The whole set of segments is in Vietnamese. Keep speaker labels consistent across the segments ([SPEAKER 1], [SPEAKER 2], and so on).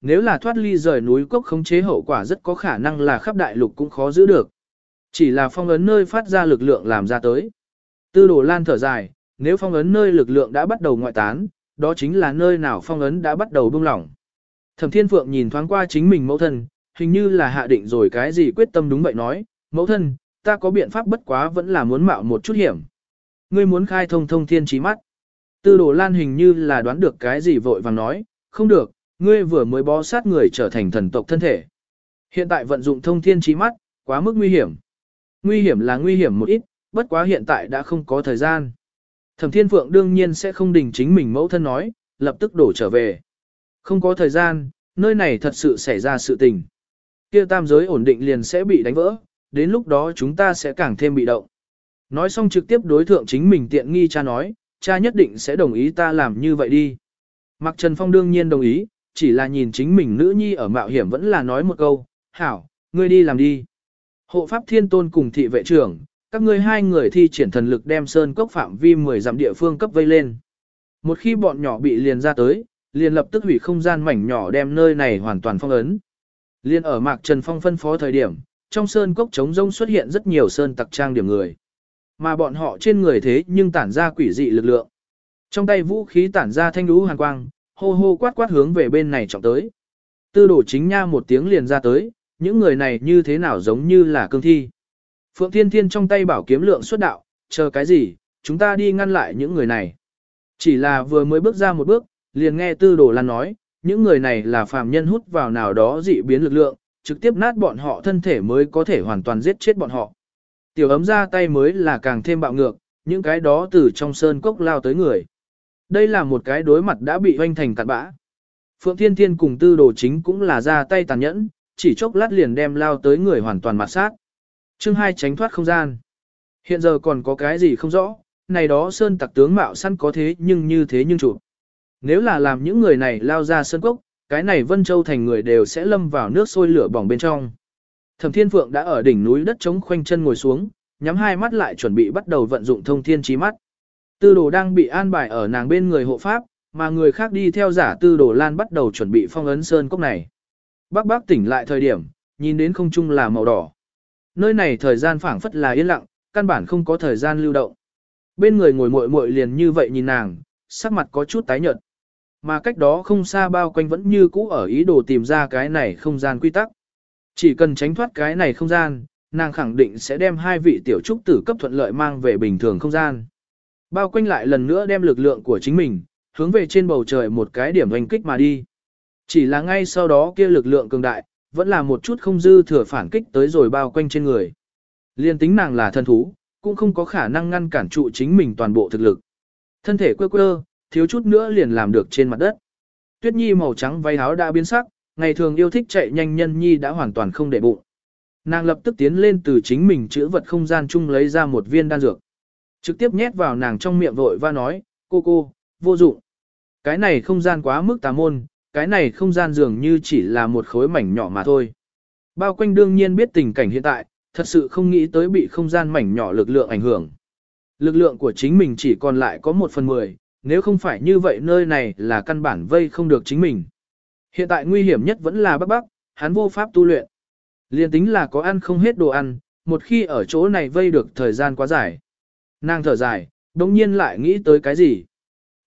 [SPEAKER 1] nếu là thoát ly rời núi cốc khống chế hậu quả rất có khả năng là khắp đại lục cũng khó giữ được. Chỉ là phong ấn nơi phát ra lực lượng làm ra tới. Tư đồ lan thở dài, nếu phong ấn nơi lực lượng đã bắt đầu ngoại tán, đó chính là nơi nào phong ấn đã bắt đầu buông lỏng. Thẩm Thiên Phượng nhìn thoáng qua chính mình mẫu thân, hình như là hạ định rồi cái gì quyết tâm đúng vậy nói, mẫu thân, ta có biện pháp bất quá vẫn là muốn mạo một chút hiểm. Ngươi muốn khai thông thông thiên trí mắt. Tư đồ lan hình như là đoán được cái gì vội vàng nói, không được, ngươi vừa mới bó sát người trở thành thần tộc thân thể. Hiện tại vận dụng thông thiên trí mắt, quá mức nguy hiểm. Nguy hiểm là nguy hiểm một ít, bất quá hiện tại đã không có thời gian. Thẩm Thiên Phượng đương nhiên sẽ không đình chính mình mẫu thân nói, lập tức đổ trở về. Không có thời gian, nơi này thật sự xảy ra sự tình. Kia tam giới ổn định liền sẽ bị đánh vỡ, đến lúc đó chúng ta sẽ càng thêm bị động. Nói xong trực tiếp đối thượng chính mình tiện nghi cha nói, cha nhất định sẽ đồng ý ta làm như vậy đi. Mạc Trần Phong đương nhiên đồng ý, chỉ là nhìn chính mình nữ nhi ở mạo hiểm vẫn là nói một câu, hảo, ngươi đi làm đi. Hộ pháp thiên tôn cùng thị vệ trưởng, các ngươi hai người thi triển thần lực đem sơn cốc phạm vi 10 dặm địa phương cấp vây lên. Một khi bọn nhỏ bị liền ra tới, liền lập tức hủy không gian mảnh nhỏ đem nơi này hoàn toàn phong ấn. Liên ở Mạc Trần Phong phân phó thời điểm, trong sơn cốc trống rông xuất hiện rất nhiều sơn tặc trang điểm người. Mà bọn họ trên người thế nhưng tản ra quỷ dị lực lượng. Trong tay vũ khí tản ra thanh lũ hàn quang, hô hô quát quát hướng về bên này trọng tới. Tư đổ chính nha một tiếng liền ra tới, những người này như thế nào giống như là cương thi. Phượng Thiên Thiên trong tay bảo kiếm lượng xuất đạo, chờ cái gì, chúng ta đi ngăn lại những người này. Chỉ là vừa mới bước ra một bước, liền nghe tư đồ lan nói, những người này là phàm nhân hút vào nào đó dị biến lực lượng, trực tiếp nát bọn họ thân thể mới có thể hoàn toàn giết chết bọn họ. Tiểu ấm ra tay mới là càng thêm bạo ngược, những cái đó từ trong sơn cốc lao tới người. Đây là một cái đối mặt đã bị hoanh thành cặn bã. Phượng Thiên Thiên cùng tư đồ chính cũng là ra tay tàn nhẫn, chỉ chốc lát liền đem lao tới người hoàn toàn mặt sát. Chương hai tránh thoát không gian. Hiện giờ còn có cái gì không rõ, này đó sơn tặc tướng mạo săn có thế nhưng như thế nhưng chủ. Nếu là làm những người này lao ra sơn cốc, cái này Vân Châu thành người đều sẽ lâm vào nước sôi lửa bỏng bên trong. Thẩm Thiên Phượng đã ở đỉnh núi đất chống khoanh chân ngồi xuống, nhắm hai mắt lại chuẩn bị bắt đầu vận dụng thông thiên trí mắt. Tư đồ đang bị an bài ở nàng bên người hộ pháp, mà người khác đi theo giả tư đồ lan bắt đầu chuẩn bị phong ấn sơn cốc này. Bác bác tỉnh lại thời điểm, nhìn đến không trung là màu đỏ. Nơi này thời gian phảng phất là yên lặng, căn bản không có thời gian lưu động. Bên người ngồi muội muội liền như vậy nhìn nàng, sắc mặt có chút tái nhợt. Mà cách đó không xa bao quanh vẫn như cũ ở ý đồ tìm ra cái này không gian quy tắc. Chỉ cần tránh thoát cái này không gian, nàng khẳng định sẽ đem hai vị tiểu trúc tử cấp thuận lợi mang về bình thường không gian. Bao quanh lại lần nữa đem lực lượng của chính mình, hướng về trên bầu trời một cái điểm hành kích mà đi. Chỉ là ngay sau đó kia lực lượng cường đại, vẫn là một chút không dư thừa phản kích tới rồi bao quanh trên người. Liên tính nàng là thân thú, cũng không có khả năng ngăn cản trụ chính mình toàn bộ thực lực. Thân thể quơ quơ, thiếu chút nữa liền làm được trên mặt đất. Tuyết Nhi màu trắng váy áo đã biến sắc, ngày thường yêu thích chạy nhanh nhân Nhi đã hoàn toàn không để bụng. Nàng lập tức tiến lên từ chính mình chữa vật không gian chung lấy ra một viên đan dược. Trực tiếp nhét vào nàng trong miệng vội và nói, cô cô, vô dụng. Cái này không gian quá mức tà môn, cái này không gian dường như chỉ là một khối mảnh nhỏ mà thôi. Bao quanh đương nhiên biết tình cảnh hiện tại, thật sự không nghĩ tới bị không gian mảnh nhỏ lực lượng ảnh hưởng. Lực lượng của chính mình chỉ còn lại có một phần mười, nếu không phải như vậy nơi này là căn bản vây không được chính mình. Hiện tại nguy hiểm nhất vẫn là bắc bắc, hắn vô pháp tu luyện. Liên tính là có ăn không hết đồ ăn, một khi ở chỗ này vây được thời gian quá dài. Nàng thở dài, đồng nhiên lại nghĩ tới cái gì.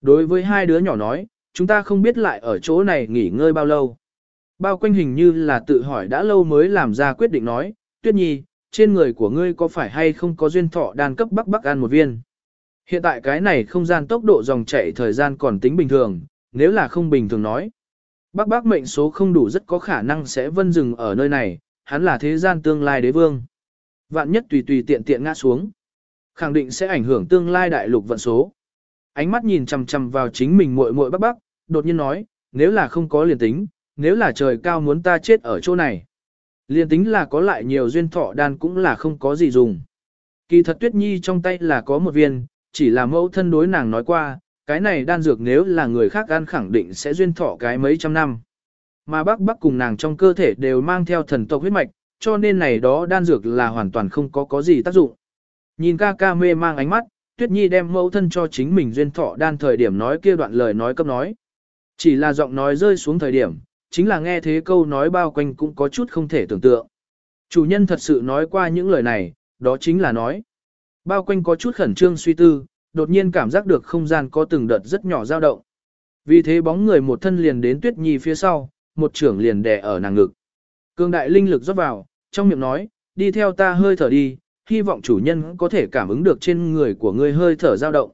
[SPEAKER 1] Đối với hai đứa nhỏ nói, chúng ta không biết lại ở chỗ này nghỉ ngơi bao lâu. Bao quanh hình như là tự hỏi đã lâu mới làm ra quyết định nói, tuyết nhi, trên người của ngươi có phải hay không có duyên thọ đan cấp bắc bắc ăn một viên. Hiện tại cái này không gian tốc độ dòng chảy thời gian còn tính bình thường, nếu là không bình thường nói. Bắc bắc mệnh số không đủ rất có khả năng sẽ vân dừng ở nơi này, hắn là thế gian tương lai đế vương. Vạn nhất tùy tùy tiện tiện ngã xuống. Khẳng định sẽ ảnh hưởng tương lai đại lục vận số. Ánh mắt nhìn chằm chằm vào chính mình muội muội bắc bắc, đột nhiên nói, nếu là không có liền tính, nếu là trời cao muốn ta chết ở chỗ này. Liền tính là có lại nhiều duyên thọ đan cũng là không có gì dùng. Kỳ thật tuyết nhi trong tay là có một viên, chỉ là mẫu thân đối nàng nói qua, cái này đan dược nếu là người khác ăn khẳng định sẽ duyên thọ cái mấy trăm năm. Mà bác bác cùng nàng trong cơ thể đều mang theo thần tộc huyết mạch, cho nên này đó đan dược là hoàn toàn không có có gì tác dụng. Nhìn ca ca mê mang ánh mắt, Tuyết Nhi đem mẫu thân cho chính mình duyên thọ đan thời điểm nói kia đoạn lời nói cấp nói. Chỉ là giọng nói rơi xuống thời điểm, chính là nghe thế câu nói bao quanh cũng có chút không thể tưởng tượng. Chủ nhân thật sự nói qua những lời này, đó chính là nói. Bao quanh có chút khẩn trương suy tư, đột nhiên cảm giác được không gian có từng đợt rất nhỏ dao động. Vì thế bóng người một thân liền đến Tuyết Nhi phía sau, một trưởng liền đè ở nàng ngực. Cương đại linh lực rót vào, trong miệng nói, đi theo ta hơi thở đi, hy vọng chủ nhân có thể cảm ứng được trên người của ngươi hơi thở dao động.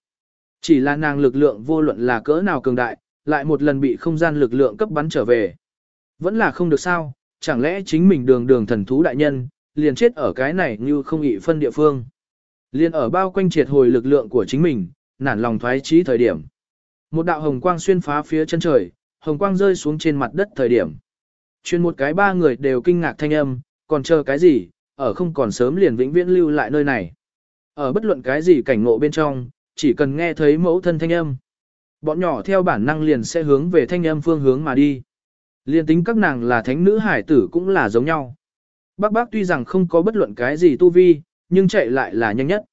[SPEAKER 1] Chỉ là nàng lực lượng vô luận là cỡ nào cường đại, lại một lần bị không gian lực lượng cấp bắn trở về. Vẫn là không được sao, chẳng lẽ chính mình đường đường thần thú đại nhân, liền chết ở cái này như không ị phân địa phương. Liền ở bao quanh triệt hồi lực lượng của chính mình, nản lòng thoái trí thời điểm. Một đạo hồng quang xuyên phá phía chân trời, hồng quang rơi xuống trên mặt đất thời điểm. Chuyên một cái ba người đều kinh ngạc thanh âm, còn chờ cái gì, ở không còn sớm liền vĩnh viễn lưu lại nơi này. Ở bất luận cái gì cảnh ngộ bên trong, chỉ cần nghe thấy mẫu thân thanh âm. Bọn nhỏ theo bản năng liền sẽ hướng về thanh âm phương hướng mà đi. Liên tính các nàng là thánh nữ hải tử cũng là giống nhau. Bác bác tuy rằng không có bất luận cái gì tu vi, nhưng chạy lại là nhanh nhất.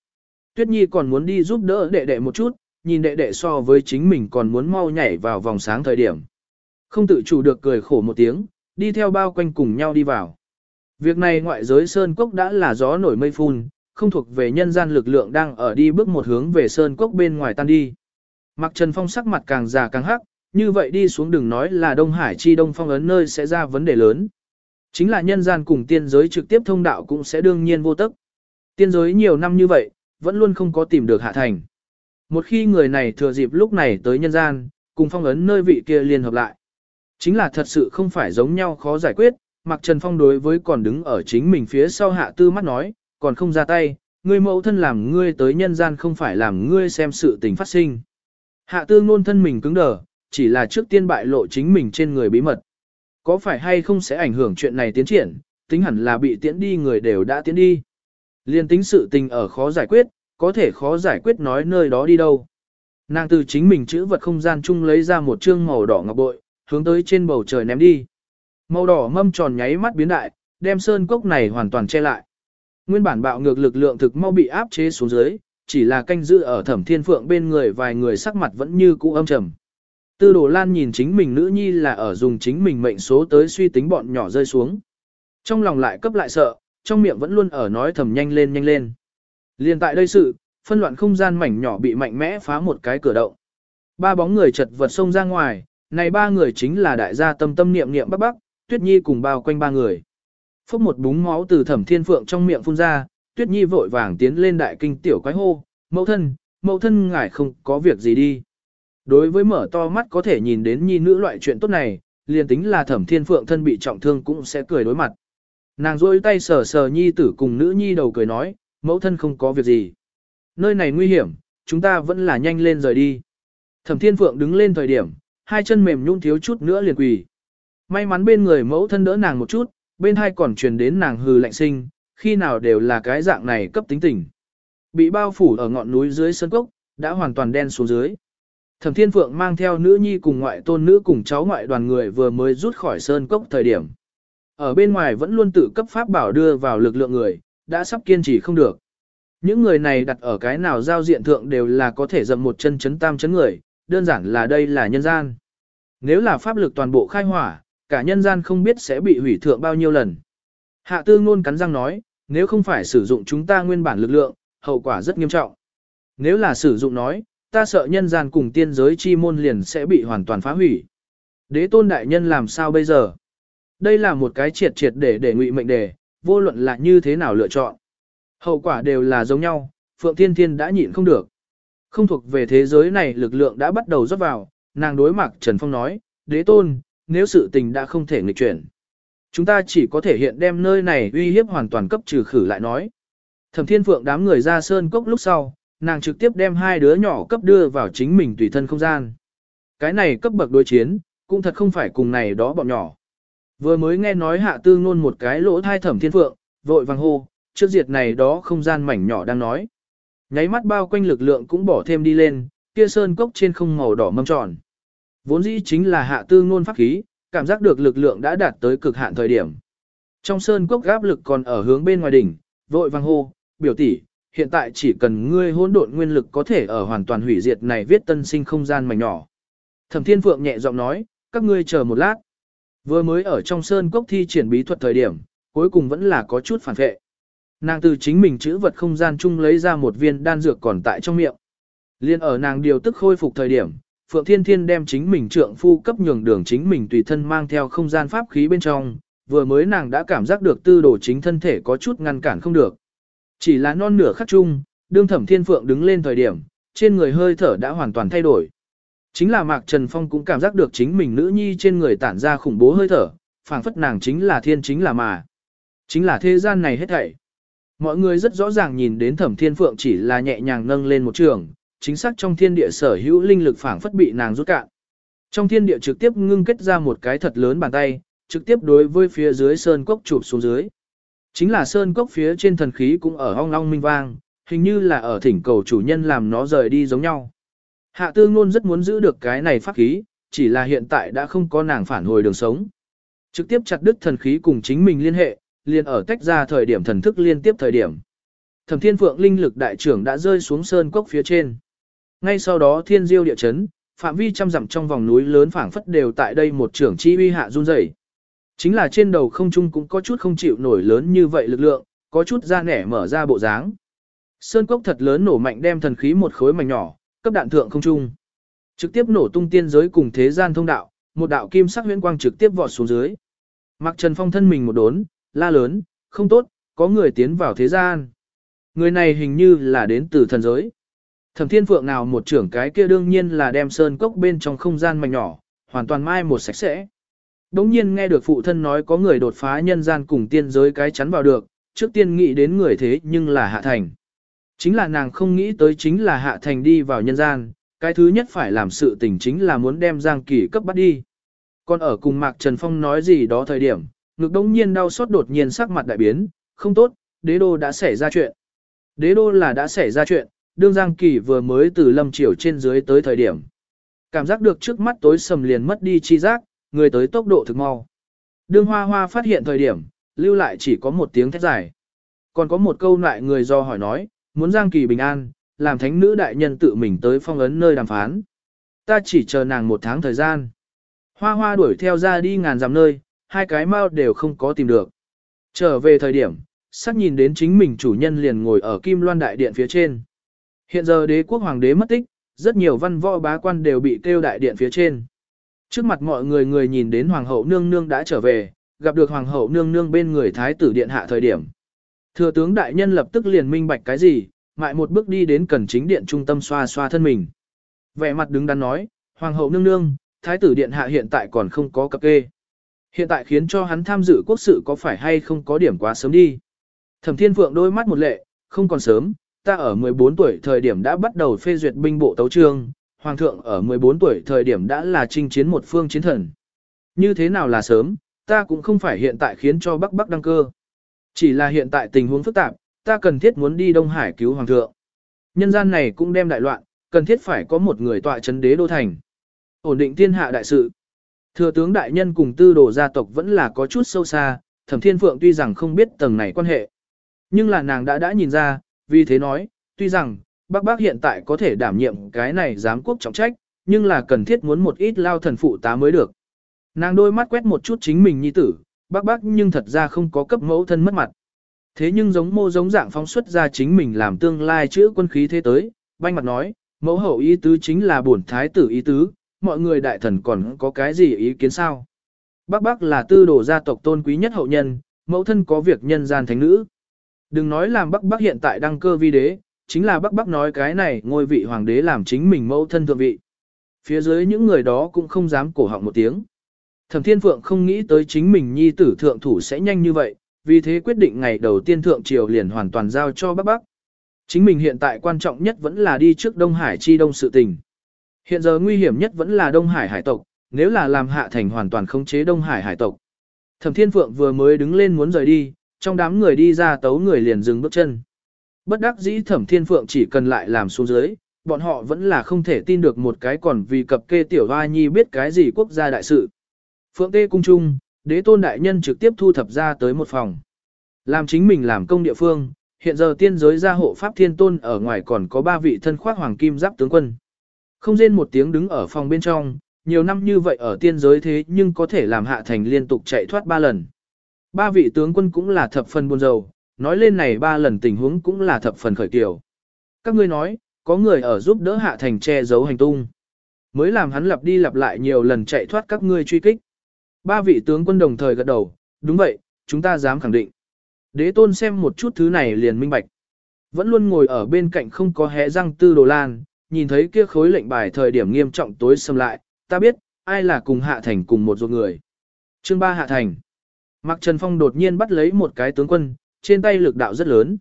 [SPEAKER 1] Tuyết Nhi còn muốn đi giúp đỡ đệ đệ một chút, nhìn đệ đệ so với chính mình còn muốn mau nhảy vào vòng sáng thời điểm. Không tự chủ được cười khổ một tiếng, đi theo bao quanh cùng nhau đi vào. Việc này ngoại giới Sơn Cốc đã là gió nổi mây phun, không thuộc về nhân gian lực lượng đang ở đi bước một hướng về Sơn Cốc bên ngoài tan đi. Mặc Trần Phong sắc mặt càng già càng hắc, như vậy đi xuống đừng nói là Đông Hải chi Đông Phong ấn nơi sẽ ra vấn đề lớn. Chính là nhân gian cùng tiên giới trực tiếp thông đạo cũng sẽ đương nhiên vô tức. Tiên giới nhiều năm như vậy, vẫn luôn không có tìm được hạ thành. Một khi người này thừa dịp lúc này tới nhân gian, cùng phong ấn nơi vị kia liên hợp lại. Chính là thật sự không phải giống nhau khó giải quyết, Mặc Trần Phong đối với còn đứng ở chính mình phía sau hạ tư mắt nói, còn không ra tay, ngươi mẫu thân làm ngươi tới nhân gian không phải làm ngươi xem sự tình phát sinh. Hạ tư ngôn thân mình cứng đờ, chỉ là trước tiên bại lộ chính mình trên người bí mật. Có phải hay không sẽ ảnh hưởng chuyện này tiến triển, tính hẳn là bị tiễn đi người đều đã tiễn đi. Liên tính sự tình ở khó giải quyết, có thể khó giải quyết nói nơi đó đi đâu. Nàng từ chính mình chữ vật không gian chung lấy ra một chương màu đỏ ngọc bội, hướng tới trên bầu trời ném đi. Màu đỏ mâm tròn nháy mắt biến đại, đem sơn cốc này hoàn toàn che lại. Nguyên bản bạo ngược lực lượng thực mau bị áp chế xuống dưới, chỉ là canh giữ ở thẩm thiên phượng bên người vài người sắc mặt vẫn như cũ âm trầm. Tư đồ lan nhìn chính mình nữ nhi là ở dùng chính mình mệnh số tới suy tính bọn nhỏ rơi xuống. Trong lòng lại cấp lại sợ, trong miệng vẫn luôn ở nói thầm nhanh lên nhanh lên. Liên tại đây sự, phân loạn không gian mảnh nhỏ bị mạnh mẽ phá một cái cửa động. Ba bóng người chật vật xông ra ngoài, này ba người chính là đại gia tâm tâm niệm niệm bắc bắc, Tuyết Nhi cùng bao quanh ba người. Phốc một búng máu từ Thẩm Thiên Phượng trong miệng phun ra, Tuyết Nhi vội vàng tiến lên đại kinh tiểu quái hô, "Mẫu thân, mẫu thân ngài không có việc gì đi." Đối với mở to mắt có thể nhìn đến nhi nữ loại chuyện tốt này, liền tính là Thẩm Thiên Phượng thân bị trọng thương cũng sẽ cười đối mặt. Nàng rôi tay sờ sờ nhi tử cùng nữ nhi đầu cười nói, mẫu thân không có việc gì. Nơi này nguy hiểm, chúng ta vẫn là nhanh lên rời đi. Thẩm Thiên Phượng đứng lên thời điểm, hai chân mềm nhung thiếu chút nữa liền quỳ. May mắn bên người mẫu thân đỡ nàng một chút, bên hai còn truyền đến nàng hừ lạnh sinh, khi nào đều là cái dạng này cấp tính tình. Bị bao phủ ở ngọn núi dưới sân cốc, đã hoàn toàn đen xuống dưới. Thẩm Thiên Phượng mang theo nữ nhi cùng ngoại tôn nữ cùng cháu ngoại đoàn người vừa mới rút khỏi sơn cốc thời điểm. Ở bên ngoài vẫn luôn tự cấp pháp bảo đưa vào lực lượng người, đã sắp kiên trì không được. Những người này đặt ở cái nào giao diện thượng đều là có thể dậm một chân chấn tam chấn người, đơn giản là đây là nhân gian. Nếu là pháp lực toàn bộ khai hỏa, cả nhân gian không biết sẽ bị hủy thượng bao nhiêu lần. Hạ tư ngôn cắn răng nói, nếu không phải sử dụng chúng ta nguyên bản lực lượng, hậu quả rất nghiêm trọng. Nếu là sử dụng nói, ta sợ nhân gian cùng tiên giới chi môn liền sẽ bị hoàn toàn phá hủy. Đế tôn đại nhân làm sao bây giờ? Đây là một cái triệt triệt để để ngụy mệnh đề, vô luận là như thế nào lựa chọn. Hậu quả đều là giống nhau, Phượng Thiên Thiên đã nhịn không được. Không thuộc về thế giới này lực lượng đã bắt đầu rót vào, nàng đối mặt Trần Phong nói, đế tôn, nếu sự tình đã không thể nghịch chuyển. Chúng ta chỉ có thể hiện đem nơi này uy hiếp hoàn toàn cấp trừ khử lại nói. Thẩm Thiên Phượng đám người ra sơn cốc lúc sau, nàng trực tiếp đem hai đứa nhỏ cấp đưa vào chính mình tùy thân không gian. Cái này cấp bậc đối chiến, cũng thật không phải cùng này đó bọn nhỏ. Vừa mới nghe nói hạ tư ngôn một cái lỗ thai thẩm thiên phượng, vội vàng hô, trước diệt này đó không gian mảnh nhỏ đang nói. Nháy mắt bao quanh lực lượng cũng bỏ thêm đi lên, kia sơn cốc trên không màu đỏ mâm tròn. Vốn dĩ chính là hạ tư ngôn pháp khí, cảm giác được lực lượng đã đạt tới cực hạn thời điểm. Trong sơn cốc gáp lực còn ở hướng bên ngoài đỉnh, vội vang hô, biểu tỷ, hiện tại chỉ cần ngươi hỗn độn nguyên lực có thể ở hoàn toàn hủy diệt này viết tân sinh không gian mảnh nhỏ. Thẩm Thiên Phượng nhẹ giọng nói, các ngươi chờ một lát. Vừa mới ở trong sơn cốc thi triển bí thuật thời điểm, cuối cùng vẫn là có chút phản vệ. Nàng từ chính mình chữ vật không gian chung lấy ra một viên đan dược còn tại trong miệng. Liên ở nàng điều tức khôi phục thời điểm, Phượng Thiên Thiên đem chính mình trượng phu cấp nhường đường chính mình tùy thân mang theo không gian pháp khí bên trong, vừa mới nàng đã cảm giác được tư đồ chính thân thể có chút ngăn cản không được. Chỉ là non nửa khắc chung, đương thẩm thiên phượng đứng lên thời điểm, trên người hơi thở đã hoàn toàn thay đổi. Chính là Mạc Trần Phong cũng cảm giác được chính mình nữ nhi trên người tản ra khủng bố hơi thở, phảng phất nàng chính là thiên chính là mà. Chính là thế gian này hết thảy. Mọi người rất rõ ràng nhìn đến thẩm thiên phượng chỉ là nhẹ nhàng nâng lên một trường, chính xác trong thiên địa sở hữu linh lực phảng phất bị nàng rút cạn. Trong thiên địa trực tiếp ngưng kết ra một cái thật lớn bàn tay, trực tiếp đối với phía dưới sơn cốc chụp xuống dưới. Chính là sơn cốc phía trên thần khí cũng ở ong long minh vang, hình như là ở thỉnh cầu chủ nhân làm nó rời đi giống nhau. Hạ tương luôn rất muốn giữ được cái này pháp khí, chỉ là hiện tại đã không có nàng phản hồi đường sống. Trực tiếp chặt đứt thần khí cùng chính mình liên hệ, liền ở tách ra thời điểm thần thức liên tiếp thời điểm. Thẩm Thiên Phượng linh lực đại trưởng đã rơi xuống sơn cốc phía trên. Ngay sau đó thiên diêu địa chấn, phạm vi trăm dặm trong vòng núi lớn phảng phất đều tại đây một trưởng chi uy hạ run rẩy. Chính là trên đầu không trung cũng có chút không chịu nổi lớn như vậy lực lượng, có chút da nẻ mở ra bộ dáng. Sơn cốc thật lớn nổ mạnh đem thần khí một khối mảnh nhỏ, cấp đạn thượng không trung. Trực tiếp nổ tung tiên giới cùng thế gian thông đạo, một đạo kim sắc huyễn quang trực tiếp vọt xuống dưới. Mặc Trần Phong thân mình một đốn, la lớn, không tốt, có người tiến vào thế gian. Người này hình như là đến từ thần giới. Thẩm Thiên Phượng nào một trưởng cái kia đương nhiên là đem sơn cốc bên trong không gian mảnh nhỏ, hoàn toàn mai một sạch sẽ. Đống nhiên nghe được phụ thân nói có người đột phá nhân gian cùng tiên giới cái chắn vào được, trước tiên nghĩ đến người thế nhưng là Hạ Thành. Chính là nàng không nghĩ tới chính là Hạ Thành đi vào nhân gian, cái thứ nhất phải làm sự tình chính là muốn đem Giang Kỳ cấp bắt đi. Còn ở cùng Mạc Trần Phong nói gì đó thời điểm, ngực đống nhiên đau xót đột nhiên sắc mặt đại biến, không tốt, đế đô đã xảy ra chuyện. Đế đô là đã xảy ra chuyện, đương Giang Kỳ vừa mới từ lâm triều trên dưới tới thời điểm. Cảm giác được trước mắt tối sầm liền mất đi chi giác, người tới tốc độ thực mau. Đương hoa hoa phát hiện thời điểm, lưu lại chỉ có một tiếng thét dài. Còn có một câu lại người do hỏi nói, muốn Giang Kỳ bình an, làm thánh nữ đại nhân tự mình tới phong ấn nơi đàm phán. Ta chỉ chờ nàng một tháng thời gian. Hoa hoa đuổi theo ra đi ngàn dặm nơi, hai cái mau đều không có tìm được. Trở về thời điểm, sắc nhìn đến chính mình chủ nhân liền ngồi ở kim loan đại điện phía trên. Hiện giờ đế quốc hoàng đế mất tích, rất nhiều văn võ bá quan đều bị kêu đại điện phía trên. Trước mặt mọi người người nhìn đến hoàng hậu nương nương đã trở về, gặp được hoàng hậu nương nương bên người thái tử điện hạ thời điểm. Thừa tướng đại nhân lập tức liền minh bạch cái gì, mại một bước đi đến cần chính điện trung tâm xoa xoa thân mình. Vẻ mặt đứng đắn nói, hoàng hậu nương nương, thái tử điện hạ hiện tại còn không có cập kê. Hiện tại khiến cho hắn tham dự quốc sự có phải hay không có điểm quá sớm đi. Thẩm thiên phượng đôi mắt một lệ, không còn sớm, ta ở 14 tuổi thời điểm đã bắt đầu phê duyệt binh bộ tấu trương, hoàng thượng ở 14 tuổi thời điểm đã là chinh chiến một phương chiến thần. Như thế nào là sớm, ta cũng không phải hiện tại khiến cho Bắc Bắc đăng cơ. Chỉ là hiện tại tình huống phức tạp, ta cần thiết muốn đi Đông Hải cứu hoàng thượng. Nhân gian này cũng đem đại loạn, cần thiết phải có một người tọa chấn đế đô thành. Ổn định thiên hạ đại sự. Thừa tướng đại nhân cùng tư đồ gia tộc vẫn là có chút sâu xa, thẩm thiên phượng tuy rằng không biết tầng này quan hệ. Nhưng là nàng đã đã nhìn ra, vì thế nói, tuy rằng, bác bác hiện tại có thể đảm nhiệm cái này giám quốc trọng trách, nhưng là cần thiết muốn một ít lao thần phụ tá mới được. Nàng đôi mắt quét một chút chính mình nhi tử, bác bác nhưng thật ra không có cấp mẫu thân mất mặt. Thế nhưng giống mô giống dạng phóng xuất ra chính mình làm tương lai chữa quân khí thế tới, banh mặt nói, mẫu hậu ý tứ chính là bổn thái tử ý tứ, mọi người đại thần còn có cái gì ý kiến sao? Bác bác là tư đồ gia tộc tôn quý nhất hậu nhân, mẫu thân có việc nhân gian thánh nữ. Đừng nói làm bắc bắc hiện tại đăng cơ vi đế, chính là bắc bắc nói cái này ngôi vị hoàng đế làm chính mình mẫu thân thượng vị. Phía dưới những người đó cũng không dám cổ họng một tiếng. Thẩm Thiên Phượng không nghĩ tới chính mình nhi tử thượng thủ sẽ nhanh như vậy, vì thế quyết định ngày đầu tiên thượng triều liền hoàn toàn giao cho bắc bắc Chính mình hiện tại quan trọng nhất vẫn là đi trước Đông Hải chi đông sự tình. Hiện giờ nguy hiểm nhất vẫn là Đông Hải hải tộc, nếu là làm hạ thành hoàn toàn khống chế Đông Hải hải tộc. Thẩm Thiên Phượng vừa mới đứng lên muốn rời đi, trong đám người đi ra tấu người liền dừng bước chân. Bất đắc dĩ Thẩm Thiên Phượng chỉ cần lại làm xuống dưới, bọn họ vẫn là không thể tin được một cái còn vì cập kê tiểu hoa nhi biết cái gì quốc gia đại sự. Phượng Tê Cung Trung, đế tôn đại nhân trực tiếp thu thập ra tới một phòng. Làm chính mình làm công địa phương, hiện giờ tiên giới gia hộ Pháp Thiên Tôn ở ngoài còn có ba vị thân khoác hoàng kim giáp tướng quân. Không rên một tiếng đứng ở phòng bên trong, nhiều năm như vậy ở tiên giới thế nhưng có thể làm hạ thành liên tục chạy thoát ba lần. Ba vị tướng quân cũng là thập phần buồn rầu, nói lên này ba lần tình huống cũng là thập phần khởi kiểu. Các ngươi nói, có người ở giúp đỡ hạ thành che giấu hành tung. Mới làm hắn lặp đi lặp lại nhiều lần chạy thoát các ngươi truy kích. Ba vị tướng quân đồng thời gật đầu, đúng vậy, chúng ta dám khẳng định. Đế tôn xem một chút thứ này liền minh bạch. Vẫn luôn ngồi ở bên cạnh không có hé răng tư đồ lan, nhìn thấy kia khối lệnh bài thời điểm nghiêm trọng tối xâm lại, ta biết, ai là cùng hạ thành cùng một ruột người. Chương 3 hạ thành. Mạc Trần Phong đột nhiên bắt lấy một cái tướng quân, trên tay lực đạo rất lớn.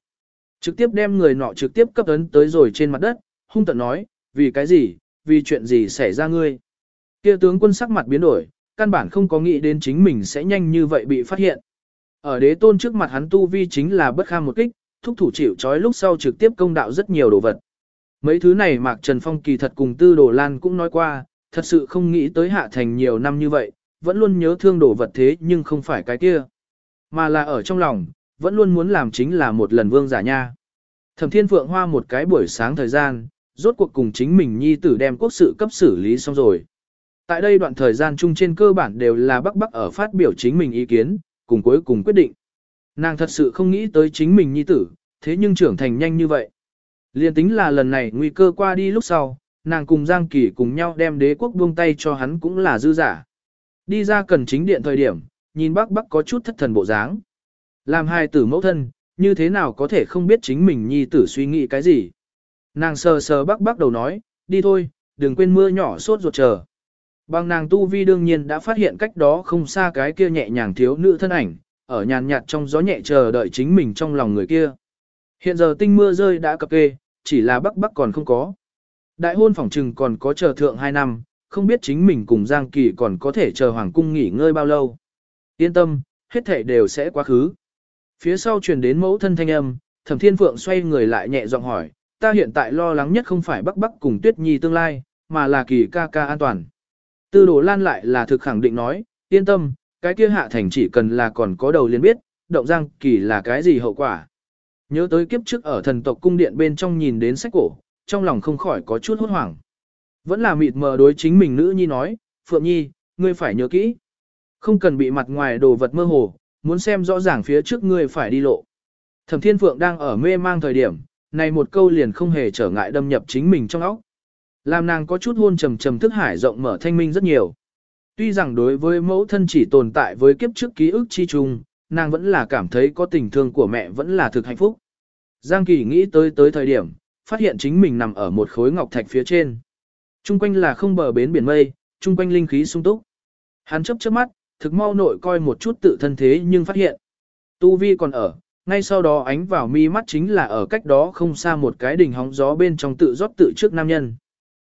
[SPEAKER 1] Trực tiếp đem người nọ trực tiếp cấp ấn tới rồi trên mặt đất, hung tận nói, vì cái gì, vì chuyện gì xảy ra ngươi. Kia tướng quân sắc mặt biến đổi, căn bản không có nghĩ đến chính mình sẽ nhanh như vậy bị phát hiện. Ở đế tôn trước mặt hắn tu vi chính là bất kham một kích, thúc thủ chịu trói lúc sau trực tiếp công đạo rất nhiều đồ vật. Mấy thứ này Mạc Trần Phong kỳ thật cùng Tư Đồ Lan cũng nói qua, thật sự không nghĩ tới hạ thành nhiều năm như vậy, vẫn luôn nhớ thương đồ vật thế nhưng không phải cái kia. Mà là ở trong lòng, vẫn luôn muốn làm chính là một lần vương giả nha. Thẩm Thiên Phượng hoa một cái buổi sáng thời gian, rốt cuộc cùng chính mình nhi tử đem quốc sự cấp xử lý xong rồi. Tại đây đoạn thời gian chung trên cơ bản đều là bắc bắc ở phát biểu chính mình ý kiến, cùng cuối cùng quyết định. Nàng thật sự không nghĩ tới chính mình nhi tử, thế nhưng trưởng thành nhanh như vậy. Liên tính là lần này nguy cơ qua đi lúc sau, nàng cùng Giang Kỳ cùng nhau đem đế quốc buông tay cho hắn cũng là dư giả. Đi ra cần chính điện thời điểm, nhìn bác bác có chút thất thần bộ dáng. Làm hai tử mẫu thân, như thế nào có thể không biết chính mình nhi tử suy nghĩ cái gì. Nàng sờ sờ bác bác đầu nói, đi thôi, đừng quên mưa nhỏ sốt ruột chờ. Bằng nàng tu vi đương nhiên đã phát hiện cách đó không xa cái kia nhẹ nhàng thiếu nữ thân ảnh, ở nhàn nhạt trong gió nhẹ chờ đợi chính mình trong lòng người kia. Hiện giờ tinh mưa rơi đã cập kê, chỉ là bắc bắc còn không có. Đại hôn phỏng trừng còn có chờ thượng 2 năm, không biết chính mình cùng Giang Kỳ còn có thể chờ Hoàng cung nghỉ ngơi bao lâu. Yên tâm, hết thể đều sẽ quá khứ. Phía sau truyền đến mẫu thân thanh âm, Thẩm Thiên Phượng xoay người lại nhẹ giọng hỏi, ta hiện tại lo lắng nhất không phải Bắc Bắc cùng Tuyết Nhi tương lai, mà là Kỳ ca ca an toàn. Tư Đồ Lan lại là thực khẳng định nói, yên tâm, cái kia hạ thành chỉ cần là còn có đầu liền biết, động Giang Kỳ là cái gì hậu quả. Nhớ tới kiếp trước ở thần tộc cung điện bên trong nhìn đến sách cổ, trong lòng không khỏi có chút hốt hoảng. Vẫn là mịt mờ đối chính mình nữ nhi nói, Phượng Nhi, ngươi phải nhớ kỹ. Không cần bị mặt ngoài đồ vật mơ hồ, muốn xem rõ ràng phía trước ngươi phải đi lộ. Thẩm Thiên Phượng đang ở mê mang thời điểm, này một câu liền không hề trở ngại đâm nhập chính mình trong óc. Làm nàng có chút hôn trầm trầm thức hải rộng mở thanh minh rất nhiều. Tuy rằng đối với mẫu thân chỉ tồn tại với kiếp trước ký ức chi chung, nàng vẫn là cảm thấy có tình thương của mẹ vẫn là thực hạnh phúc. Giang Kỳ nghĩ tới tới thời điểm, phát hiện chính mình nằm ở một khối ngọc thạch phía trên. Trung quanh là không bờ bến biển mây, trung quanh linh khí sung túc. Hắn chấp chớp mắt, thực mau nội coi một chút tự thân thế nhưng phát hiện. Tu vi còn ở, ngay sau đó ánh vào mi mắt chính là ở cách đó không xa một cái đỉnh hóng gió bên trong tự rót tự trước nam nhân.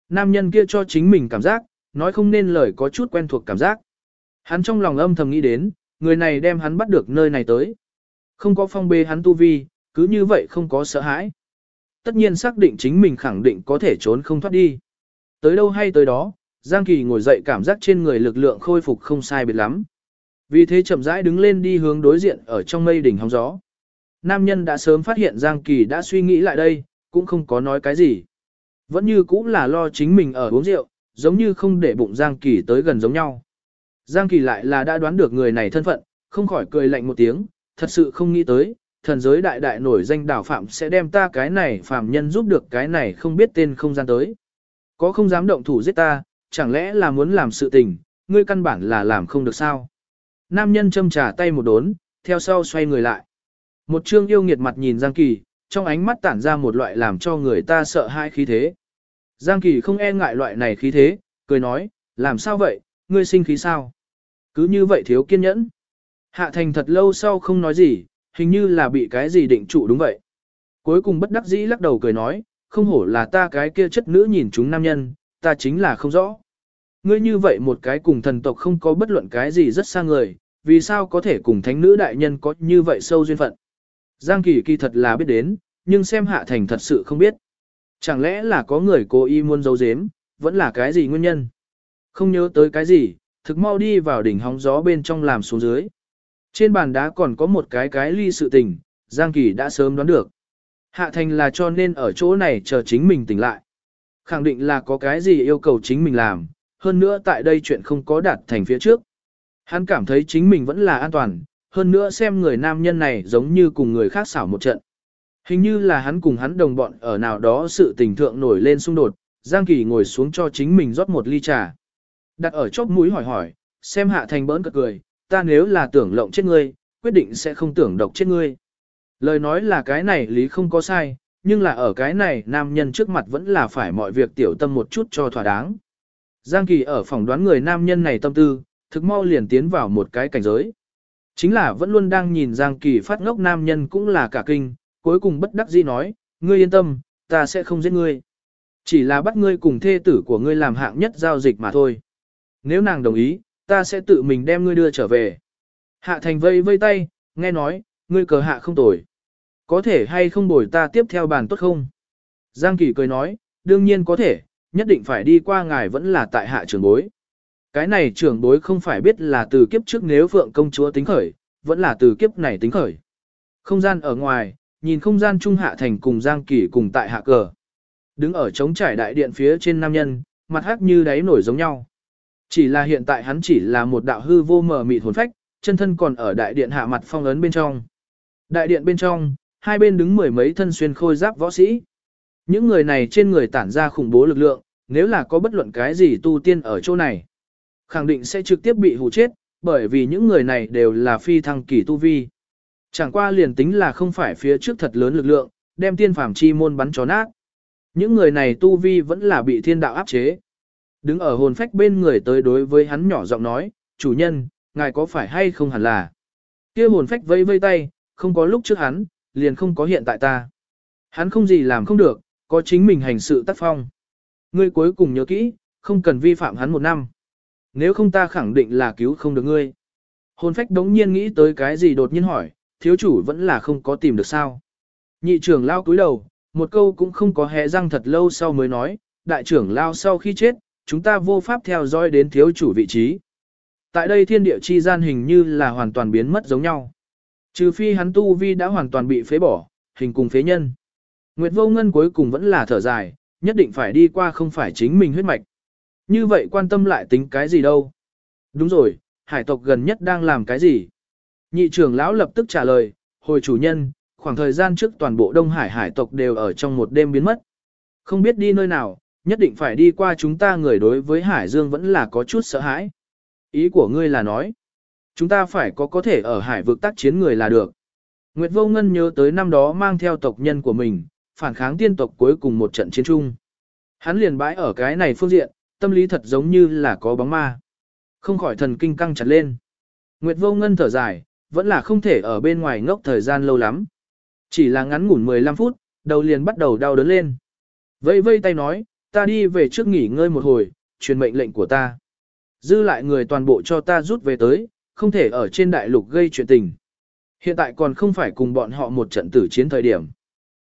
[SPEAKER 1] Nam nhân kia cho chính mình cảm giác, nói không nên lời có chút quen thuộc cảm giác. Hắn trong lòng âm thầm nghĩ đến, người này đem hắn bắt được nơi này tới. Không có phong bê hắn tu vi, cứ như vậy không có sợ hãi. Tất nhiên xác định chính mình khẳng định có thể trốn không thoát đi. Tới đâu hay tới đó, Giang Kỳ ngồi dậy cảm giác trên người lực lượng khôi phục không sai biệt lắm. Vì thế chậm rãi đứng lên đi hướng đối diện ở trong mây đỉnh hóng gió. Nam nhân đã sớm phát hiện Giang Kỳ đã suy nghĩ lại đây, cũng không có nói cái gì. Vẫn như cũng là lo chính mình ở uống rượu, giống như không để bụng Giang Kỳ tới gần giống nhau. Giang Kỳ lại là đã đoán được người này thân phận, không khỏi cười lạnh một tiếng, thật sự không nghĩ tới, thần giới đại đại nổi danh đảo phạm sẽ đem ta cái này phạm nhân giúp được cái này không biết tên không gian tới. Có không dám động thủ giết ta, chẳng lẽ là muốn làm sự tình, ngươi căn bản là làm không được sao. Nam nhân châm trả tay một đốn, theo sau xoay người lại. Một trương yêu nghiệt mặt nhìn Giang Kỳ, trong ánh mắt tản ra một loại làm cho người ta sợ hãi khí thế. Giang Kỳ không e ngại loại này khí thế, cười nói, làm sao vậy, ngươi sinh khí sao? Cứ như vậy thiếu kiên nhẫn. Hạ thành thật lâu sau không nói gì, hình như là bị cái gì định trụ đúng vậy. Cuối cùng bất đắc dĩ lắc đầu cười nói, không hổ là ta cái kia chất nữ nhìn chúng nam nhân, ta chính là không rõ. Ngươi như vậy một cái cùng thần tộc không có bất luận cái gì rất xa người, vì sao có thể cùng thánh nữ đại nhân có như vậy sâu duyên phận. Giang kỳ kỳ thật là biết đến, nhưng xem hạ thành thật sự không biết. Chẳng lẽ là có người cố ý muốn giấu giếm, vẫn là cái gì nguyên nhân? Không nhớ tới cái gì, thực mau đi vào đỉnh hóng gió bên trong làm xuống dưới. Trên bàn đá còn có một cái cái ly sự tình, Giang Kỳ đã sớm đoán được. Hạ thành là cho nên ở chỗ này chờ chính mình tỉnh lại. Khẳng định là có cái gì yêu cầu chính mình làm, hơn nữa tại đây chuyện không có đạt thành phía trước. Hắn cảm thấy chính mình vẫn là an toàn, hơn nữa xem người nam nhân này giống như cùng người khác xảo một trận. Hình như là hắn cùng hắn đồng bọn ở nào đó sự tình thượng nổi lên xung đột, Giang Kỳ ngồi xuống cho chính mình rót một ly trà. Đặt ở chóp mũi hỏi hỏi, xem hạ thành bỡn cợt cười, ta nếu là tưởng lộng chết ngươi, quyết định sẽ không tưởng độc chết ngươi. Lời nói là cái này lý không có sai, nhưng là ở cái này nam nhân trước mặt vẫn là phải mọi việc tiểu tâm một chút cho thỏa đáng. Giang Kỳ ở phòng đoán người nam nhân này tâm tư, thực mau liền tiến vào một cái cảnh giới. Chính là vẫn luôn đang nhìn Giang Kỳ phát ngốc nam nhân cũng là cả kinh, cuối cùng bất đắc dĩ nói, ngươi yên tâm, ta sẽ không giết ngươi. Chỉ là bắt ngươi cùng thê tử của ngươi làm hạng nhất giao dịch mà thôi. Nếu nàng đồng ý, ta sẽ tự mình đem ngươi đưa trở về. Hạ thành vây vây tay, nghe nói, ngươi cờ hạ không tồi. Có thể hay không bồi ta tiếp theo bàn tốt không? Giang Kỳ cười nói, đương nhiên có thể, nhất định phải đi qua ngài vẫn là tại hạ trưởng bối. Cái này trưởng bối không phải biết là từ kiếp trước nếu vượng công chúa tính khởi, vẫn là từ kiếp này tính khởi. Không gian ở ngoài, nhìn không gian trung hạ thành cùng Giang Kỳ cùng tại hạ cờ. Đứng ở trống trải đại điện phía trên nam nhân, mặt hắc như đáy nổi giống nhau. Chỉ là hiện tại hắn chỉ là một đạo hư vô mờ mịt hồn phách, chân thân còn ở đại điện hạ mặt phong ấn bên trong. Đại điện bên trong, hai bên đứng mười mấy thân xuyên khôi giáp võ sĩ. Những người này trên người tản ra khủng bố lực lượng, nếu là có bất luận cái gì tu tiên ở chỗ này, khẳng định sẽ trực tiếp bị hù chết, bởi vì những người này đều là phi thăng kỳ tu vi. Chẳng qua liền tính là không phải phía trước thật lớn lực lượng, đem tiên phàm chi môn bắn chó nát. Những người này tu vi vẫn là bị thiên đạo áp chế. Đứng ở hồn phách bên người tới đối với hắn nhỏ giọng nói, chủ nhân, ngài có phải hay không hẳn là. kia hồn phách vây vây tay, không có lúc trước hắn, liền không có hiện tại ta. Hắn không gì làm không được, có chính mình hành sự tác phong. Ngươi cuối cùng nhớ kỹ, không cần vi phạm hắn một năm. Nếu không ta khẳng định là cứu không được ngươi. Hồn phách đống nhiên nghĩ tới cái gì đột nhiên hỏi, thiếu chủ vẫn là không có tìm được sao. Nhị trưởng lao cúi đầu, một câu cũng không có hé răng thật lâu sau mới nói, đại trưởng lao sau khi chết, chúng ta vô pháp theo dõi đến thiếu chủ vị trí. Tại đây thiên địa chi gian hình như là hoàn toàn biến mất giống nhau. Trừ phi hắn tu vi đã hoàn toàn bị phế bỏ, hình cùng phế nhân. Nguyệt vô ngân cuối cùng vẫn là thở dài, nhất định phải đi qua không phải chính mình huyết mạch. Như vậy quan tâm lại tính cái gì đâu. Đúng rồi, hải tộc gần nhất đang làm cái gì? Nhị trưởng lão lập tức trả lời, hồi chủ nhân, khoảng thời gian trước toàn bộ Đông Hải hải tộc đều ở trong một đêm biến mất. Không biết đi nơi nào, nhất định phải đi qua chúng ta người đối với Hải Dương vẫn là có chút sợ hãi. Ý của ngươi là nói, chúng ta phải có có thể ở hải vực tác chiến người là được. Nguyệt Vô Ngân nhớ tới năm đó mang theo tộc nhân của mình, phản kháng tiên tộc cuối cùng một trận chiến chung. Hắn liền bãi ở cái này phương diện, tâm lý thật giống như là có bóng ma. Không khỏi thần kinh căng chặt lên. Nguyệt Vô Ngân thở dài, vẫn là không thể ở bên ngoài ngốc thời gian lâu lắm. Chỉ là ngắn ngủn 15 phút, đầu liền bắt đầu đau đớn lên. Vây vây tay nói, ta đi về trước nghỉ ngơi một hồi, truyền mệnh lệnh của ta. Dư lại người toàn bộ cho ta rút về tới, không thể ở trên đại lục gây chuyện tình. Hiện tại còn không phải cùng bọn họ một trận tử chiến thời điểm.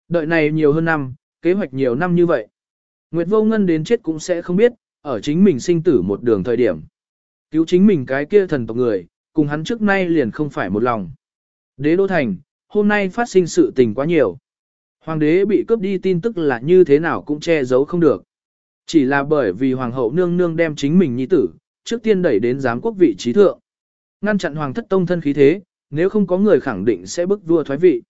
[SPEAKER 1] Đợi này nhiều hơn năm, kế hoạch nhiều năm như vậy. Nguyệt vô ngân đến chết cũng sẽ không biết, ở chính mình sinh tử một đường thời điểm. Cứu chính mình cái kia thần tộc người, cùng hắn trước nay liền không phải một lòng. Đế đô thành, hôm nay phát sinh sự tình quá nhiều. Hoàng đế bị cướp đi tin tức là như thế nào cũng che giấu không được. Chỉ là bởi vì hoàng hậu nương nương đem chính mình nhi tử, trước tiên đẩy đến giám quốc vị trí thượng. Ngăn chặn hoàng thất tông thân khí thế, nếu không có người khẳng định sẽ bức vua thoái vị.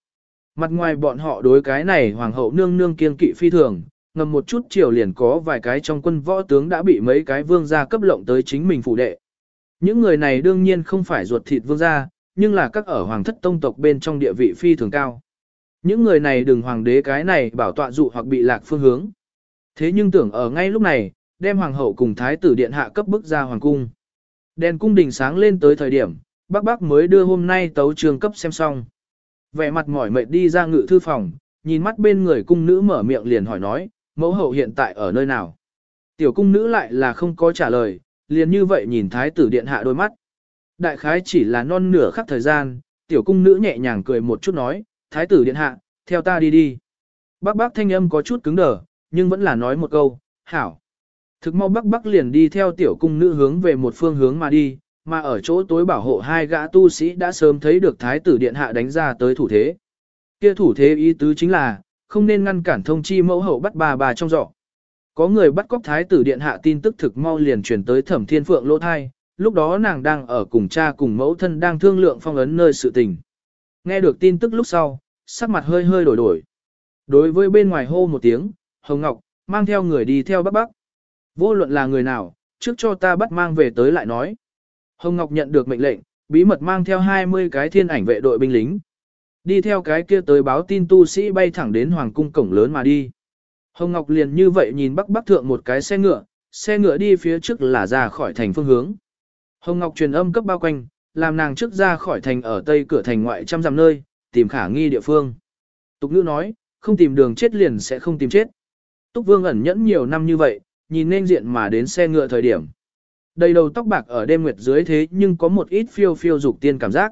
[SPEAKER 1] Mặt ngoài bọn họ đối cái này hoàng hậu nương nương kiên kỵ phi thường, ngầm một chút chiều liền có vài cái trong quân võ tướng đã bị mấy cái vương gia cấp lộng tới chính mình phụ đệ. Những người này đương nhiên không phải ruột thịt vương gia, nhưng là các ở hoàng thất tông tộc bên trong địa vị phi thường cao. Những người này đừng hoàng đế cái này bảo tọa dụ hoặc bị lạc phương hướng. Thế nhưng tưởng ở ngay lúc này, đem hoàng hậu cùng thái tử điện hạ cấp bức ra hoàng cung. Đèn cung đình sáng lên tới thời điểm, bác bác mới đưa hôm nay tấu trường cấp xem xong. Vẻ mặt mỏi mệt đi ra ngự thư phòng, nhìn mắt bên người cung nữ mở miệng liền hỏi nói, mẫu hậu hiện tại ở nơi nào. Tiểu cung nữ lại là không có trả lời, liền như vậy nhìn thái tử điện hạ đôi mắt. Đại khái chỉ là non nửa khắc thời gian, tiểu cung nữ nhẹ nhàng cười một chút nói, thái tử điện hạ, theo ta đi đi. Bác bác thanh âm có chút cứng đờ, nhưng vẫn là nói một câu, hảo. Thực mau bắc bắc liền đi theo tiểu cung nữ hướng về một phương hướng mà đi, mà ở chỗ tối bảo hộ hai gã tu sĩ đã sớm thấy được thái tử điện hạ đánh ra tới thủ thế. Kia thủ thế ý tứ chính là, không nên ngăn cản thông chi mẫu hậu bắt bà bà trong giỏ. Có người bắt cóc thái tử điện hạ tin tức thực mau liền truyền tới thẩm thiên phượng lỗ thai, lúc đó nàng đang ở cùng cha cùng mẫu thân đang thương lượng phong ấn nơi sự tình. Nghe được tin tức lúc sau, sắc mặt hơi hơi đổi đổi. Đối với bên ngoài hô một tiếng, Hồng Ngọc, mang theo người đi theo bắc bắc. Vô luận là người nào, trước cho ta bắt mang về tới lại nói. Hồng Ngọc nhận được mệnh lệnh, bí mật mang theo 20 cái thiên ảnh vệ đội binh lính. Đi theo cái kia tới báo tin tu sĩ bay thẳng đến hoàng cung cổng lớn mà đi. Hồng Ngọc liền như vậy nhìn bắc bắc thượng một cái xe ngựa, xe ngựa đi phía trước là ra khỏi thành phương hướng. Hồng Ngọc truyền âm cấp bao quanh, làm nàng trước ra khỏi thành ở tây cửa thành ngoại trăm dặm nơi, tìm khả nghi địa phương. Tục ngữ nói, không tìm đường chết liền sẽ không tìm chết. Túc Vương ẩn nhẫn nhiều năm như vậy, nhìn nên diện mà đến xe ngựa thời điểm. Đầy đầu tóc bạc ở đêm nguyệt dưới thế nhưng có một ít phiêu phiêu dục tiên cảm giác.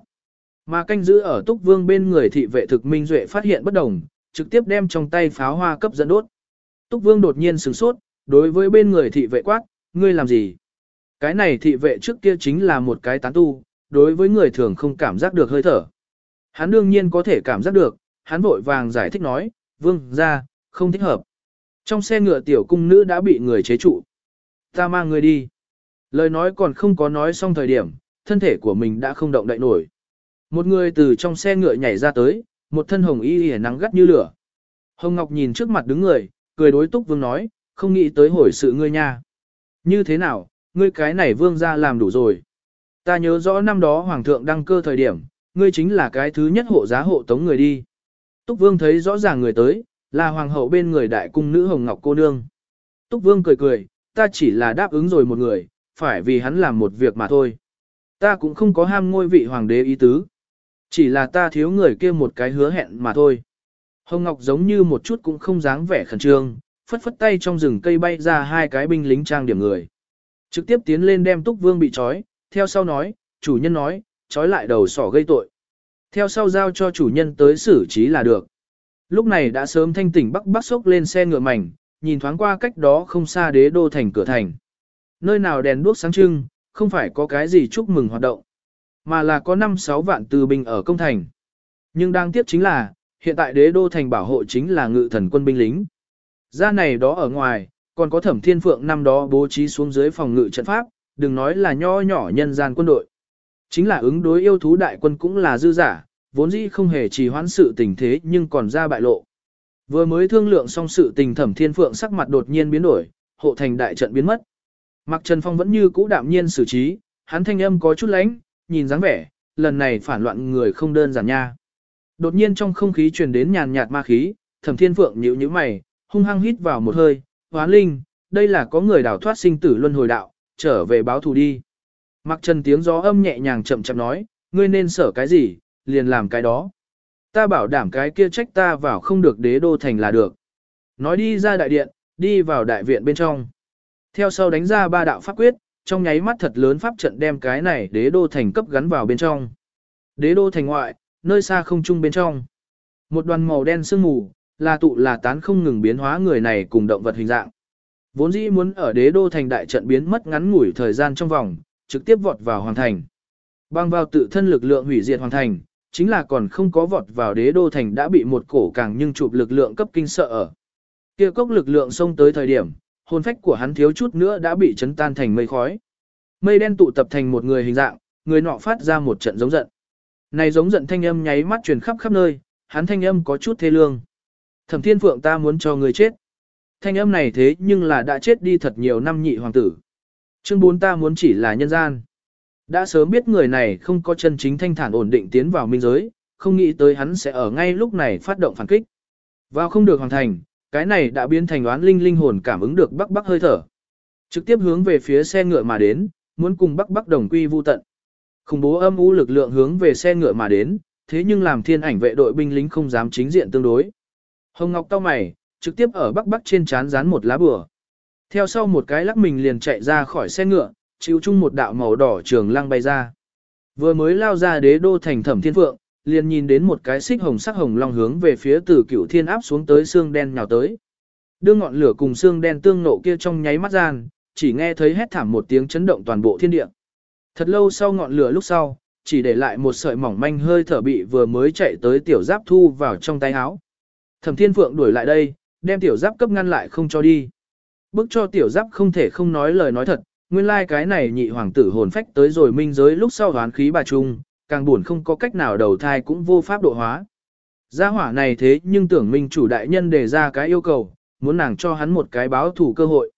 [SPEAKER 1] Mà canh giữ ở Túc Vương bên người thị vệ thực minh duệ phát hiện bất đồng, trực tiếp đem trong tay pháo hoa cấp dẫn đốt. Túc Vương đột nhiên sửng sốt, đối với bên người thị vệ quát, ngươi làm gì? Cái này thị vệ trước kia chính là một cái tán tu, đối với người thường không cảm giác được hơi thở. Hắn đương nhiên có thể cảm giác được, hắn vội vàng giải thích nói, vương, ra, không thích hợp. Trong xe ngựa tiểu cung nữ đã bị người chế trụ. Ta mang người đi. Lời nói còn không có nói xong thời điểm, thân thể của mình đã không động đậy nổi. Một người từ trong xe ngựa nhảy ra tới, một thân hồng y hề nắng gắt như lửa. Hồng Ngọc nhìn trước mặt đứng người, cười đối túc vương nói, không nghĩ tới hồi sự ngươi nha. Như thế nào, ngươi cái này vương ra làm đủ rồi. Ta nhớ rõ năm đó hoàng thượng đăng cơ thời điểm, ngươi chính là cái thứ nhất hộ giá hộ tống người đi. Túc vương thấy rõ ràng người tới, là hoàng hậu bên người đại cung nữ hồng ngọc cô nương. Túc vương cười cười, ta chỉ là đáp ứng rồi một người, phải vì hắn làm một việc mà thôi. Ta cũng không có ham ngôi vị hoàng đế ý tứ. Chỉ là ta thiếu người kia một cái hứa hẹn mà thôi. Hồng Ngọc giống như một chút cũng không dáng vẻ khẩn trương, phất phất tay trong rừng cây bay ra hai cái binh lính trang điểm người. Trực tiếp tiến lên đem Túc Vương bị trói, theo sau nói, chủ nhân nói, trói lại đầu sỏ gây tội. Theo sau giao cho chủ nhân tới xử trí là được. Lúc này đã sớm thanh tỉnh bắc bắc sốc lên xe ngựa mảnh, nhìn thoáng qua cách đó không xa đế đô thành cửa thành. Nơi nào đèn đuốc sáng trưng, không phải có cái gì chúc mừng hoạt động, mà là có 5-6 vạn từ binh ở công thành. Nhưng đang tiếc chính là, hiện tại đế đô thành bảo hộ chính là ngự thần quân binh lính. Ra này đó ở ngoài, còn có thẩm thiên phượng năm đó bố trí xuống dưới phòng ngự trận pháp, đừng nói là nho nhỏ nhân gian quân đội. Chính là ứng đối yêu thú đại quân cũng là dư giả, vốn dĩ không hề trì hoãn sự tình thế nhưng còn ra bại lộ. Vừa mới thương lượng xong sự tình thẩm thiên phượng sắc mặt đột nhiên biến đổi, hộ thành đại trận biến mất. Mặc Trần Phong vẫn như cũ đạm nhiên xử trí, hắn thanh âm có chút lánh, nhìn dáng vẻ, lần này phản loạn người không đơn giản nha. Đột nhiên trong không khí truyền đến nhàn nhạt ma khí, thẩm thiên phượng nhíu nhíu mày, hung hăng hít vào một hơi, hoán linh, đây là có người đào thoát sinh tử luân hồi đạo, trở về báo thù đi. Mặc trần tiếng gió âm nhẹ nhàng chậm chậm nói, ngươi nên sở cái gì, liền làm cái đó. Ta bảo đảm cái kia trách ta vào không được đế đô thành là được. Nói đi ra đại điện, đi vào đại viện bên trong. Theo sau đánh ra ba đạo pháp quyết, trong nháy mắt thật lớn pháp trận đem cái này đế đô thành cấp gắn vào bên trong. Đế đô thành ngoại, nơi xa không trung bên trong. Một đoàn màu đen sương mù, là tụ là tán không ngừng biến hóa người này cùng động vật hình dạng. Vốn dĩ muốn ở đế đô thành đại trận biến mất ngắn ngủi thời gian trong vòng, trực tiếp vọt vào hoàng thành. Bang vào tự thân lực lượng hủy diệt hoàng thành, chính là còn không có vọt vào đế đô thành đã bị một cổ càng nhưng chụp lực lượng cấp kinh sợ ở. Kia cốc lực lượng xông tới thời điểm, hồn phách của hắn thiếu chút nữa đã bị chấn tan thành mây khói. Mây đen tụ tập thành một người hình dạng, người nọ phát ra một trận giống giận. Này giống giận thanh âm nháy mắt truyền khắp khắp nơi, hắn thanh âm có chút thê lương. Thẩm Thiên Phượng ta muốn cho người chết. Thanh âm này thế nhưng là đã chết đi thật nhiều năm nhị hoàng tử. Chương 4 ta muốn chỉ là nhân gian. Đã sớm biết người này không có chân chính thanh thản ổn định tiến vào minh giới, không nghĩ tới hắn sẽ ở ngay lúc này phát động phản kích. Vào không được hoàn thành, cái này đã biến thành oán linh linh hồn cảm ứng được bắc bắc hơi thở. Trực tiếp hướng về phía xe ngựa mà đến, muốn cùng bắc bắc đồng quy vu tận. Khủng bố âm u lực lượng hướng về xe ngựa mà đến, thế nhưng làm thiên ảnh vệ đội binh lính không dám chính diện tương đối. Hồng Ngọc cau mày, trực tiếp ở bắc bắc trên chán dán một lá bừa. Theo sau một cái lắc mình liền chạy ra khỏi xe ngựa, chịu chung một đạo màu đỏ trường lăng bay ra. Vừa mới lao ra đế đô thành thẩm thiên phượng, liền nhìn đến một cái xích hồng sắc hồng long hướng về phía từ cựu thiên áp xuống tới xương đen nhào tới. Đưa ngọn lửa cùng xương đen tương nộ kia trong nháy mắt gian, chỉ nghe thấy hét thảm một tiếng chấn động toàn bộ thiên địa. Thật lâu sau ngọn lửa lúc sau, chỉ để lại một sợi mỏng manh hơi thở bị vừa mới chạy tới tiểu giáp thu vào trong tay áo. Thẩm Thiên Phượng đuổi lại đây, đem tiểu giáp cấp ngăn lại không cho đi. Bức cho tiểu giáp không thể không nói lời nói thật, nguyên lai like cái này nhị hoàng tử hồn phách tới rồi minh giới lúc sau hoán khí bà trung, càng buồn không có cách nào đầu thai cũng vô pháp độ hóa. Gia hỏa này thế nhưng tưởng minh chủ đại nhân đề ra cái yêu cầu, muốn nàng cho hắn một cái báo thủ cơ hội.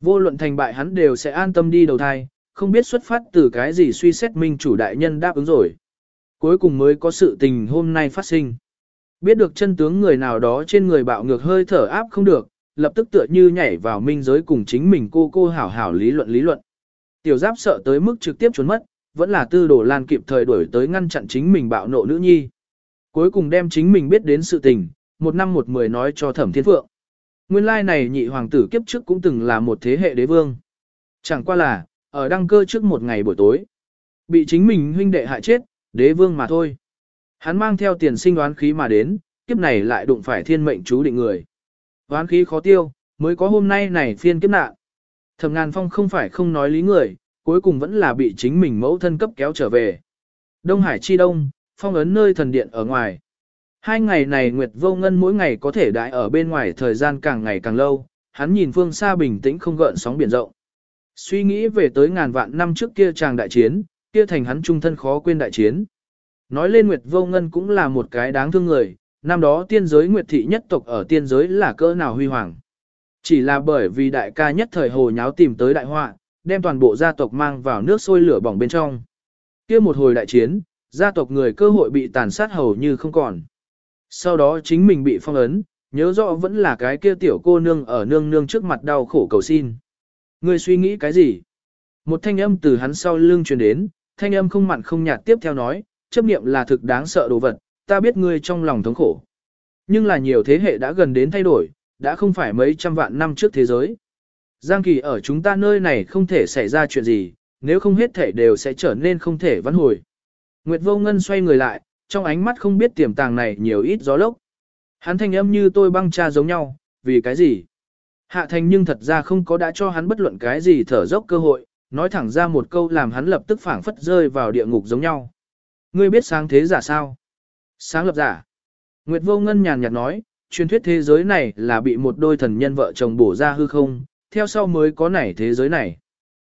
[SPEAKER 1] Vô luận thành bại hắn đều sẽ an tâm đi đầu thai, không biết xuất phát từ cái gì suy xét minh chủ đại nhân đáp ứng rồi. Cuối cùng mới có sự tình hôm nay phát sinh. Biết được chân tướng người nào đó trên người bạo ngược hơi thở áp không được, lập tức tựa như nhảy vào minh giới cùng chính mình cô cô hảo hảo lý luận lý luận. Tiểu giáp sợ tới mức trực tiếp trốn mất, vẫn là tư đồ lan kịp thời đuổi tới ngăn chặn chính mình bạo nộ nữ nhi. Cuối cùng đem chính mình biết đến sự tình, một năm một mười nói cho thẩm thiên phượng. Nguyên lai này nhị hoàng tử kiếp trước cũng từng là một thế hệ đế vương. Chẳng qua là, ở đăng cơ trước một ngày buổi tối. Bị chính mình huynh đệ hại chết, đế vương mà thôi. Hắn mang theo tiền sinh đoán khí mà đến, kiếp này lại đụng phải thiên mệnh chú định người. Đoán khí khó tiêu, mới có hôm nay này phiên kiếp nạn. Thẩm ngàn phong không phải không nói lý người, cuối cùng vẫn là bị chính mình mẫu thân cấp kéo trở về. Đông Hải chi đông, phong ấn nơi thần điện ở ngoài. Hai ngày này Nguyệt Vô Ngân mỗi ngày có thể đại ở bên ngoài thời gian càng ngày càng lâu, hắn nhìn phương xa bình tĩnh không gợn sóng biển rộng. Suy nghĩ về tới ngàn vạn năm trước kia chàng đại chiến, kia thành hắn trung thân khó quên đại chiến. Nói lên Nguyệt Vô Ngân cũng là một cái đáng thương người, năm đó tiên giới Nguyệt thị nhất tộc ở tiên giới là cỡ nào huy hoàng. Chỉ là bởi vì đại ca nhất thời hồ nháo tìm tới đại họa, đem toàn bộ gia tộc mang vào nước sôi lửa bỏng bên trong. kia một hồi đại chiến, gia tộc người cơ hội bị tàn sát hầu như không còn. Sau đó chính mình bị phong ấn, nhớ rõ vẫn là cái kia tiểu cô nương ở nương nương trước mặt đau khổ cầu xin. Ngươi suy nghĩ cái gì? Một thanh âm từ hắn sau lưng truyền đến, thanh âm không mặn không nhạt tiếp theo nói, chấp niệm là thực đáng sợ đồ vật, ta biết ngươi trong lòng thống khổ. Nhưng là nhiều thế hệ đã gần đến thay đổi, đã không phải mấy trăm vạn năm trước thế giới. Giang kỳ ở chúng ta nơi này không thể xảy ra chuyện gì, nếu không hết thể đều sẽ trở nên không thể vãn hồi. Nguyệt vô ngân xoay người lại, trong ánh mắt không biết tiềm tàng này nhiều ít gió lốc. Hắn thanh âm như tôi băng cha giống nhau, vì cái gì? Hạ thành nhưng thật ra không có đã cho hắn bất luận cái gì thở dốc cơ hội, nói thẳng ra một câu làm hắn lập tức phảng phất rơi vào địa ngục giống nhau. Ngươi biết sáng thế giả sao? Sáng lập giả. Nguyệt vô ngân nhàn nhạt nói, truyền thuyết thế giới này là bị một đôi thần nhân vợ chồng bổ ra hư không, theo sau mới có nảy thế giới này.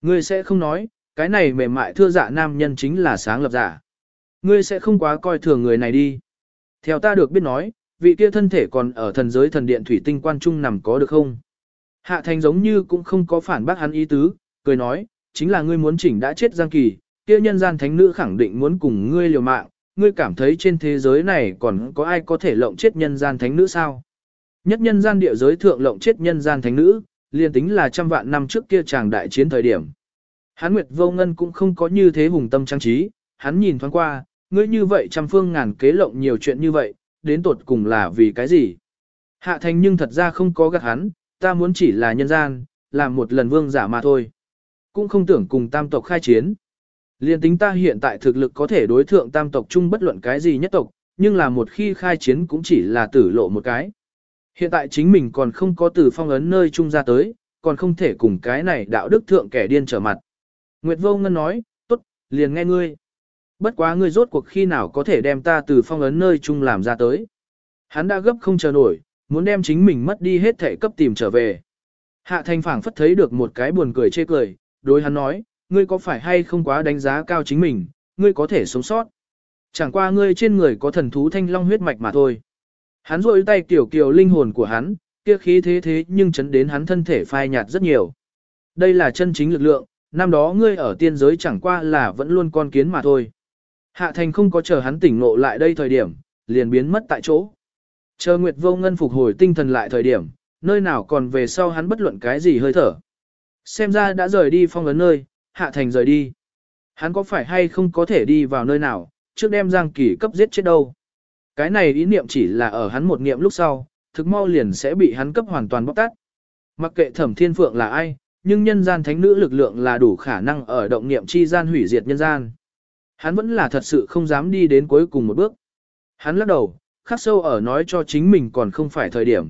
[SPEAKER 1] Ngươi sẽ không nói, cái này mềm mại thưa dạ nam nhân chính là sáng lập giả. Ngươi sẽ không quá coi thường người này đi. Theo ta được biết nói, vị kia thân thể còn ở thần giới thần điện thủy tinh quan trung nằm có được không? Hạ thành giống như cũng không có phản bác hắn ý tứ, cười nói, chính là ngươi muốn chỉnh đã chết Giang Kỳ, kia nhân gian thánh nữ khẳng định muốn cùng ngươi liều mạng, ngươi cảm thấy trên thế giới này còn có ai có thể lộng chết nhân gian thánh nữ sao? Nhất nhân gian địa giới thượng lộng chết nhân gian thánh nữ, liền tính là trăm vạn năm trước kia chàng đại chiến thời điểm. Hán Nguyệt Vô Ngân cũng không có như thế hùng tâm trang trí, hắn nhìn thoáng qua, ngươi như vậy trăm phương ngàn kế lộng nhiều chuyện như vậy, đến tột cùng là vì cái gì? Hạ thành nhưng thật ra không có gạt hắn, ta muốn chỉ là nhân gian, làm một lần vương giả mà thôi. Cũng không tưởng cùng tam tộc khai chiến. Liên tính ta hiện tại thực lực có thể đối thượng tam tộc chung bất luận cái gì nhất tộc, nhưng là một khi khai chiến cũng chỉ là tử lộ một cái. Hiện tại chính mình còn không có từ phong ấn nơi chung ra tới, còn không thể cùng cái này đạo đức thượng kẻ điên trở mặt. Nguyệt Vô Ngân nói, tốt, liền nghe ngươi. Bất quá ngươi rốt cuộc khi nào có thể đem ta từ phong ấn nơi chung làm ra tới. Hắn đã gấp không chờ nổi, muốn đem chính mình mất đi hết thể cấp tìm trở về. Hạ thành phảng phất thấy được một cái buồn cười chê cười, đối hắn nói, ngươi có phải hay không quá đánh giá cao chính mình, ngươi có thể sống sót. Chẳng qua ngươi trên người có thần thú thanh long huyết mạch mà thôi. Hắn rôi tay kiểu kiểu linh hồn của hắn, kia khí thế thế nhưng chấn đến hắn thân thể phai nhạt rất nhiều. Đây là chân chính lực lượng, năm đó ngươi ở tiên giới chẳng qua là vẫn luôn con kiến mà thôi. Hạ thành không có chờ hắn tỉnh ngộ lại đây thời điểm, liền biến mất tại chỗ. Chờ Nguyệt Vô Ngân phục hồi tinh thần lại thời điểm, nơi nào còn về sau hắn bất luận cái gì hơi thở. Xem ra đã rời đi phong ấn nơi, hạ thành rời đi. Hắn có phải hay không có thể đi vào nơi nào, trước đem Giang Kỳ cấp giết chết đâu. Cái này ý niệm chỉ là ở hắn một niệm lúc sau, thực mau liền sẽ bị hắn cấp hoàn toàn bóc tát. Mặc kệ thẩm thiên phượng là ai, nhưng nhân gian thánh nữ lực lượng là đủ khả năng ở động niệm chi gian hủy diệt nhân gian. Hắn vẫn là thật sự không dám đi đến cuối cùng một bước. Hắn lắc đầu, khắc sâu ở nói cho chính mình còn không phải thời điểm.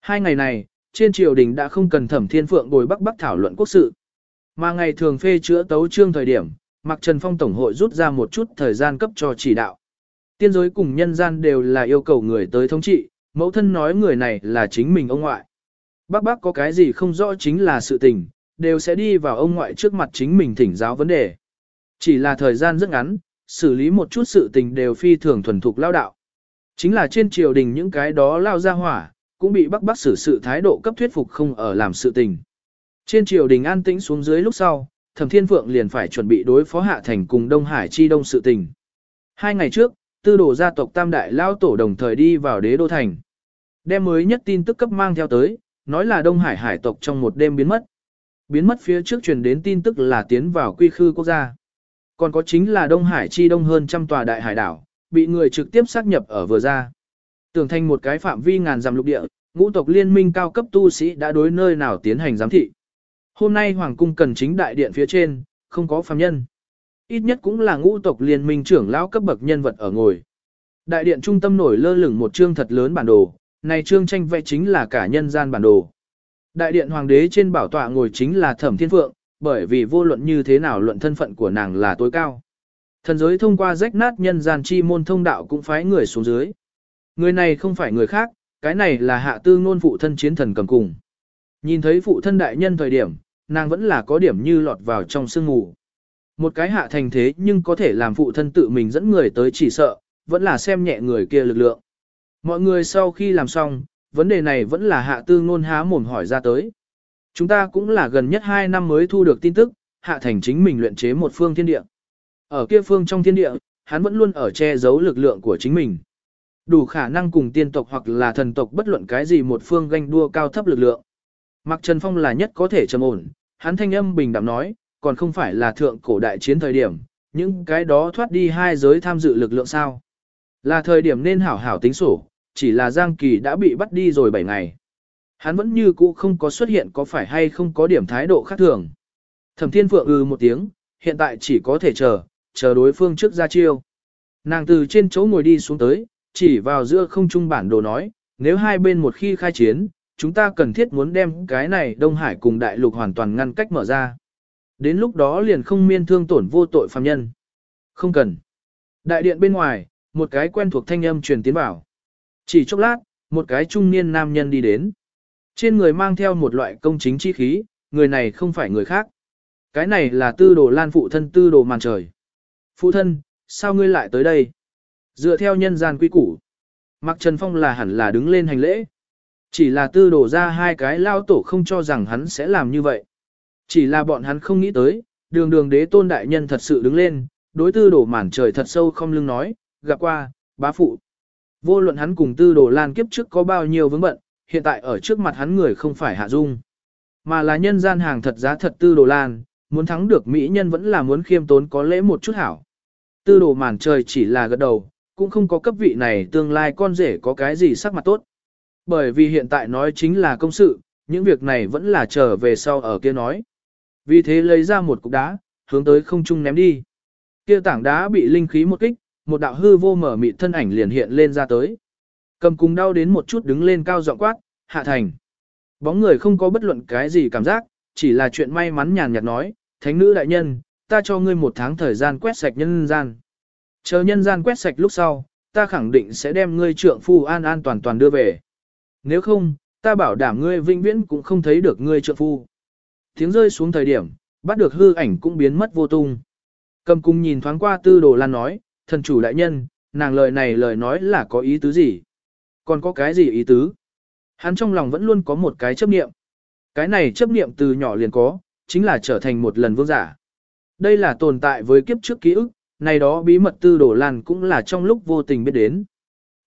[SPEAKER 1] Hai ngày này, trên triều đình đã không cần thẩm thiên phượng bồi bắc bắc thảo luận quốc sự. Mà ngày thường phê chữa tấu trương thời điểm, Mạc Trần Phong Tổng hội rút ra một chút thời gian cấp cho chỉ đạo. Tiên giới cùng nhân gian đều là yêu cầu người tới thống trị, mẫu thân nói người này là chính mình ông ngoại. Bác bác có cái gì không rõ chính là sự tình, đều sẽ đi vào ông ngoại trước mặt chính mình thỉnh giáo vấn đề. Chỉ là thời gian rất ngắn, xử lý một chút sự tình đều phi thường thuần thục lao đạo. Chính là trên triều đình những cái đó lao ra hỏa, cũng bị bác bác xử sự thái độ cấp thuyết phục không ở làm sự tình. Trên triều đình an tĩnh xuống dưới lúc sau, Thẩm Thiên Phượng liền phải chuẩn bị đối phó Hạ Thành cùng Đông Hải chi đông sự tình. Hai ngày trước, tư đồ gia tộc Tam Đại Lao Tổ đồng thời đi vào đế đô thành. Đem mới nhất tin tức cấp mang theo tới, nói là Đông Hải hải tộc trong một đêm biến mất. Biến mất phía trước truyền đến tin tức là tiến vào quy khư quốc gia. Còn có chính là Đông Hải chi đông hơn trăm tòa đại hải đảo, bị người trực tiếp xác nhập ở vừa ra. Tưởng thành một cái phạm vi ngàn dặm lục địa, ngũ tộc liên minh cao cấp tu sĩ đã đối nơi nào tiến hành giám thị. Hôm nay Hoàng cung cần chính đại điện phía trên, không có phàm nhân. Ít nhất cũng là ngũ tộc liên minh trưởng lão cấp bậc nhân vật ở ngồi. Đại điện trung tâm nổi lơ lửng một chương thật lớn bản đồ, này chương tranh vẽ chính là cả nhân gian bản đồ. Đại điện hoàng đế trên bảo tọa ngồi chính là Thẩm Thiên Phượng, bởi vì vô luận như thế nào luận thân phận của nàng là tối cao. Thần giới thông qua rách nát nhân gian chi môn thông đạo cũng phái người xuống dưới. Người này không phải người khác, cái này là hạ tư ngôn phụ thân chiến thần cầm cùng. Nhìn thấy phụ thân đại nhân thời điểm, nàng vẫn là có điểm như lọt vào trong sương ngủ, Một cái hạ thành thế nhưng có thể làm phụ thân tự mình dẫn người tới chỉ sợ, vẫn là xem nhẹ người kia lực lượng. Mọi người sau khi làm xong, vấn đề này vẫn là hạ tư ngôn há mồm hỏi ra tới. Chúng ta cũng là gần nhất 2 năm mới thu được tin tức, hạ thành chính mình luyện chế một phương thiên địa. Ở kia phương trong thiên địa, hắn vẫn luôn ở che giấu lực lượng của chính mình. Đủ khả năng cùng tiên tộc hoặc là thần tộc bất luận cái gì một phương ganh đua cao thấp lực lượng. Mặc Trần Phong là nhất có thể trầm ổn, hắn thanh âm bình đạm nói, còn không phải là thượng cổ đại chiến thời điểm, những cái đó thoát đi hai giới tham dự lực lượng sao. Là thời điểm nên hảo hảo tính sổ, chỉ là Giang Kỳ đã bị bắt đi rồi 7 ngày. Hắn vẫn như cũ không có xuất hiện có phải hay không có điểm thái độ khác thường. Thẩm Thiên Phượng ư ừ một tiếng, hiện tại chỉ có thể chờ, chờ đối phương trước ra chiêu. Nàng từ trên chỗ ngồi đi xuống tới, chỉ vào giữa không trung bản đồ nói, nếu hai bên một khi khai chiến, chúng ta cần thiết muốn đem cái này Đông Hải cùng đại lục hoàn toàn ngăn cách mở ra. Đến lúc đó liền không miên thương tổn vô tội phàm nhân. Không cần. Đại điện bên ngoài, một cái quen thuộc thanh âm truyền tiến vào. Chỉ chốc lát, một cái trung niên nam nhân đi đến. Trên người mang theo một loại công chính chi khí, người này không phải người khác. Cái này là tư đồ lan phụ thân tư đồ màn trời. Phụ thân, sao ngươi lại tới đây? Dựa theo nhân gian quy củ. Mặc Trần Phong là hẳn là đứng lên hành lễ. Chỉ là tư đổ ra hai cái lao tổ không cho rằng hắn sẽ làm như vậy. Chỉ là bọn hắn không nghĩ tới, đường đường đế tôn đại nhân thật sự đứng lên, đối tư đổ mản trời thật sâu không lưng nói, gặp qua, bá phụ. Vô luận hắn cùng tư đổ lan kiếp trước có bao nhiêu vướng bận, hiện tại ở trước mặt hắn người không phải hạ dung. Mà là nhân gian hàng thật giá thật tư đồ lan, muốn thắng được mỹ nhân vẫn là muốn khiêm tốn có lễ một chút hảo. Tư đồ mản trời chỉ là gật đầu, cũng không có cấp vị này tương lai con rể có cái gì sắc mặt tốt. Bởi vì hiện tại nói chính là công sự, những việc này vẫn là trở về sau ở kia nói. Vì thế lấy ra một cục đá, hướng tới không trung ném đi. Kia tảng đá bị linh khí một kích, một đạo hư vô mở mịt thân ảnh liền hiện lên ra tới. Cầm cung đau đến một chút đứng lên cao giọng quát, hạ thành. Bóng người không có bất luận cái gì cảm giác, chỉ là chuyện may mắn nhàn nhạt nói, thánh nữ đại nhân, ta cho ngươi một tháng thời gian quét sạch nhân gian. Chờ nhân gian quét sạch lúc sau, ta khẳng định sẽ đem ngươi trượng phu an an toàn toàn đưa về. Nếu không, ta bảo đảm ngươi vĩnh viễn cũng không thấy được ngươi trượng phu. Tiếng rơi xuống thời điểm, bắt được hư ảnh cũng biến mất vô tung. Cầm cung nhìn thoáng qua tư đồ lan nói, thần chủ đại nhân, nàng lời này lời nói là có ý tứ gì? Còn có cái gì ý tứ? Hắn trong lòng vẫn luôn có một cái chấp niệm. Cái này chấp niệm từ nhỏ liền có, chính là trở thành một lần vương giả. Đây là tồn tại với kiếp trước ký ức, này đó bí mật tư đồ lan cũng là trong lúc vô tình biết đến.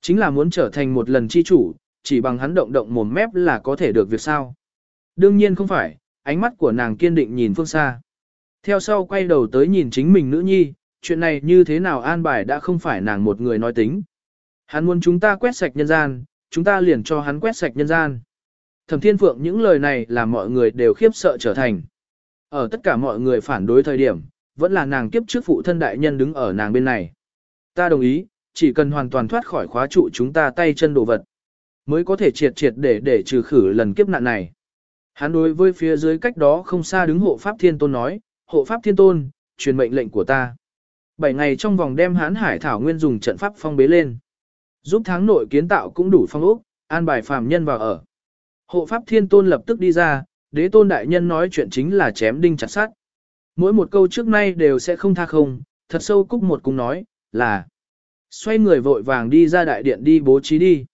[SPEAKER 1] Chính là muốn trở thành một lần chi chủ, chỉ bằng hắn động động mồm mép là có thể được việc sao. Đương nhiên không phải, ánh mắt của nàng kiên định nhìn phương xa. Theo sau quay đầu tới nhìn chính mình nữ nhi, chuyện này như thế nào an bài đã không phải nàng một người nói tính. Hắn muốn chúng ta quét sạch nhân gian, chúng ta liền cho hắn quét sạch nhân gian. Thẩm Thiên Phượng những lời này làm mọi người đều khiếp sợ trở thành. Ở tất cả mọi người phản đối thời điểm, vẫn là nàng kiếp trước phụ thân đại nhân đứng ở nàng bên này. Ta đồng ý, chỉ cần hoàn toàn thoát khỏi khóa trụ chúng ta tay chân đồ vật, mới có thể triệt triệt để để trừ khử lần kiếp nạn này. Hắn đối với phía dưới cách đó không xa đứng hộ pháp thiên tôn nói, hộ pháp thiên tôn, truyền mệnh lệnh của ta. Bảy ngày trong vòng đem hán hải thảo nguyên dùng trận pháp phong bế lên. Giúp tháng nội kiến tạo cũng đủ phong ốc, an bài phàm nhân vào ở. Hộ pháp thiên tôn lập tức đi ra, đế tôn đại nhân nói chuyện chính là chém đinh chặt sát. Mỗi một câu trước nay đều sẽ không tha không, thật sâu cúc một cùng nói, là xoay người vội vàng đi ra đại điện đi bố trí đi.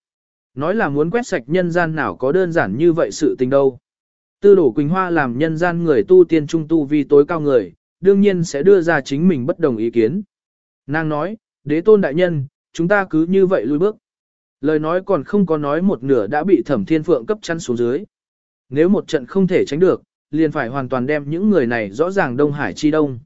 [SPEAKER 1] Nói là muốn quét sạch nhân gian nào có đơn giản như vậy sự tình đâu. Tư đổ Quỳnh Hoa làm nhân gian người tu tiên trung tu vi tối cao người, đương nhiên sẽ đưa ra chính mình bất đồng ý kiến. Nàng nói, đế tôn đại nhân, chúng ta cứ như vậy lùi bước. Lời nói còn không có nói một nửa đã bị thẩm thiên phượng cấp chăn xuống dưới. Nếu một trận không thể tránh được, liền phải hoàn toàn đem những người này rõ ràng Đông Hải chi đông.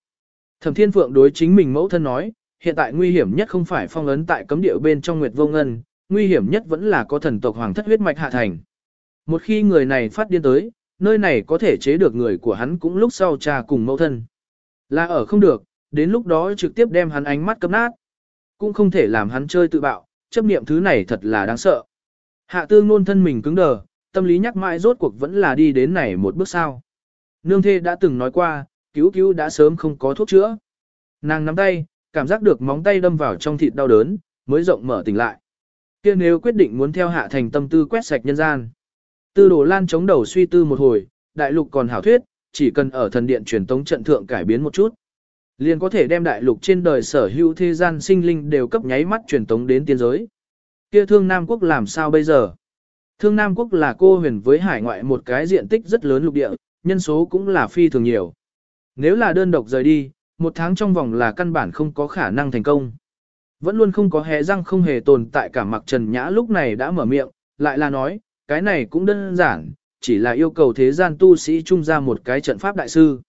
[SPEAKER 1] Thẩm thiên phượng đối chính mình mẫu thân nói, hiện tại nguy hiểm nhất không phải phong ấn tại cấm địa bên trong Nguyệt Vô Ngân, nguy hiểm nhất vẫn là có thần tộc hoàng thất huyết mạch hạ thành. Một khi người này phát điên tới, nơi này có thể chế được người của hắn cũng lúc sau cha cùng mẫu thân. Là ở không được, đến lúc đó trực tiếp đem hắn ánh mắt cấm nát. Cũng không thể làm hắn chơi tự bạo, chấp niệm thứ này thật là đáng sợ. Hạ tương nôn thân mình cứng đờ, tâm lý nhắc mãi rốt cuộc vẫn là đi đến này một bước sau Nương thê đã từng nói qua, cứu cứu đã sớm không có thuốc chữa. Nàng nắm tay, cảm giác được móng tay đâm vào trong thịt đau đớn, mới rộng mở tỉnh lại kia nếu quyết định muốn theo hạ thành tâm tư quét sạch nhân gian. Tư đồ lan chống đầu suy tư một hồi, đại lục còn hảo thuyết, chỉ cần ở thần điện truyền tống trận thượng cải biến một chút. Liền có thể đem đại lục trên đời sở hữu thế gian sinh linh đều cấp nháy mắt truyền tống đến tiên giới. Kia thương Nam Quốc làm sao bây giờ? Thương Nam Quốc là cô huyền với hải ngoại một cái diện tích rất lớn lục địa, nhân số cũng là phi thường nhiều. Nếu là đơn độc rời đi, một tháng trong vòng là căn bản không có khả năng thành công. Vẫn luôn không có hé răng không hề tồn tại cả mặc trần nhã lúc này đã mở miệng, lại là nói, cái này cũng đơn giản, chỉ là yêu cầu thế gian tu sĩ trung ra một cái trận pháp đại sư.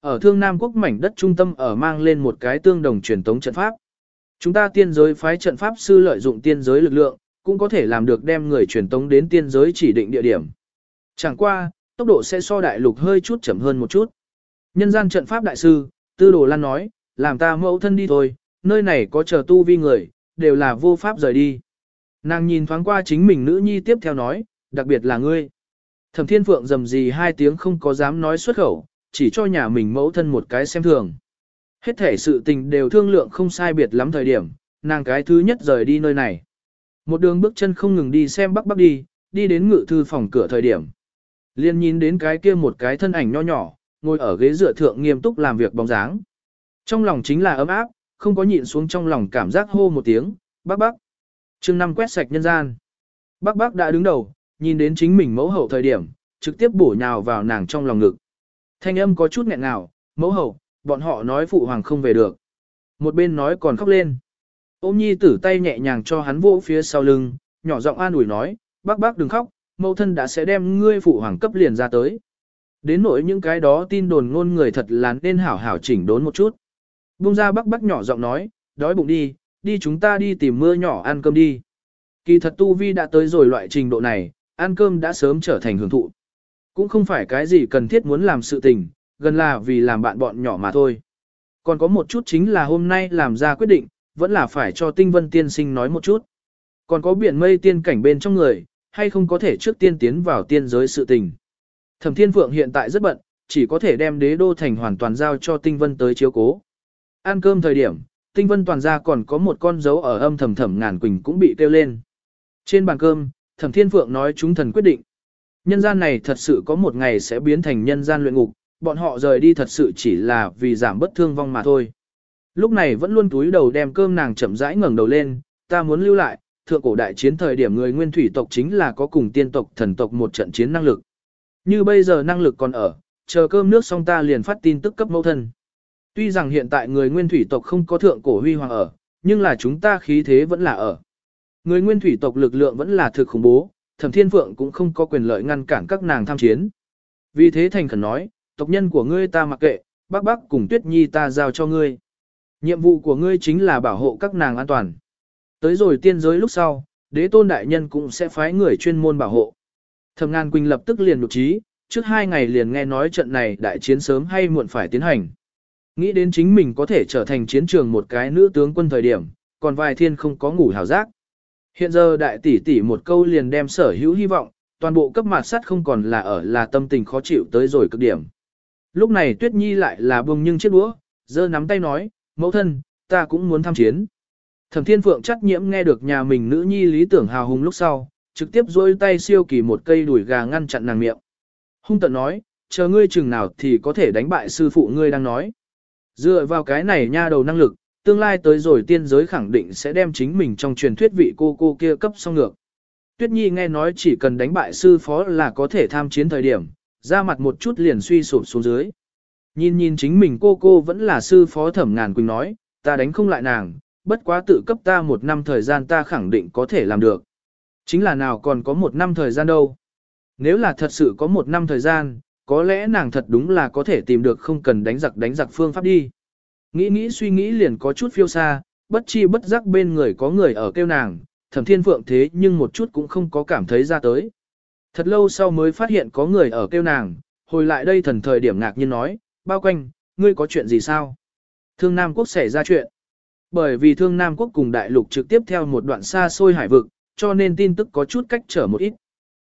[SPEAKER 1] Ở thương Nam quốc mảnh đất trung tâm ở mang lên một cái tương đồng truyền tống trận pháp. Chúng ta tiên giới phái trận pháp sư lợi dụng tiên giới lực lượng, cũng có thể làm được đem người truyền tống đến tiên giới chỉ định địa điểm. Chẳng qua, tốc độ sẽ so đại lục hơi chút chậm hơn một chút. Nhân gian trận pháp đại sư, Tư Đồ Lan nói, làm ta mẫu thân đi thôi, nơi này có chờ tu vi người, đều là vô pháp rời đi. Nàng nhìn thoáng qua chính mình nữ nhi tiếp theo nói, đặc biệt là ngươi. Thẩm Thiên Phượng dầm gì hai tiếng không có dám nói xuất khẩu, chỉ cho nhà mình mẫu thân một cái xem thường. Hết thể sự tình đều thương lượng không sai biệt lắm thời điểm, nàng cái thứ nhất rời đi nơi này. Một đường bước chân không ngừng đi xem bắc bắc đi, đi đến ngự thư phòng cửa thời điểm. Liên nhìn đến cái kia một cái thân ảnh nho nhỏ, ngồi ở ghế dựa thượng nghiêm túc làm việc bóng dáng. Trong lòng chính là ấm áp, không có nhịn xuống trong lòng cảm giác hô một tiếng, bác bác. chương năm quét sạch nhân gian. Bác bác đã đứng đầu, nhìn đến chính mình mẫu hậu thời điểm, trực tiếp bổ nhào vào nàng trong lòng ngực. Thanh âm có chút nghẹn ngào, mẫu hậu, bọn họ nói phụ hoàng không về được. Một bên nói còn khóc lên. Ôm nhi tử tay nhẹ nhàng cho hắn vỗ phía sau lưng, nhỏ giọng an ủi nói, bác bác đừng khóc, mẫu thân đã sẽ đem ngươi phụ hoàng cấp liền ra tới. Đến nỗi những cái đó tin đồn ngôn người thật là nên hảo hảo chỉnh đốn một chút. Bung ra bắc bắc nhỏ giọng nói, đói bụng đi, đi chúng ta đi tìm mưa nhỏ ăn cơm đi. Kỳ thật Tu Vi đã tới rồi loại trình độ này, ăn cơm đã sớm trở thành hưởng thụ. Cũng không phải cái gì cần thiết muốn làm sự tình, gần là vì làm bạn bọn nhỏ mà thôi. Còn có một chút chính là hôm nay làm ra quyết định, vẫn là phải cho tinh vân tiên sinh nói một chút. Còn có biển mây tiên cảnh bên trong người, hay không có thể trước tiên tiến vào tiên giới sự tình. Thẩm Thiên Phượng hiện tại rất bận, chỉ có thể đem đế đô thành hoàn toàn giao cho tinh vân tới chiếu cố. Ăn cơm thời điểm, tinh vân toàn ra còn có một con dấu ở âm thầm thầm ngàn quỳnh cũng bị kêu lên. Trên bàn cơm, Thẩm Thiên Phượng nói chúng thần quyết định. Nhân gian này thật sự có một ngày sẽ biến thành nhân gian luyện ngục, bọn họ rời đi thật sự chỉ là vì giảm bất thương vong mà thôi. Lúc này vẫn luôn túi đầu đem cơm nàng chậm rãi ngẩng đầu lên, ta muốn lưu lại, thượng cổ đại chiến thời điểm người nguyên thủy tộc chính là có cùng tiên tộc thần tộc một trận chiến năng lực. Như bây giờ năng lực còn ở, chờ cơm nước xong ta liền phát tin tức cấp mẫu thân. Tuy rằng hiện tại người nguyên thủy tộc không có thượng cổ huy hoàng ở, nhưng là chúng ta khí thế vẫn là ở. Người nguyên thủy tộc lực lượng vẫn là thực khủng bố, thẩm thiên phượng cũng không có quyền lợi ngăn cản các nàng tham chiến. Vì thế thành khẩn nói, tộc nhân của ngươi ta mặc kệ, bác bác cùng tuyết nhi ta giao cho ngươi. Nhiệm vụ của ngươi chính là bảo hộ các nàng an toàn. Tới rồi tiên giới lúc sau, đế tôn đại nhân cũng sẽ phái người chuyên môn bảo hộ. Thẩm ngàn quỳnh lập tức liền nụ trí, trước hai ngày liền nghe nói trận này đại chiến sớm hay muộn phải tiến hành. Nghĩ đến chính mình có thể trở thành chiến trường một cái nữ tướng quân thời điểm, còn vài thiên không có ngủ hào giác. Hiện giờ đại tỷ tỷ một câu liền đem sở hữu hy vọng, toàn bộ cấp mặt sắt không còn là ở là tâm tình khó chịu tới rồi cực điểm. Lúc này Tuyết Nhi lại là bông nhưng chết đũa, giơ nắm tay nói, mẫu thân, ta cũng muốn tham chiến. Thẩm Thiên Phượng chắc nhiễm nghe được nhà mình nữ nhi lý tưởng hào hùng lúc sau, trực tiếp dôi tay siêu kỳ một cây đuổi gà ngăn chặn nàng miệng. Hung tận nói, chờ ngươi chừng nào thì có thể đánh bại sư phụ ngươi đang nói. Dựa vào cái này nha đầu năng lực, tương lai tới rồi tiên giới khẳng định sẽ đem chính mình trong truyền thuyết vị cô cô kia cấp xong ngược. Tuyết Nhi nghe nói chỉ cần đánh bại sư phó là có thể tham chiến thời điểm, ra mặt một chút liền suy sụp xuống dưới. Nhìn nhìn chính mình cô cô vẫn là sư phó thẩm ngàn quỳnh nói, ta đánh không lại nàng, bất quá tự cấp ta một năm thời gian ta khẳng định có thể làm được. Chính là nào còn có một năm thời gian đâu. Nếu là thật sự có một năm thời gian, có lẽ nàng thật đúng là có thể tìm được không cần đánh giặc đánh giặc phương pháp đi. Nghĩ nghĩ suy nghĩ liền có chút phiêu xa, bất chi bất giác bên người có người ở kêu nàng, thẩm thiên phượng thế nhưng một chút cũng không có cảm thấy ra tới. Thật lâu sau mới phát hiện có người ở kêu nàng, hồi lại đây thần thời điểm ngạc nhiên nói, bao quanh, ngươi có chuyện gì sao? Thương Nam Quốc xảy ra chuyện. Bởi vì Thương Nam Quốc cùng đại lục trực tiếp theo một đoạn xa xôi hải vực, cho nên tin tức có chút cách trở một ít.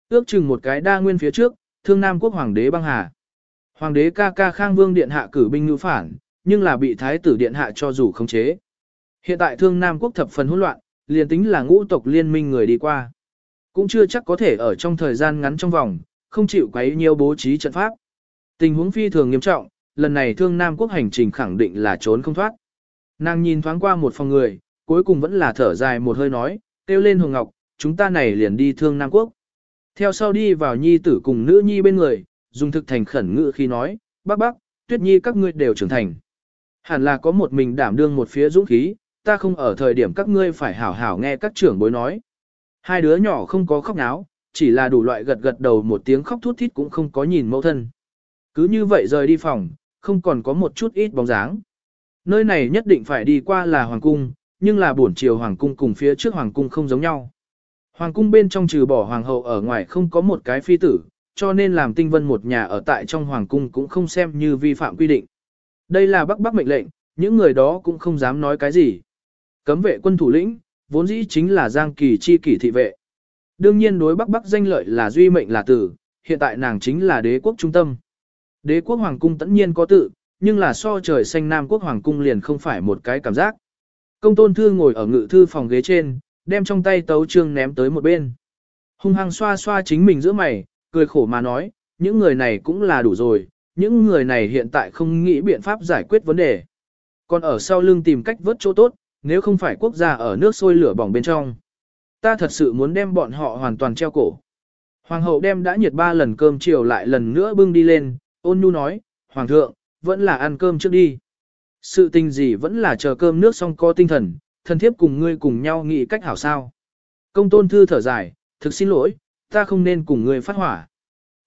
[SPEAKER 1] Ước chừng một cái đa nguyên phía trước, Thương Nam Quốc Hoàng đế băng hà. Hoàng đế ca ca Khang Vương Điện Hạ cử binh ngữ phản, nhưng là bị Thái tử Điện Hạ cho dù khống chế. Hiện tại Thương Nam Quốc thập phần hỗn loạn, liền tính là ngũ tộc liên minh người đi qua. Cũng chưa chắc có thể ở trong thời gian ngắn trong vòng, không chịu quấy nhiều bố trí trận pháp. Tình huống phi thường nghiêm trọng, lần này thương Nam quốc hành trình khẳng định là trốn không thoát. Nàng nhìn thoáng qua một phòng người, cuối cùng vẫn là thở dài một hơi nói, kêu lên Hồng Ngọc, chúng ta này liền đi thương Nam quốc. Theo sau đi vào nhi tử cùng nữ nhi bên người, dùng thực thành khẩn ngữ khi nói, bác bác, tuyết nhi các ngươi đều trưởng thành. Hẳn là có một mình đảm đương một phía dũng khí, ta không ở thời điểm các ngươi phải hảo hảo nghe các trưởng bối nói. Hai đứa nhỏ không có khóc náo, chỉ là đủ loại gật gật đầu một tiếng khóc thút thít cũng không có nhìn mẫu thân. Cứ như vậy rời đi phòng, không còn có một chút ít bóng dáng. Nơi này nhất định phải đi qua là hoàng cung, nhưng là buổi chiều hoàng cung cùng phía trước hoàng cung không giống nhau. Hoàng cung bên trong trừ bỏ hoàng hậu ở ngoài không có một cái phi tử, cho nên làm tinh vân một nhà ở tại trong hoàng cung cũng không xem như vi phạm quy định. Đây là bắc bắc mệnh lệnh, những người đó cũng không dám nói cái gì. Cấm vệ quân thủ lĩnh, vốn dĩ chính là Giang Kỳ chi kỷ thị vệ. Đương nhiên đối Bắc Bắc danh lợi là duy mệnh là tử, hiện tại nàng chính là đế quốc trung tâm. Đế quốc hoàng cung tất nhiên có tự, nhưng là so trời xanh Nam quốc hoàng cung liền không phải một cái cảm giác. Công tôn thư ngồi ở ngự thư phòng ghế trên, đem trong tay tấu trương ném tới một bên. Hung hăng xoa xoa chính mình giữa mày, cười khổ mà nói, những người này cũng là đủ rồi, những người này hiện tại không nghĩ biện pháp giải quyết vấn đề. Còn ở sau lưng tìm cách vớt chỗ tốt, nếu không phải quốc gia ở nước sôi lửa bỏng bên trong. Ta thật sự muốn đem bọn họ hoàn toàn treo cổ. Hoàng hậu đem đã nhiệt ba lần cơm chiều lại lần nữa bưng đi lên, ôn nhu nói, Hoàng thượng, vẫn là ăn cơm trước đi. Sự tình gì vẫn là chờ cơm nước xong có tinh thần, thần thiếp cùng ngươi cùng nhau nghĩ cách hảo sao. Công tôn thư thở dài, thực xin lỗi, ta không nên cùng ngươi phát hỏa.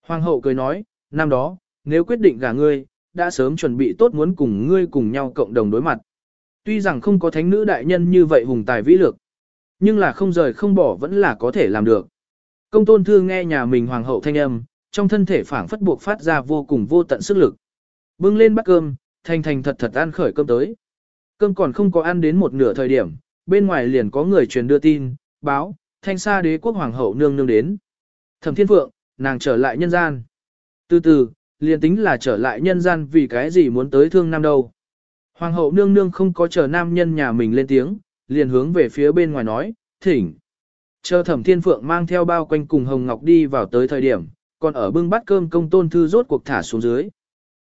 [SPEAKER 1] Hoàng hậu cười nói, năm đó, nếu quyết định gả ngươi, đã sớm chuẩn bị tốt muốn cùng ngươi cùng nhau cộng đồng đối mặt. Tuy rằng không có thánh nữ đại nhân như vậy hùng tài vĩ lược, nhưng là không rời không bỏ vẫn là có thể làm được. Công tôn thư nghe nhà mình hoàng hậu thanh âm, trong thân thể phảng phất buộc phát ra vô cùng vô tận sức lực. Bưng lên bát cơm, thành thành thật thật ăn khởi cơm tới. Cơm còn không có ăn đến một nửa thời điểm, bên ngoài liền có người truyền đưa tin, báo, thanh sa đế quốc hoàng hậu nương nương đến. Thẩm thiên phượng, nàng trở lại nhân gian. Từ từ, liền tính là trở lại nhân gian vì cái gì muốn tới thương nam đâu. Hoàng hậu nương nương không có chờ nam nhân nhà mình lên tiếng, liền hướng về phía bên ngoài nói, thỉnh. Chờ thẩm thiên phượng mang theo bao quanh cùng Hồng Ngọc đi vào tới thời điểm, còn ở bưng bát cơm công tôn thư rốt cuộc thả xuống dưới.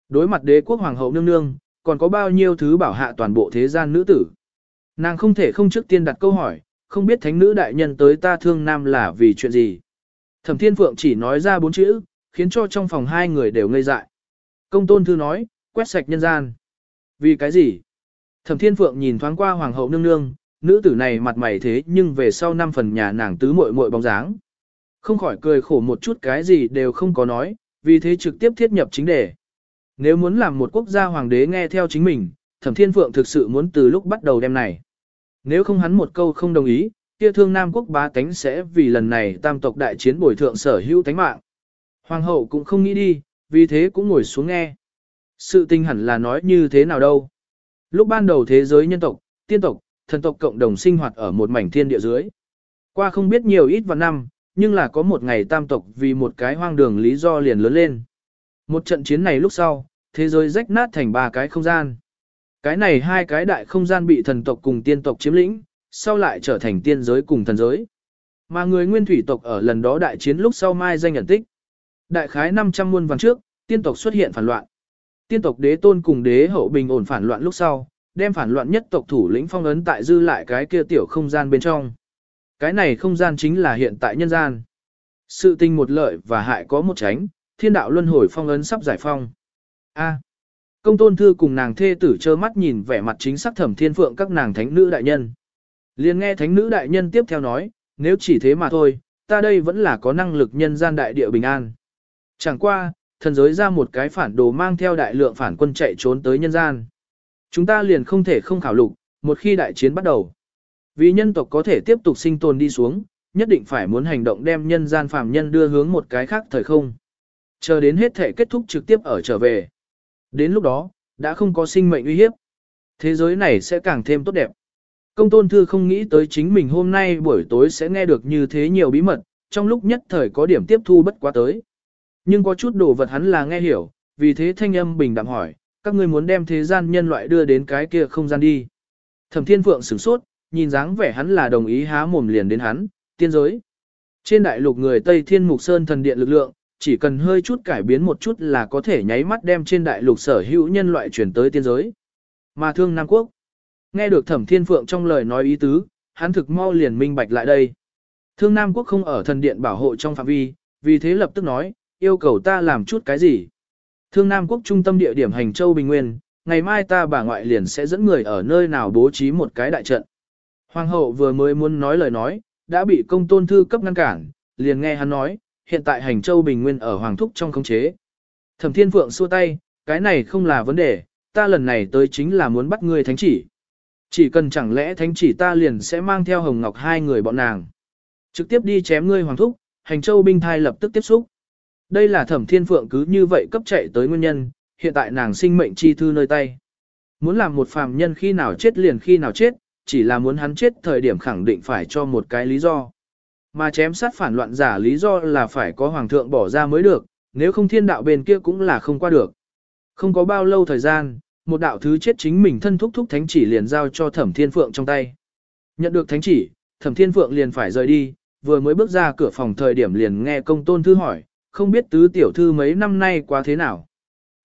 [SPEAKER 1] Đối mặt đế quốc hoàng hậu nương nương, còn có bao nhiêu thứ bảo hạ toàn bộ thế gian nữ tử. Nàng không thể không trước tiên đặt câu hỏi, không biết thánh nữ đại nhân tới ta thương nam là vì chuyện gì. Thẩm thiên phượng chỉ nói ra bốn chữ, khiến cho trong phòng hai người đều ngây dại. Công tôn thư nói, quét sạch nhân gian. Vì cái gì? Thẩm Thiên Phượng nhìn thoáng qua hoàng hậu nương nương, nữ tử này mặt mày thế nhưng về sau năm phần nhà nàng tứ muội muội bóng dáng. Không khỏi cười khổ một chút cái gì đều không có nói, vì thế trực tiếp thiết nhập chính đề. Nếu muốn làm một quốc gia hoàng đế nghe theo chính mình, Thẩm Thiên Phượng thực sự muốn từ lúc bắt đầu đem này. Nếu không hắn một câu không đồng ý, kia thương Nam quốc bá tánh sẽ vì lần này tam tộc đại chiến bồi thượng sở hữu tánh mạng. Hoàng hậu cũng không nghĩ đi, vì thế cũng ngồi xuống nghe. Sự tình hẳn là nói như thế nào đâu. Lúc ban đầu thế giới nhân tộc, tiên tộc, thần tộc cộng đồng sinh hoạt ở một mảnh thiên địa dưới. Qua không biết nhiều ít vào năm, nhưng là có một ngày tam tộc vì một cái hoang đường lý do liền lớn lên. Một trận chiến này lúc sau, thế giới rách nát thành ba cái không gian. Cái này hai cái đại không gian bị thần tộc cùng tiên tộc chiếm lĩnh, sau lại trở thành tiên giới cùng thần giới. Mà người nguyên thủy tộc ở lần đó đại chiến lúc sau mai danh nhận tích. Đại khái 500 muôn vàng trước, tiên tộc xuất hiện phản loạn. Tiên tộc đế tôn cùng đế hậu bình ổn phản loạn lúc sau, đem phản loạn nhất tộc thủ lĩnh phong ấn tại dư lại cái kia tiểu không gian bên trong. Cái này không gian chính là hiện tại nhân gian. Sự tình một lợi và hại có một tránh, thiên đạo luân hồi phong ấn sắp giải phong. A. công tôn thư cùng nàng thê tử trơ mắt nhìn vẻ mặt chính sắc thẩm thiên phượng các nàng thánh nữ đại nhân. liền nghe thánh nữ đại nhân tiếp theo nói, nếu chỉ thế mà thôi, ta đây vẫn là có năng lực nhân gian đại địa bình an. Chẳng qua, thần giới ra một cái phản đồ mang theo đại lượng phản quân chạy trốn tới nhân gian. Chúng ta liền không thể không khảo lục, một khi đại chiến bắt đầu. Vì nhân tộc có thể tiếp tục sinh tồn đi xuống, nhất định phải muốn hành động đem nhân gian phàm nhân đưa hướng một cái khác thời không. Chờ đến hết thể kết thúc trực tiếp ở trở về. Đến lúc đó, đã không có sinh mệnh uy hiếp. Thế giới này sẽ càng thêm tốt đẹp. Công tôn thư không nghĩ tới chính mình hôm nay buổi tối sẽ nghe được như thế nhiều bí mật, trong lúc nhất thời có điểm tiếp thu bất quá tới. Nhưng có chút đồ vật hắn là nghe hiểu, vì thế thanh âm bình đạm hỏi, các ngươi muốn đem thế gian nhân loại đưa đến cái kia không gian đi. Thẩm thiên phượng sửng sốt, nhìn dáng vẻ hắn là đồng ý há mồm liền đến hắn, tiên giới. Trên đại lục người Tây Thiên Mục Sơn thần điện lực lượng, chỉ cần hơi chút cải biến một chút là có thể nháy mắt đem trên đại lục sở hữu nhân loại chuyển tới tiên giới. Mà thương Nam Quốc, nghe được thẩm thiên phượng trong lời nói ý tứ, hắn thực mau liền minh bạch lại đây. Thương Nam Quốc không ở thần điện bảo hộ trong phạm vi, vì thế lập tức nói, yêu cầu ta làm chút cái gì. Thương Nam Quốc trung tâm địa điểm hành châu Bình Nguyên, ngày mai ta bà ngoại liền sẽ dẫn người ở nơi nào bố trí một cái đại trận. Hoàng hậu vừa mới muốn nói lời nói, đã bị công tôn thư cấp ngăn cản, liền nghe hắn nói, hiện tại hành châu Bình Nguyên ở Hoàng Thúc trong khống chế. Thẩm Thiên Phượng xua tay, cái này không là vấn đề, ta lần này tới chính là muốn bắt ngươi thánh chỉ. Chỉ cần chẳng lẽ thánh chỉ ta liền sẽ mang theo Hồng Ngọc hai người bọn nàng. Trực tiếp đi chém ngươi Hoàng Thúc, hành châu binh thai lập tức tiếp xúc. Đây là thẩm thiên phượng cứ như vậy cấp chạy tới nguyên nhân, hiện tại nàng sinh mệnh chi thư nơi tay. Muốn làm một phàm nhân khi nào chết liền khi nào chết, chỉ là muốn hắn chết thời điểm khẳng định phải cho một cái lý do. Mà chém sát phản loạn giả lý do là phải có hoàng thượng bỏ ra mới được, nếu không thiên đạo bên kia cũng là không qua được. Không có bao lâu thời gian, một đạo thứ chết chính mình thân thúc thúc thánh chỉ liền giao cho thẩm thiên phượng trong tay. Nhận được thánh chỉ, thẩm thiên phượng liền phải rời đi, vừa mới bước ra cửa phòng thời điểm liền nghe công tôn thư hỏi, không biết tứ tiểu thư mấy năm nay quá thế nào.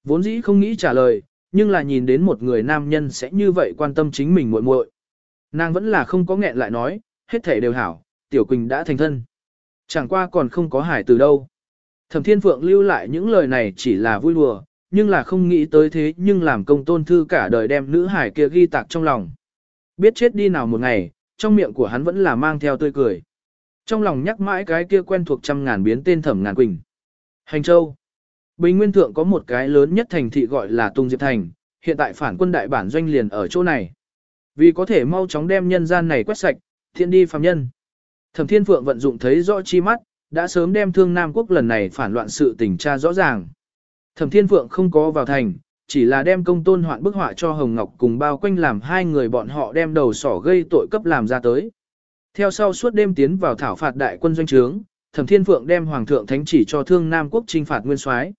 [SPEAKER 1] Vốn dĩ không nghĩ trả lời, nhưng là nhìn đến một người nam nhân sẽ như vậy quan tâm chính mình muội muội. Nàng vẫn là không có nghẹn lại nói, hết thể đều hảo, tiểu quỳnh đã thành thân. Chẳng qua còn không có hải từ đâu. Thẩm thiên phượng lưu lại những lời này chỉ là vui đùa, nhưng là không nghĩ tới thế nhưng làm công tôn thư cả đời đem nữ hải kia ghi tạc trong lòng. Biết chết đi nào một ngày, trong miệng của hắn vẫn là mang theo tươi cười. Trong lòng nhắc mãi cái kia quen thuộc trăm ngàn biến tên thẩm ngàn quỳnh. Hành Châu Bình Nguyên Thượng có một cái lớn nhất thành thị gọi là Tung Diệp Thành, hiện tại phản quân đại bản doanh liền ở chỗ này. Vì có thể mau chóng đem nhân gian này quét sạch, thiện đi phàm nhân. Thẩm Thiên Phượng vận dụng thấy rõ chi mắt, đã sớm đem thương Nam Quốc lần này phản loạn sự tình tra rõ ràng. Thẩm Thiên Phượng không có vào thành, chỉ là đem công tôn hoạn bức họa cho Hồng Ngọc cùng bao quanh làm hai người bọn họ đem đầu sỏ gây tội cấp làm ra tới. Theo sau suốt đêm tiến vào thảo phạt đại quân doanh trướng, Thẩm Thiên Phượng đem Hoàng thượng thánh chỉ cho Thương Nam quốc trinh phạt Nguyên Soái.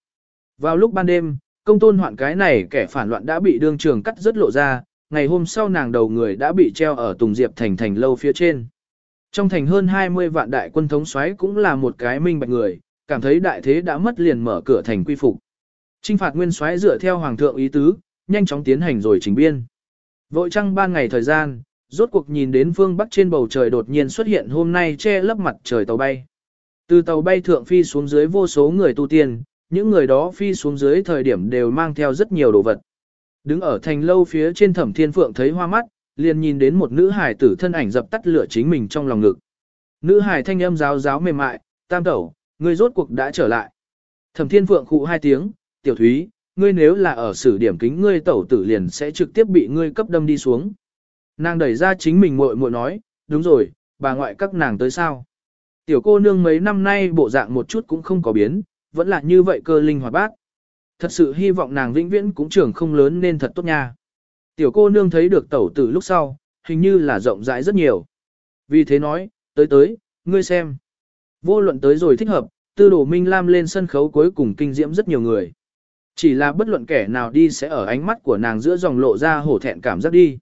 [SPEAKER 1] Vào lúc ban đêm, công tôn hoạn cái này kẻ phản loạn đã bị đương trường cắt rất lộ ra, ngày hôm sau nàng đầu người đã bị treo ở Tùng Diệp thành thành lâu phía trên. Trong thành hơn 20 vạn đại quân thống soái cũng là một cái minh bạch người, cảm thấy đại thế đã mất liền mở cửa thành quy phục. Trinh phạt Nguyên Soái dựa theo hoàng thượng ý tứ, nhanh chóng tiến hành rồi chỉnh biên. Vội trăng ban ngày thời gian, rốt cuộc nhìn đến phương bắc trên bầu trời đột nhiên xuất hiện hôm nay che lấp mặt trời tàu bay. Từ tàu bay thượng phi xuống dưới vô số người tu tiên, những người đó phi xuống dưới thời điểm đều mang theo rất nhiều đồ vật. Đứng ở thành lâu phía trên thẩm thiên phượng thấy hoa mắt, liền nhìn đến một nữ hài tử thân ảnh dập tắt lửa chính mình trong lòng ngực. Nữ hài thanh âm giáo giáo mềm mại, tam tẩu, ngươi rốt cuộc đã trở lại. Thẩm thiên phượng khụ hai tiếng, tiểu thúy, ngươi nếu là ở xử điểm kính ngươi tẩu tử liền sẽ trực tiếp bị ngươi cấp đâm đi xuống. Nàng đẩy ra chính mình muội muội nói, đúng rồi, bà ngoại các nàng tới sao. Tiểu cô nương mấy năm nay bộ dạng một chút cũng không có biến, vẫn là như vậy cơ linh hoạt bát. Thật sự hy vọng nàng vĩnh viễn cũng trưởng không lớn nên thật tốt nha. Tiểu cô nương thấy được tẩu tử lúc sau, hình như là rộng rãi rất nhiều. Vì thế nói, tới tới, ngươi xem. Vô luận tới rồi thích hợp, tư đồ minh lam lên sân khấu cuối cùng kinh diễm rất nhiều người. Chỉ là bất luận kẻ nào đi sẽ ở ánh mắt của nàng giữa dòng lộ ra hổ thẹn cảm giác đi.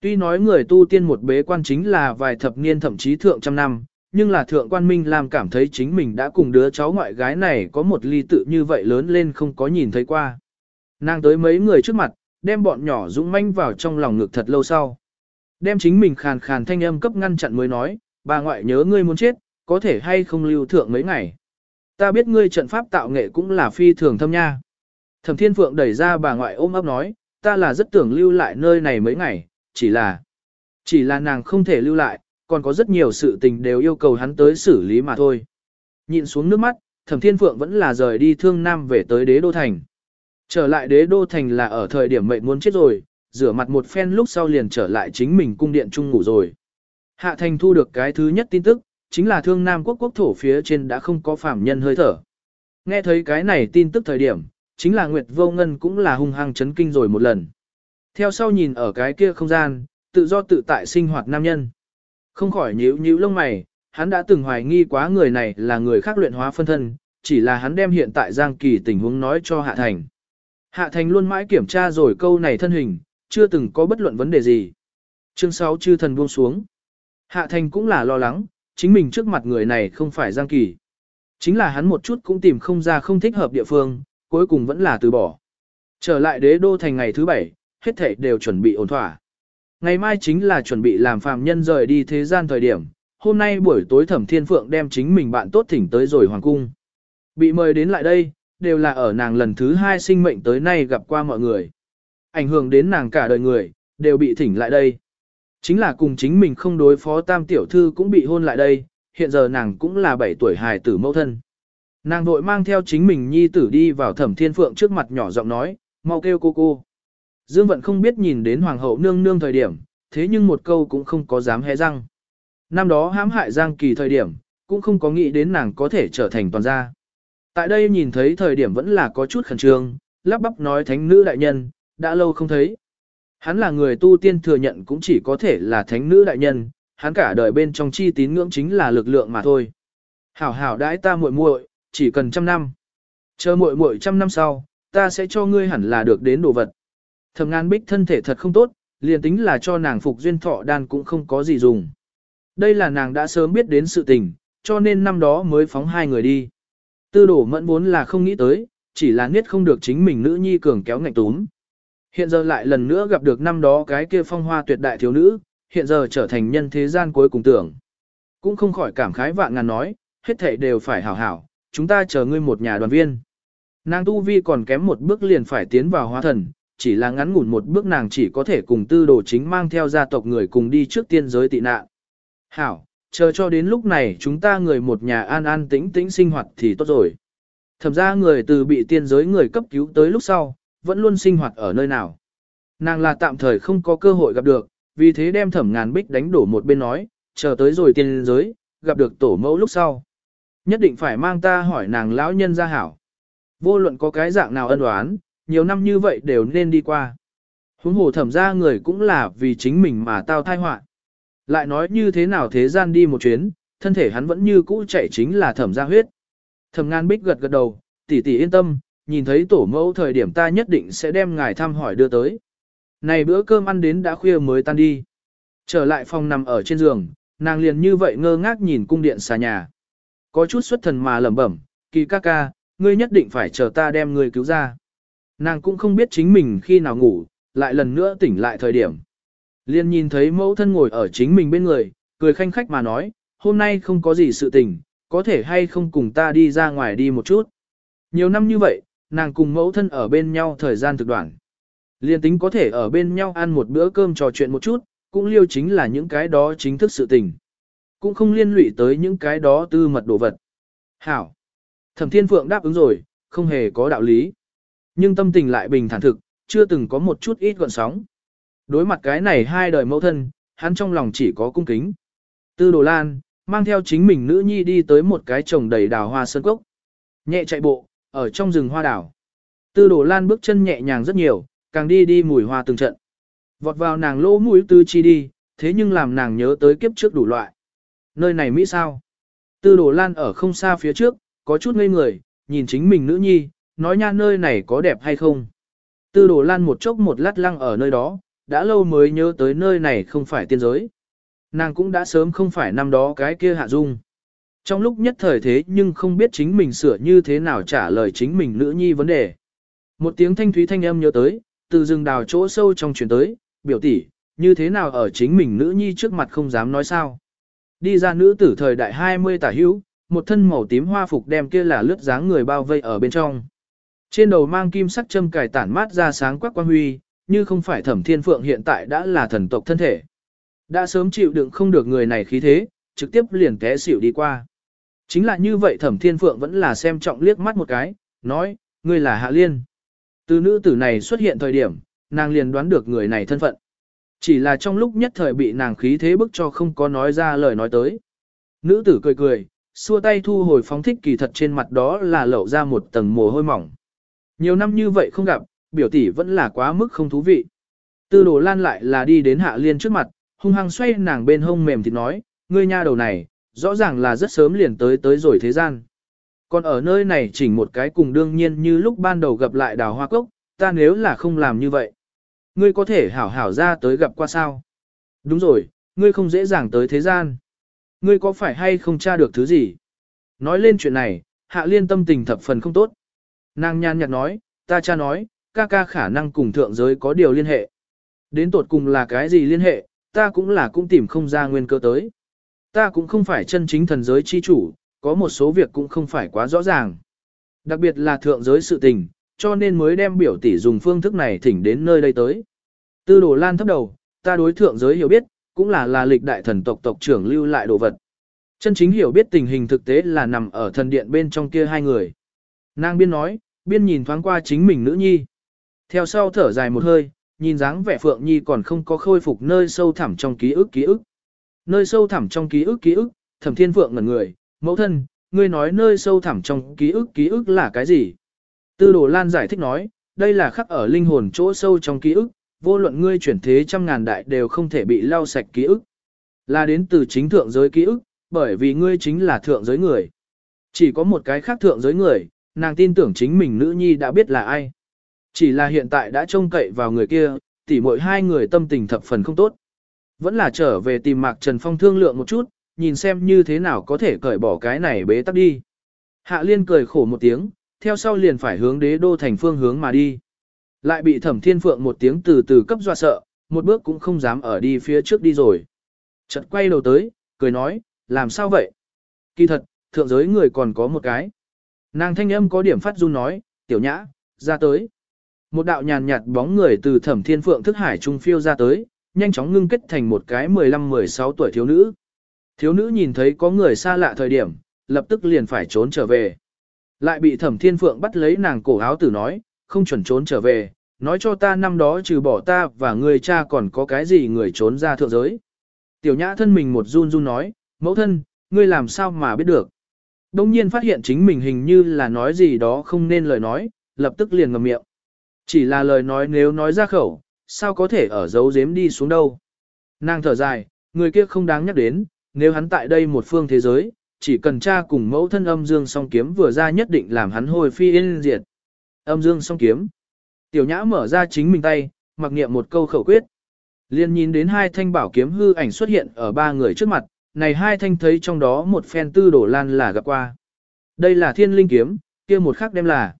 [SPEAKER 1] Tuy nói người tu tiên một bế quan chính là vài thập niên thậm chí thượng trăm năm, nhưng là thượng quan minh Lam cảm thấy chính mình đã cùng đứa cháu ngoại gái này có một ly tự như vậy lớn lên không có nhìn thấy qua. Nàng tới mấy người trước mặt, đem bọn nhỏ dũng manh vào trong lòng ngực thật lâu sau. Đem chính mình khàn khàn thanh âm cấp ngăn chặn mới nói, bà ngoại nhớ ngươi muốn chết, có thể hay không lưu thượng mấy ngày. Ta biết ngươi trận pháp tạo nghệ cũng là phi thường thâm nha. Thẩm Thiên Phượng đẩy ra bà ngoại ôm ấp nói, ta là rất tưởng lưu lại nơi này mấy ngày, chỉ là, chỉ là nàng không thể lưu lại, còn có rất nhiều sự tình đều yêu cầu hắn tới xử lý mà thôi. Nhìn xuống nước mắt, Thẩm Thiên Phượng vẫn là rời đi thương nam về tới đế đô thành. Trở lại đế đô thành là ở thời điểm mệnh muốn chết rồi, rửa mặt một phen lúc sau liền trở lại chính mình cung điện chung ngủ rồi. Hạ thành thu được cái thứ nhất tin tức, chính là thương nam quốc quốc thổ phía trên đã không có phạm nhân hơi thở. Nghe thấy cái này tin tức thời điểm, chính là Nguyệt Vô Ngân cũng là hung hăng chấn kinh rồi một lần. Theo sau nhìn ở cái kia không gian, tự do tự tại sinh hoạt nam nhân. Không khỏi nhíu nhíu lông mày, hắn đã từng hoài nghi quá người này là người khác luyện hóa phân thân, chỉ là hắn đem hiện tại Giang Kỳ tình huống nói cho Hạ Thành. Hạ Thành luôn mãi kiểm tra rồi câu này thân hình, chưa từng có bất luận vấn đề gì. Chương 6 chư thần buông xuống. Hạ Thành cũng là lo lắng, chính mình trước mặt người này không phải Giang Kỳ. Chính là hắn một chút cũng tìm không ra không thích hợp địa phương, cuối cùng vẫn là từ bỏ. Trở lại đế đô thành ngày thứ bảy, hết thảy đều chuẩn bị ổn thỏa. Ngày mai chính là chuẩn bị làm phàm nhân rời đi thế gian thời điểm, hôm nay buổi tối thẩm thiên phượng đem chính mình bạn tốt thỉnh tới rồi hoàng cung. Bị mời đến lại đây, đều là ở nàng lần thứ hai sinh mệnh tới nay gặp qua mọi người. Ảnh hưởng đến nàng cả đời người, đều bị thỉnh lại đây. Chính là cùng chính mình không đối phó tam tiểu thư cũng bị hôn lại đây, hiện giờ nàng cũng là 7 tuổi hài tử mẫu thân. Nàng vội mang theo chính mình nhi tử đi vào thẩm thiên phượng trước mặt nhỏ giọng nói, mau kêu cô cô. Dương Vận không biết nhìn đến hoàng hậu nương nương thời điểm, thế nhưng một câu cũng không có dám hé răng. Năm đó hãm hại Giang Kỳ thời điểm, cũng không có nghĩ đến nàng có thể trở thành toàn gia. Tại đây nhìn thấy thời điểm vẫn là có chút khẩn trương, lắp bắp nói thánh nữ đại nhân, đã lâu không thấy. Hắn là người tu tiên thừa nhận cũng chỉ có thể là thánh nữ đại nhân, hắn cả đời bên trong chi tín ngưỡng chính là lực lượng mà thôi. Hảo hảo đãi ta muội muội, chỉ cần trăm năm. Chờ muội muội trăm năm sau, ta sẽ cho ngươi hẳn là được đến đồ vật. Thẩm ngàn bích thân thể thật không tốt, liền tính là cho nàng phục duyên thọ đan cũng không có gì dùng. Đây là nàng đã sớm biết đến sự tình, cho nên năm đó mới phóng hai người đi. Tư đổ mẫn vốn là không nghĩ tới, chỉ là niết không được chính mình nữ nhi cường kéo ngạnh túm. Hiện giờ lại lần nữa gặp được năm đó cái kia phong hoa tuyệt đại thiếu nữ, hiện giờ trở thành nhân thế gian cuối cùng tưởng. Cũng không khỏi cảm khái vạn ngàn nói, hết thảy đều phải hảo hảo, chúng ta chờ ngươi một nhà đoàn viên. Nàng tu vi còn kém một bước liền phải tiến vào hóa thần, chỉ là ngắn ngủn một bước nàng chỉ có thể cùng tư đồ chính mang theo gia tộc người cùng đi trước tiên giới tị nạn. Hảo, chờ cho đến lúc này chúng ta người một nhà an an tĩnh tĩnh sinh hoạt thì tốt rồi. Thẩm ra người từ bị tiên giới người cấp cứu tới lúc sau, vẫn luôn sinh hoạt ở nơi nào. Nàng là tạm thời không có cơ hội gặp được, vì thế đem thẩm ngàn bích đánh đổ một bên nói, chờ tới rồi tiên giới, gặp được tổ mẫu lúc sau. Nhất định phải mang ta hỏi nàng lão nhân ra hảo. Vô luận có cái dạng nào ân oán, nhiều năm như vậy đều nên đi qua. Huống hồ thẩm ra người cũng là vì chính mình mà tao thai họa lại nói như thế nào thế gian đi một chuyến, thân thể hắn vẫn như cũ chạy chính là thẩm ra huyết. Thẩm ngan bích gật gật đầu, tỷ tỷ yên tâm, nhìn thấy tổ mẫu thời điểm ta nhất định sẽ đem ngài thăm hỏi đưa tới. Này bữa cơm ăn đến đã khuya mới tan đi. Trở lại phòng nằm ở trên giường, nàng liền như vậy ngơ ngác nhìn cung điện xà nhà. Có chút xuất thần mà lẩm bẩm, kỳ ca ca, ngươi nhất định phải chờ ta đem ngươi cứu ra. Nàng cũng không biết chính mình khi nào ngủ, lại lần nữa tỉnh lại thời điểm. Liên nhìn thấy mẫu thân ngồi ở chính mình bên người, cười khanh khách mà nói, hôm nay không có gì sự tình, có thể hay không cùng ta đi ra ngoài đi một chút. Nhiều năm như vậy, nàng cùng mẫu thân ở bên nhau thời gian thực đoạn. Liên tính có thể ở bên nhau ăn một bữa cơm trò chuyện một chút, cũng liêu chính là những cái đó chính thức sự tình. Cũng không liên lụy tới những cái đó tư mật đồ vật. Hảo. Thẩm Thiên Phượng đáp ứng rồi, không hề có đạo lý. Nhưng tâm tình lại bình thản thực, chưa từng có một chút ít gọn sóng. Đối mặt cái này hai đời mẫu thân, hắn trong lòng chỉ có cung kính. Tư Đồ Lan, mang theo chính mình nữ nhi đi tới một cái trồng đầy đào hoa sơn cốc. Nhẹ chạy bộ, ở trong rừng hoa đảo. Tư Đồ Lan bước chân nhẹ nhàng rất nhiều, càng đi đi mùi hoa từng trận. Vọt vào nàng lỗ mũi tư chi đi, thế nhưng làm nàng nhớ tới kiếp trước đủ loại. Nơi này Mỹ sao? Tư Đồ Lan ở không xa phía trước, có chút ngây người, nhìn chính mình nữ nhi, nói nha nơi này có đẹp hay không. Tư Đồ Lan một chốc một lát lăng ở nơi đó, đã lâu mới nhớ tới nơi này không phải tiên giới. nàng cũng đã sớm không phải năm đó cái kia hạ dung. Trong lúc nhất thời thế nhưng không biết chính mình sửa như thế nào trả lời chính mình nữ nhi vấn đề. Một tiếng thanh thúy thanh âm nhớ tới, từ rừng đào chỗ sâu trong chuyển tới, biểu tỷ như thế nào ở chính mình nữ nhi trước mặt không dám nói sao. Đi ra nữ tử thời đại 20 tả hữu, một thân màu tím hoa phục đem kia là lướt dáng người bao vây ở bên trong. Trên đầu mang kim sắc châm cài tản mát ra sáng quắc quang huy, như không phải thẩm thiên phượng hiện tại đã là thần tộc thân thể. Đã sớm chịu đựng không được người này khí thế, trực tiếp liền té xỉu đi qua. Chính là như vậy thẩm thiên phượng vẫn là xem trọng liếc mắt một cái, nói, ngươi là Hạ Liên. Từ nữ tử này xuất hiện thời điểm, nàng liền đoán được người này thân phận. Chỉ là trong lúc nhất thời bị nàng khí thế bức cho không có nói ra lời nói tới. Nữ tử cười cười, xua tay thu hồi phóng thích kỳ thật trên mặt đó là lậu ra một tầng mồ hôi mỏng. Nhiều năm như vậy không gặp, biểu tỷ vẫn là quá mức không thú vị. Tư đồ lan lại là đi đến hạ liên trước mặt, hung hăng xoay nàng bên hông mềm thì nói, ngươi nha đầu này, rõ ràng là rất sớm liền tới tới rồi thế gian. Còn ở nơi này chỉnh một cái cùng đương nhiên như lúc ban đầu gặp lại đào hoa cốc, ta nếu là không làm như vậy. Ngươi có thể hảo hảo ra tới gặp qua sao? Đúng rồi, ngươi không dễ dàng tới thế gian. Ngươi có phải hay không tra được thứ gì? Nói lên chuyện này, hạ liên tâm tình thập phần không tốt. Nàng nhan nhạt nói, ta cha nói, ca ca khả năng cùng thượng giới có điều liên hệ. Đến tột cùng là cái gì liên hệ, ta cũng là cũng tìm không ra nguyên cơ tới. Ta cũng không phải chân chính thần giới chi chủ, có một số việc cũng không phải quá rõ ràng. Đặc biệt là thượng giới sự tình, cho nên mới đem biểu tỷ dùng phương thức này thỉnh đến nơi đây tới. Tư đồ lan thấp đầu, ta đối thượng giới hiểu biết, cũng là là lịch đại thần tộc tộc trưởng lưu lại đồ vật. Chân chính hiểu biết tình hình thực tế là nằm ở thần điện bên trong kia hai người. Nàng biên nói, biên nhìn thoáng qua chính mình nữ nhi. Theo sau thở dài một hơi, nhìn dáng vẻ Phượng Nhi còn không có khôi phục nơi sâu thẳm trong ký ức ký ức. Nơi sâu thẳm trong ký ức ký ức, Thẩm Thiên Phượng ngẩn người, mẫu thân, ngươi nói nơi sâu thẳm trong ký ức ký ức là cái gì? Tư Đồ Lan giải thích nói, đây là khắc ở linh hồn chỗ sâu trong ký ức, vô luận ngươi chuyển thế trăm ngàn đại đều không thể bị lau sạch ký ức. Là đến từ chính thượng giới ký ức, bởi vì ngươi chính là thượng giới người. Chỉ có một cái khác thượng giới người, nàng tin tưởng chính mình nữ nhi đã biết là ai. Chỉ là hiện tại đã trông cậy vào người kia, tỉ mỗi hai người tâm tình thập phần không tốt. Vẫn là trở về tìm Mạc Trần Phong thương lượng một chút, nhìn xem như thế nào có thể cởi bỏ cái này bế tắc đi. Hạ Liên cười khổ một tiếng, theo sau liền phải hướng đế đô thành phương hướng mà đi. Lại bị thẩm thiên phượng một tiếng từ từ cấp dọa sợ, một bước cũng không dám ở đi phía trước đi rồi. Chật quay đầu tới, cười nói, làm sao vậy? Kỳ thật, thượng giới người còn có một cái. Nàng thanh âm có điểm phát run nói, tiểu nhã, ra tới. Một đạo nhàn nhạt bóng người từ thẩm thiên phượng thức hải trung phiêu ra tới, nhanh chóng ngưng kết thành một cái 15-16 tuổi thiếu nữ. Thiếu nữ nhìn thấy có người xa lạ thời điểm, lập tức liền phải trốn trở về. Lại bị thẩm thiên phượng bắt lấy nàng cổ áo tử nói, không chuẩn trốn trở về, nói cho ta năm đó trừ bỏ ta và người cha còn có cái gì người trốn ra thượng giới. Tiểu nhã thân mình một run run nói, mẫu thân, ngươi làm sao mà biết được. Đông nhiên phát hiện chính mình hình như là nói gì đó không nên lời nói, lập tức liền ngậm miệng. Chỉ là lời nói nếu nói ra khẩu, sao có thể ở giấu giếm đi xuống đâu. Nàng thở dài, người kia không đáng nhắc đến, nếu hắn tại đây một phương thế giới, chỉ cần cha cùng mẫu thân âm dương song kiếm vừa ra nhất định làm hắn hồi phi yên diệt. Âm dương song kiếm. Tiểu nhã mở ra chính mình tay, mặc niệm một câu khẩu quyết. Liên nhìn đến hai thanh bảo kiếm hư ảnh xuất hiện ở ba người trước mặt, này hai thanh thấy trong đó một phen tư đổ lan là gặp qua. Đây là thiên linh kiếm, kia một khắc đem là.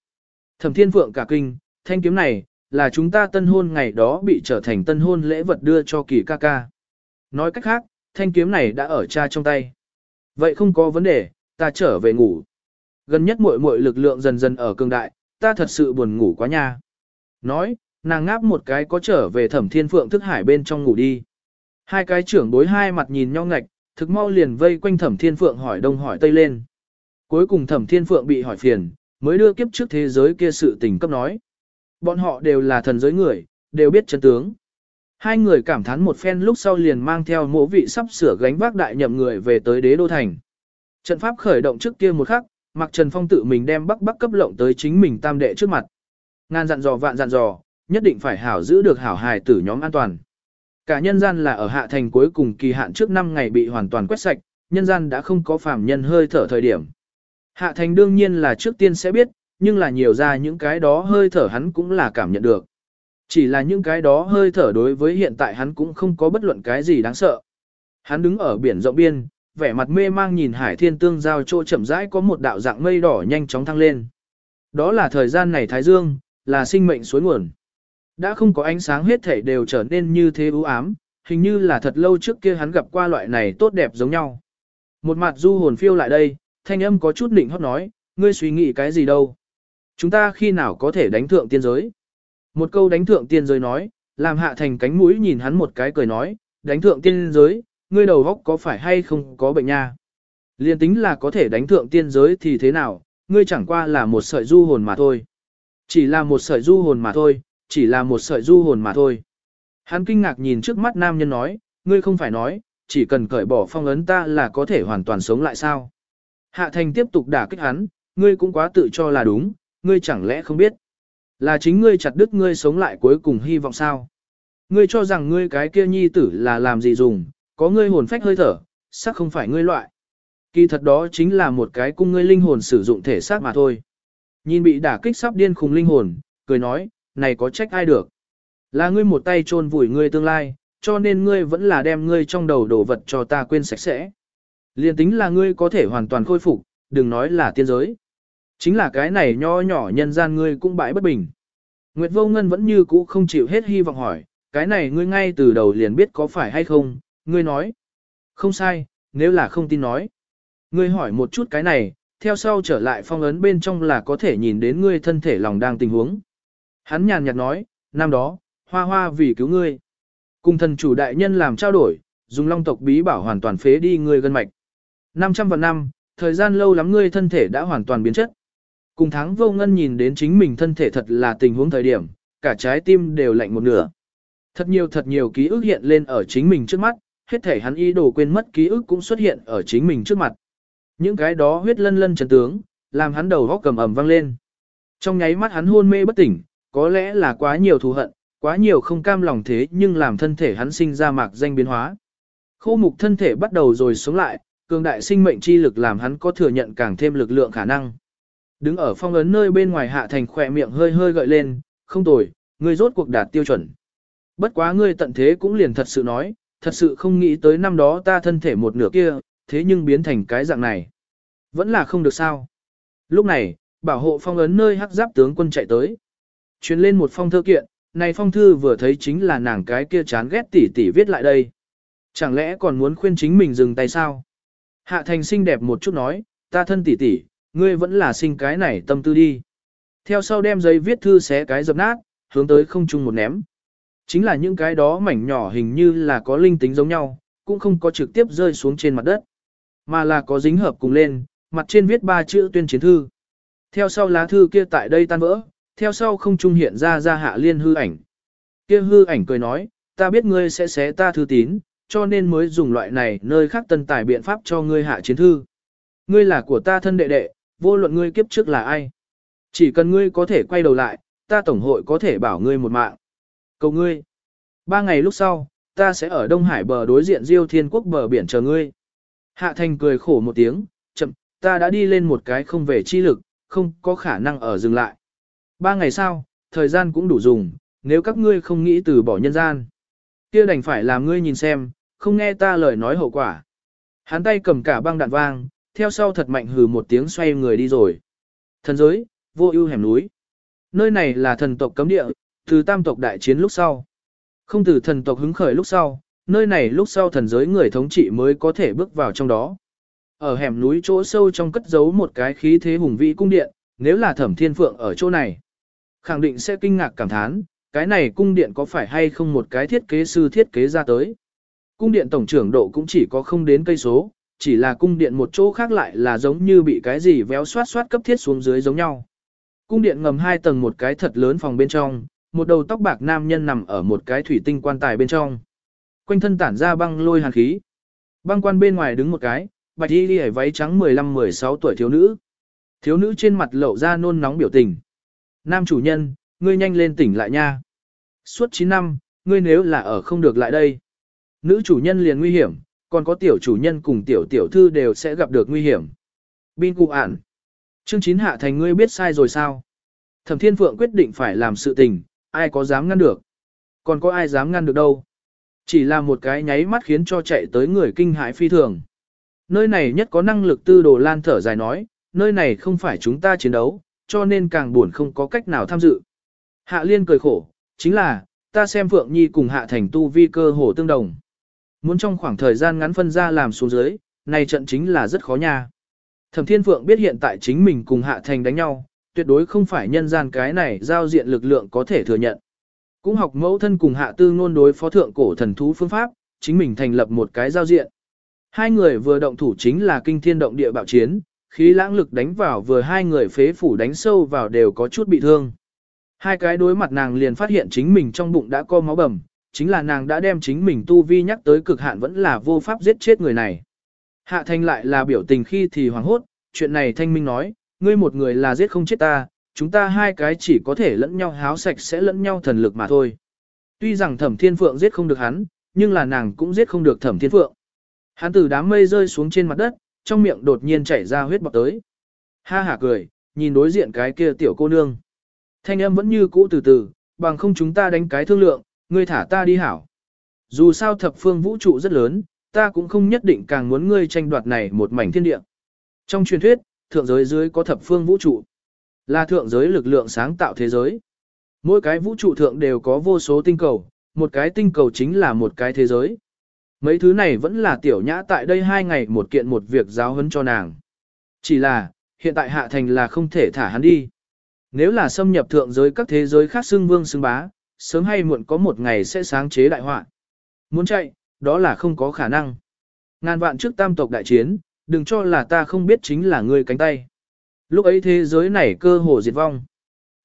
[SPEAKER 1] Thẩm thiên phượng cả kinh, thanh kiếm này, là chúng ta tân hôn ngày đó bị trở thành tân hôn lễ vật đưa cho kỳ ca ca. Nói cách khác, thanh kiếm này đã ở cha trong tay. Vậy không có vấn đề, ta trở về ngủ. Gần nhất muội muội lực lượng dần dần ở cường đại, ta thật sự buồn ngủ quá nha. Nói, nàng ngáp một cái có trở về thẩm thiên phượng thức hải bên trong ngủ đi. Hai cái trưởng đối hai mặt nhìn nhau ngạch, thực mau liền vây quanh thẩm thiên phượng hỏi đông hỏi tây lên. Cuối cùng thẩm thiên phượng bị hỏi phiền, mới đưa kiếp trước thế giới kia sự tình cấp nói. Bọn họ đều là thần giới người, đều biết chân tướng. Hai người cảm thán một phen lúc sau liền mang theo mỗ vị sắp sửa gánh vác đại nhậm người về tới đế đô thành. Trận pháp khởi động trước kia một khắc, Mạc Trần Phong tự mình đem bắc bắc cấp lộng tới chính mình tam đệ trước mặt. Ngàn dặn dò vạn dặn dò, nhất định phải hảo giữ được hảo hài tử nhóm an toàn. Cả nhân gian là ở hạ thành cuối cùng kỳ hạn trước 5 ngày bị hoàn toàn quét sạch, nhân gian đã không có phàm nhân hơi thở thời điểm. Hạ thành đương nhiên là trước tiên sẽ biết, nhưng là nhiều ra những cái đó hơi thở hắn cũng là cảm nhận được. Chỉ là những cái đó hơi thở đối với hiện tại hắn cũng không có bất luận cái gì đáng sợ. Hắn đứng ở biển rộng biên, vẻ mặt mê mang nhìn hải thiên tương giao chỗ chậm rãi có một đạo dạng mây đỏ nhanh chóng thăng lên. Đó là thời gian này Thái Dương, là sinh mệnh suối nguồn. Đã không có ánh sáng hết thảy đều trở nên như thế u ám, hình như là thật lâu trước kia hắn gặp qua loại này tốt đẹp giống nhau. Một mặt du hồn phiêu lại đây, thanh âm có chút định hót nói, ngươi suy nghĩ cái gì đâu. Chúng ta khi nào có thể đánh thượng tiên giới? Một câu đánh thượng tiên giới nói, làm hạ thành cánh mũi nhìn hắn một cái cười nói, đánh thượng tiên giới, ngươi đầu góc có phải hay không có bệnh nha? Liên tính là có thể đánh thượng tiên giới thì thế nào, ngươi chẳng qua là một sợi du hồn mà thôi. Chỉ là một sợi du hồn mà thôi, chỉ là một sợi du hồn mà thôi. Hắn kinh ngạc nhìn trước mắt nam nhân nói, ngươi không phải nói, chỉ cần cởi bỏ phong ấn ta là có thể hoàn toàn sống lại sao. Hạ thành tiếp tục đả kích hắn, ngươi cũng quá tự cho là đúng, ngươi chẳng lẽ không biết. Là chính ngươi chặt đứt ngươi sống lại cuối cùng hy vọng sao. Ngươi cho rằng ngươi cái kia nhi tử là làm gì dùng, có ngươi hồn phách hơi thở, xác không phải ngươi loại. Kỳ thật đó chính là một cái cung ngươi linh hồn sử dụng thể xác mà thôi. Nhìn bị đả kích sắp điên khùng linh hồn, cười nói, này có trách ai được. Là ngươi một tay chôn vùi ngươi tương lai, cho nên ngươi vẫn là đem ngươi trong đầu đồ vật cho ta quên sạch sẽ. Liên tính là ngươi có thể hoàn toàn khôi phục, đừng nói là tiên giới. Chính là cái này nho nhỏ nhân gian ngươi cũng bãi bất bình. Nguyệt vô ngân vẫn như cũ không chịu hết hy vọng hỏi, cái này ngươi ngay từ đầu liền biết có phải hay không, ngươi nói. Không sai, nếu là không tin nói. Ngươi hỏi một chút cái này, theo sau trở lại phong ấn bên trong là có thể nhìn đến ngươi thân thể lòng đang tình huống. Hắn nhàn nhạt nói, năm đó, hoa hoa vì cứu ngươi. Cùng thần chủ đại nhân làm trao đổi, dùng long tộc bí bảo hoàn toàn phế đi ngươi gân mạch. 500 vạn năm, thời gian lâu lắm ngươi thân thể đã hoàn toàn biến chất. Cùng tháng vô ngân nhìn đến chính mình thân thể thật là tình huống thời điểm, cả trái tim đều lạnh một nửa. Thật nhiều thật nhiều ký ức hiện lên ở chính mình trước mắt, hết thể hắn ý đồ quên mất ký ức cũng xuất hiện ở chính mình trước mặt. Những cái đó huyết lân lân trần tướng, làm hắn đầu góc cầm ầm vang lên. Trong nháy mắt hắn hôn mê bất tỉnh, có lẽ là quá nhiều thù hận, quá nhiều không cam lòng thế nhưng làm thân thể hắn sinh ra mạc danh biến hóa. Khô mục thân thể bắt đầu rồi sống lại, cường đại sinh mệnh chi lực làm hắn có thừa nhận càng thêm lực lượng khả năng. Đứng ở phong ấn nơi bên ngoài hạ thành khỏe miệng hơi hơi gợi lên, không tồi, ngươi rốt cuộc đạt tiêu chuẩn. Bất quá ngươi tận thế cũng liền thật sự nói, thật sự không nghĩ tới năm đó ta thân thể một nửa kia, thế nhưng biến thành cái dạng này. Vẫn là không được sao. Lúc này, bảo hộ phong ấn nơi hắc giáp tướng quân chạy tới. Chuyến lên một phong thư kiện, này phong thư vừa thấy chính là nàng cái kia chán ghét tỉ tỉ viết lại đây. Chẳng lẽ còn muốn khuyên chính mình dừng tay sao? Hạ thành xinh đẹp một chút nói, ta thân tỉ tỉ, ngươi vẫn là sinh cái này tâm tư đi. Theo sau đem giấy viết thư xé cái dập nát, hướng tới không chung một ném. Chính là những cái đó mảnh nhỏ hình như là có linh tính giống nhau, cũng không có trực tiếp rơi xuống trên mặt đất. Mà là có dính hợp cùng lên, mặt trên viết ba chữ tuyên chiến thư. Theo sau lá thư kia tại đây tan vỡ, theo sau không trung hiện ra ra hạ liên hư ảnh. Kia hư ảnh cười nói, ta biết ngươi sẽ xé ta thư tín, cho nên mới dùng loại này nơi khác tân tài biện pháp cho ngươi hạ chiến thư. Ngươi là của ta thân đệ đệ, vô luận ngươi kiếp trước là ai. Chỉ cần ngươi có thể quay đầu lại, ta tổng hội có thể bảo ngươi một mạng. Cầu ngươi. Ba ngày lúc sau, ta sẽ ở Đông Hải bờ đối diện Diêu Thiên Quốc bờ biển chờ ngươi. Hạ Thành cười khổ một tiếng, chậm, ta đã đi lên một cái không về chi lực, không có khả năng ở dừng lại. Ba ngày sau, thời gian cũng đủ dùng, nếu các ngươi không nghĩ từ bỏ nhân gian. kia đành phải làm ngươi nhìn xem, không nghe ta lời nói hậu quả. Hắn tay cầm cả băng đạn vang, theo sau thật mạnh hừ một tiếng xoay người đi rồi. Thần giới, vô ưu hẻm núi. Nơi này là thần tộc cấm địa, từ tam tộc đại chiến lúc sau. Không từ thần tộc hứng khởi lúc sau, nơi này lúc sau thần giới người thống trị mới có thể bước vào trong đó. Ở hẻm núi chỗ sâu trong cất giấu một cái khí thế hùng vĩ cung điện, nếu là thẩm thiên phượng ở chỗ này. Khẳng định sẽ kinh ngạc cảm thán, cái này cung điện có phải hay không một cái thiết kế sư thiết kế ra tới. Cung điện tổng trưởng độ cũng chỉ có không đến cây số, chỉ là cung điện một chỗ khác lại là giống như bị cái gì véo xoát xoát cấp thiết xuống dưới giống nhau. Cung điện ngầm hai tầng một cái thật lớn phòng bên trong, một đầu tóc bạc nam nhân nằm ở một cái thủy tinh quan tài bên trong. Quanh thân tản ra băng lôi hàn khí. Băng quan bên ngoài đứng một cái, bạch y đi váy trắng 15-16 tuổi thiếu nữ. Thiếu nữ trên mặt lộ ra nôn nóng biểu tình. Nam chủ nhân, ngươi nhanh lên tỉnh lại nha. Suốt 9 năm, ngươi nếu là ở không được lại đây. Nữ chủ nhân liền nguy hiểm, còn có tiểu chủ nhân cùng tiểu tiểu thư đều sẽ gặp được nguy hiểm. Bin cụ ản. Chương 9 hạ thành ngươi biết sai rồi sao? Thẩm Thiên Phượng quyết định phải làm sự tình, ai có dám ngăn được? Còn có ai dám ngăn được đâu? Chỉ là một cái nháy mắt khiến cho chạy tới người kinh hãi phi thường. Nơi này nhất có năng lực tư đồ lan thở dài nói, nơi này không phải chúng ta chiến đấu, cho nên càng buồn không có cách nào tham dự. Hạ liên cười khổ, chính là, ta xem Phượng Nhi cùng Hạ Thành tu vi cơ hồ tương đồng. Muốn trong khoảng thời gian ngắn phân ra làm xuống dưới, này trận chính là rất khó nha. Thẩm Thiên Phượng biết hiện tại chính mình cùng Hạ Thành đánh nhau, tuyệt đối không phải nhân gian cái này giao diện lực lượng có thể thừa nhận. Cũng học mẫu thân cùng Hạ Tư ngôn đối phó thượng cổ thần thú phương pháp, chính mình thành lập một cái giao diện. Hai người vừa động thủ chính là kinh thiên động địa bạo chiến, khí lãng lực đánh vào vừa hai người phế phủ đánh sâu vào đều có chút bị thương. Hai cái đối mặt nàng liền phát hiện chính mình trong bụng đã có máu bầm, chính là nàng đã đem chính mình tu vi nhắc tới cực hạn vẫn là vô pháp giết chết người này. Hạ thanh lại là biểu tình khi thì hoảng hốt, chuyện này thanh minh nói, ngươi một người là giết không chết ta, chúng ta hai cái chỉ có thể lẫn nhau háo sạch sẽ lẫn nhau thần lực mà thôi. Tuy rằng thẩm thiên phượng giết không được hắn, nhưng là nàng cũng giết không được thẩm thiên phượng. Hắn từ đám mây rơi xuống trên mặt đất, trong miệng đột nhiên chảy ra huyết bọc tới. Ha hả cười, nhìn đối diện cái kia tiểu cô nương. Thanh âm vẫn như cũ từ từ, bằng không chúng ta đánh cái thương lượng, ngươi thả ta đi hảo. Dù sao thập phương vũ trụ rất lớn, ta cũng không nhất định càng muốn ngươi tranh đoạt này một mảnh thiên địa. Trong truyền thuyết, thượng giới dưới có thập phương vũ trụ, là thượng giới lực lượng sáng tạo thế giới. Mỗi cái vũ trụ thượng đều có vô số tinh cầu, một cái tinh cầu chính là một cái thế giới. Mấy thứ này vẫn là tiểu nhã tại đây hai ngày một kiện một việc giáo huấn cho nàng. Chỉ là, hiện tại hạ thành là không thể thả hắn đi. Nếu là xâm nhập thượng giới các thế giới khác xưng vương xưng bá, sớm hay muộn có một ngày sẽ sáng chế đại họa. Muốn chạy, đó là không có khả năng. Ngàn vạn trước tam tộc đại chiến, đừng cho là ta không biết chính là ngươi cánh tay. Lúc ấy thế giới này cơ hồ diệt vong.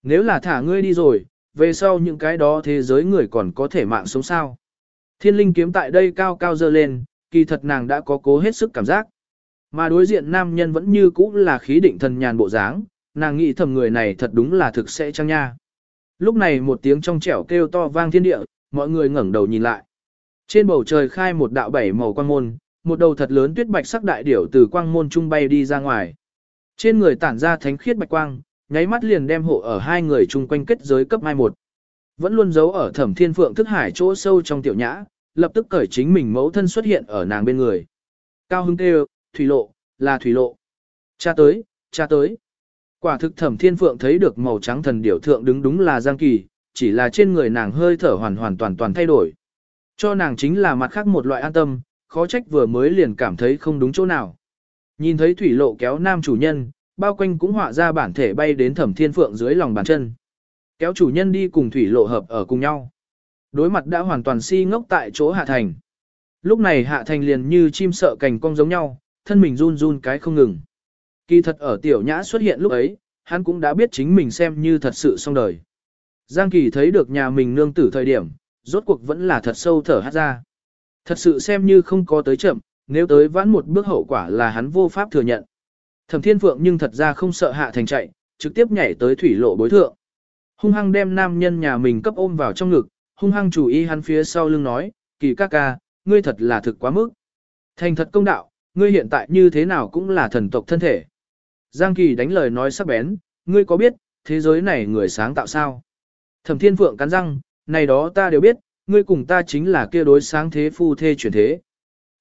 [SPEAKER 1] Nếu là thả ngươi đi rồi, về sau những cái đó thế giới người còn có thể mạng sống sao. Thiên linh kiếm tại đây cao cao dơ lên, kỳ thật nàng đã có cố hết sức cảm giác. Mà đối diện nam nhân vẫn như cũ là khí định thần nhàn bộ dáng, nàng nghĩ thầm người này thật đúng là thực sẽ chăng nha. Lúc này một tiếng trong trẻo kêu to vang thiên địa, mọi người ngẩng đầu nhìn lại. Trên bầu trời khai một đạo bảy màu quang môn, một đầu thật lớn tuyết bạch sắc đại điểu từ quang môn trung bay đi ra ngoài. Trên người tản ra thánh khiết bạch quang, nháy mắt liền đem hộ ở hai người chung quanh kết giới cấp mai một. Vẫn luôn giấu ở thẩm thiên phượng thức hải chỗ sâu trong tiểu nhã, lập tức cởi chính mình mẫu thân xuất hiện ở nàng bên người. Cao hưng kêu, thủy lộ, là thủy lộ. Cha tới, cha tới. Quả thực thẩm thiên phượng thấy được màu trắng thần điểu thượng đứng đúng là Giang Kỳ, chỉ là trên người nàng hơi thở hoàn hoàn toàn toàn thay đổi. Cho nàng chính là mặt khác một loại an tâm, khó trách vừa mới liền cảm thấy không đúng chỗ nào. Nhìn thấy thủy lộ kéo nam chủ nhân, bao quanh cũng họa ra bản thể bay đến thẩm thiên phượng dưới lòng bàn chân. Kéo chủ nhân đi cùng thủy lộ hợp ở cùng nhau. Đối mặt đã hoàn toàn si ngốc tại chỗ hạ thành. Lúc này hạ thành liền như chim sợ cành cong giống nhau, thân mình run run cái không ngừng. Kỳ thật ở tiểu nhã xuất hiện lúc ấy, hắn cũng đã biết chính mình xem như thật sự xong đời. Giang Kỳ thấy được nhà mình nương tử thời điểm, rốt cuộc vẫn là thật sâu thở hát ra. Thật sự xem như không có tới chậm, nếu tới vãn một bước hậu quả là hắn vô pháp thừa nhận. Thẩm Thiên Phượng nhưng thật ra không sợ hạ thành chạy, trực tiếp nhảy tới thủy lộ bối thượng. Hung hăng đem nam nhân nhà mình cấp ôm vào trong ngực, hung hăng chủ ý hắn phía sau lưng nói, kỳ ca ca, ngươi thật là thực quá mức. Thành thật công đạo, ngươi hiện tại như thế nào cũng là thần tộc thân thể. Giang Kỳ đánh lời nói sắc bén, ngươi có biết, thế giới này người sáng tạo sao? Thẩm Thiên Phượng cắn răng, này đó ta đều biết, ngươi cùng ta chính là kia đối sáng thế phu thê chuyển thế.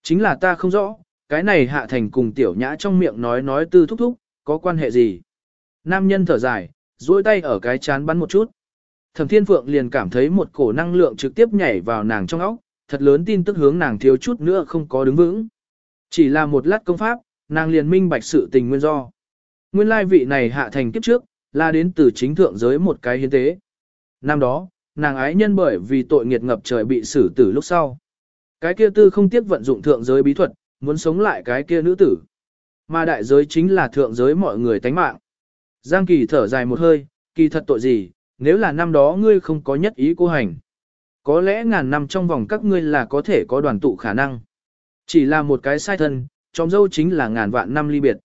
[SPEAKER 1] Chính là ta không rõ, cái này hạ thành cùng tiểu nhã trong miệng nói nói tư thúc thúc, có quan hệ gì? Nam nhân thở dài, duỗi tay ở cái chán bắn một chút. Thẩm Thiên Phượng liền cảm thấy một cổ năng lượng trực tiếp nhảy vào nàng trong óc, thật lớn tin tức hướng nàng thiếu chút nữa không có đứng vững. Chỉ là một lát công pháp, nàng liền minh bạch sự tình nguyên do. Nguyên lai vị này hạ thành kiếp trước, là đến từ chính thượng giới một cái hiến tế. Năm đó, nàng ái nhân bởi vì tội nghiệt ngập trời bị xử tử lúc sau. Cái kia tư không tiếc vận dụng thượng giới bí thuật, muốn sống lại cái kia nữ tử. Mà đại giới chính là thượng giới mọi người tánh mạng. Giang Kỳ thở dài một hơi, kỳ thật tội gì, nếu là năm đó ngươi không có nhất ý cô hành. Có lẽ ngàn năm trong vòng các ngươi là có thể có đoàn tụ khả năng. Chỉ là một cái sai thân, trong dâu chính là ngàn vạn năm ly biệt.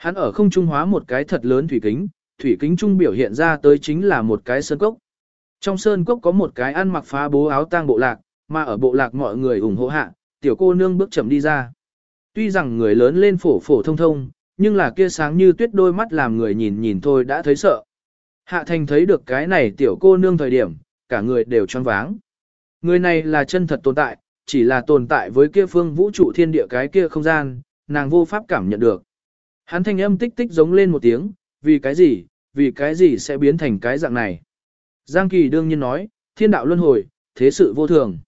[SPEAKER 1] Hắn ở không trung hóa một cái thật lớn thủy kính, thủy kính trung biểu hiện ra tới chính là một cái sơn cốc. Trong sơn cốc có một cái ăn mặc phá bố áo tang bộ lạc, mà ở bộ lạc mọi người ủng hộ hạ, tiểu cô nương bước chậm đi ra. Tuy rằng người lớn lên phổ phổ thông thông, nhưng là kia sáng như tuyết đôi mắt làm người nhìn nhìn thôi đã thấy sợ. Hạ thành thấy được cái này tiểu cô nương thời điểm, cả người đều choáng váng. Người này là chân thật tồn tại, chỉ là tồn tại với kia phương vũ trụ thiên địa cái kia không gian, nàng vô pháp cảm nhận được. Hắn thanh âm tích tích giống lên một tiếng, vì cái gì, vì cái gì sẽ biến thành cái dạng này. Giang Kỳ đương nhiên nói, thiên đạo luân hồi, thế sự vô thường.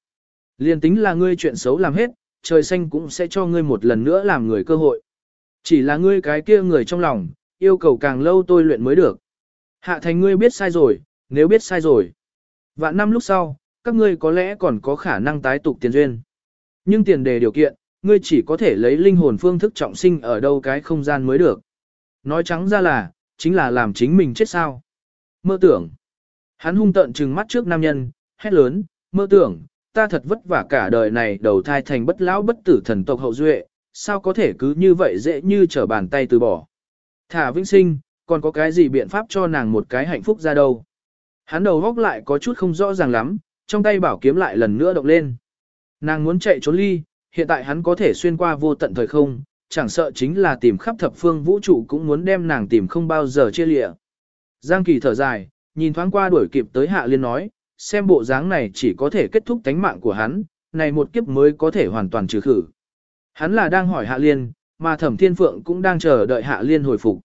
[SPEAKER 1] Liên tính là ngươi chuyện xấu làm hết, trời xanh cũng sẽ cho ngươi một lần nữa làm người cơ hội. Chỉ là ngươi cái kia người trong lòng, yêu cầu càng lâu tôi luyện mới được. Hạ thành ngươi biết sai rồi, nếu biết sai rồi. Vạn năm lúc sau, các ngươi có lẽ còn có khả năng tái tục tiền duyên. Nhưng tiền đề điều kiện, ngươi chỉ có thể lấy linh hồn phương thức trọng sinh ở đâu cái không gian mới được. Nói trắng ra là, chính là làm chính mình chết sao. Mơ tưởng. Hắn hung tận trừng mắt trước nam nhân, hét lớn, mơ tưởng, ta thật vất vả cả đời này đầu thai thành bất lão bất tử thần tộc hậu duệ, sao có thể cứ như vậy dễ như trở bàn tay từ bỏ. Thả vĩnh sinh, còn có cái gì biện pháp cho nàng một cái hạnh phúc ra đâu. Hắn đầu góc lại có chút không rõ ràng lắm, trong tay bảo kiếm lại lần nữa động lên. Nàng muốn chạy trốn ly, hiện tại hắn có thể xuyên qua vô tận thời không, chẳng sợ chính là tìm khắp thập phương vũ trụ cũng muốn đem nàng tìm không bao giờ chia lịa. Giang Kỳ thở dài, nhìn thoáng qua đuổi kịp tới Hạ Liên nói, xem bộ dáng này chỉ có thể kết thúc tánh mạng của hắn, này một kiếp mới có thể hoàn toàn trừ khử. Hắn là đang hỏi Hạ Liên, mà Thẩm Thiên Phượng cũng đang chờ đợi Hạ Liên hồi phục.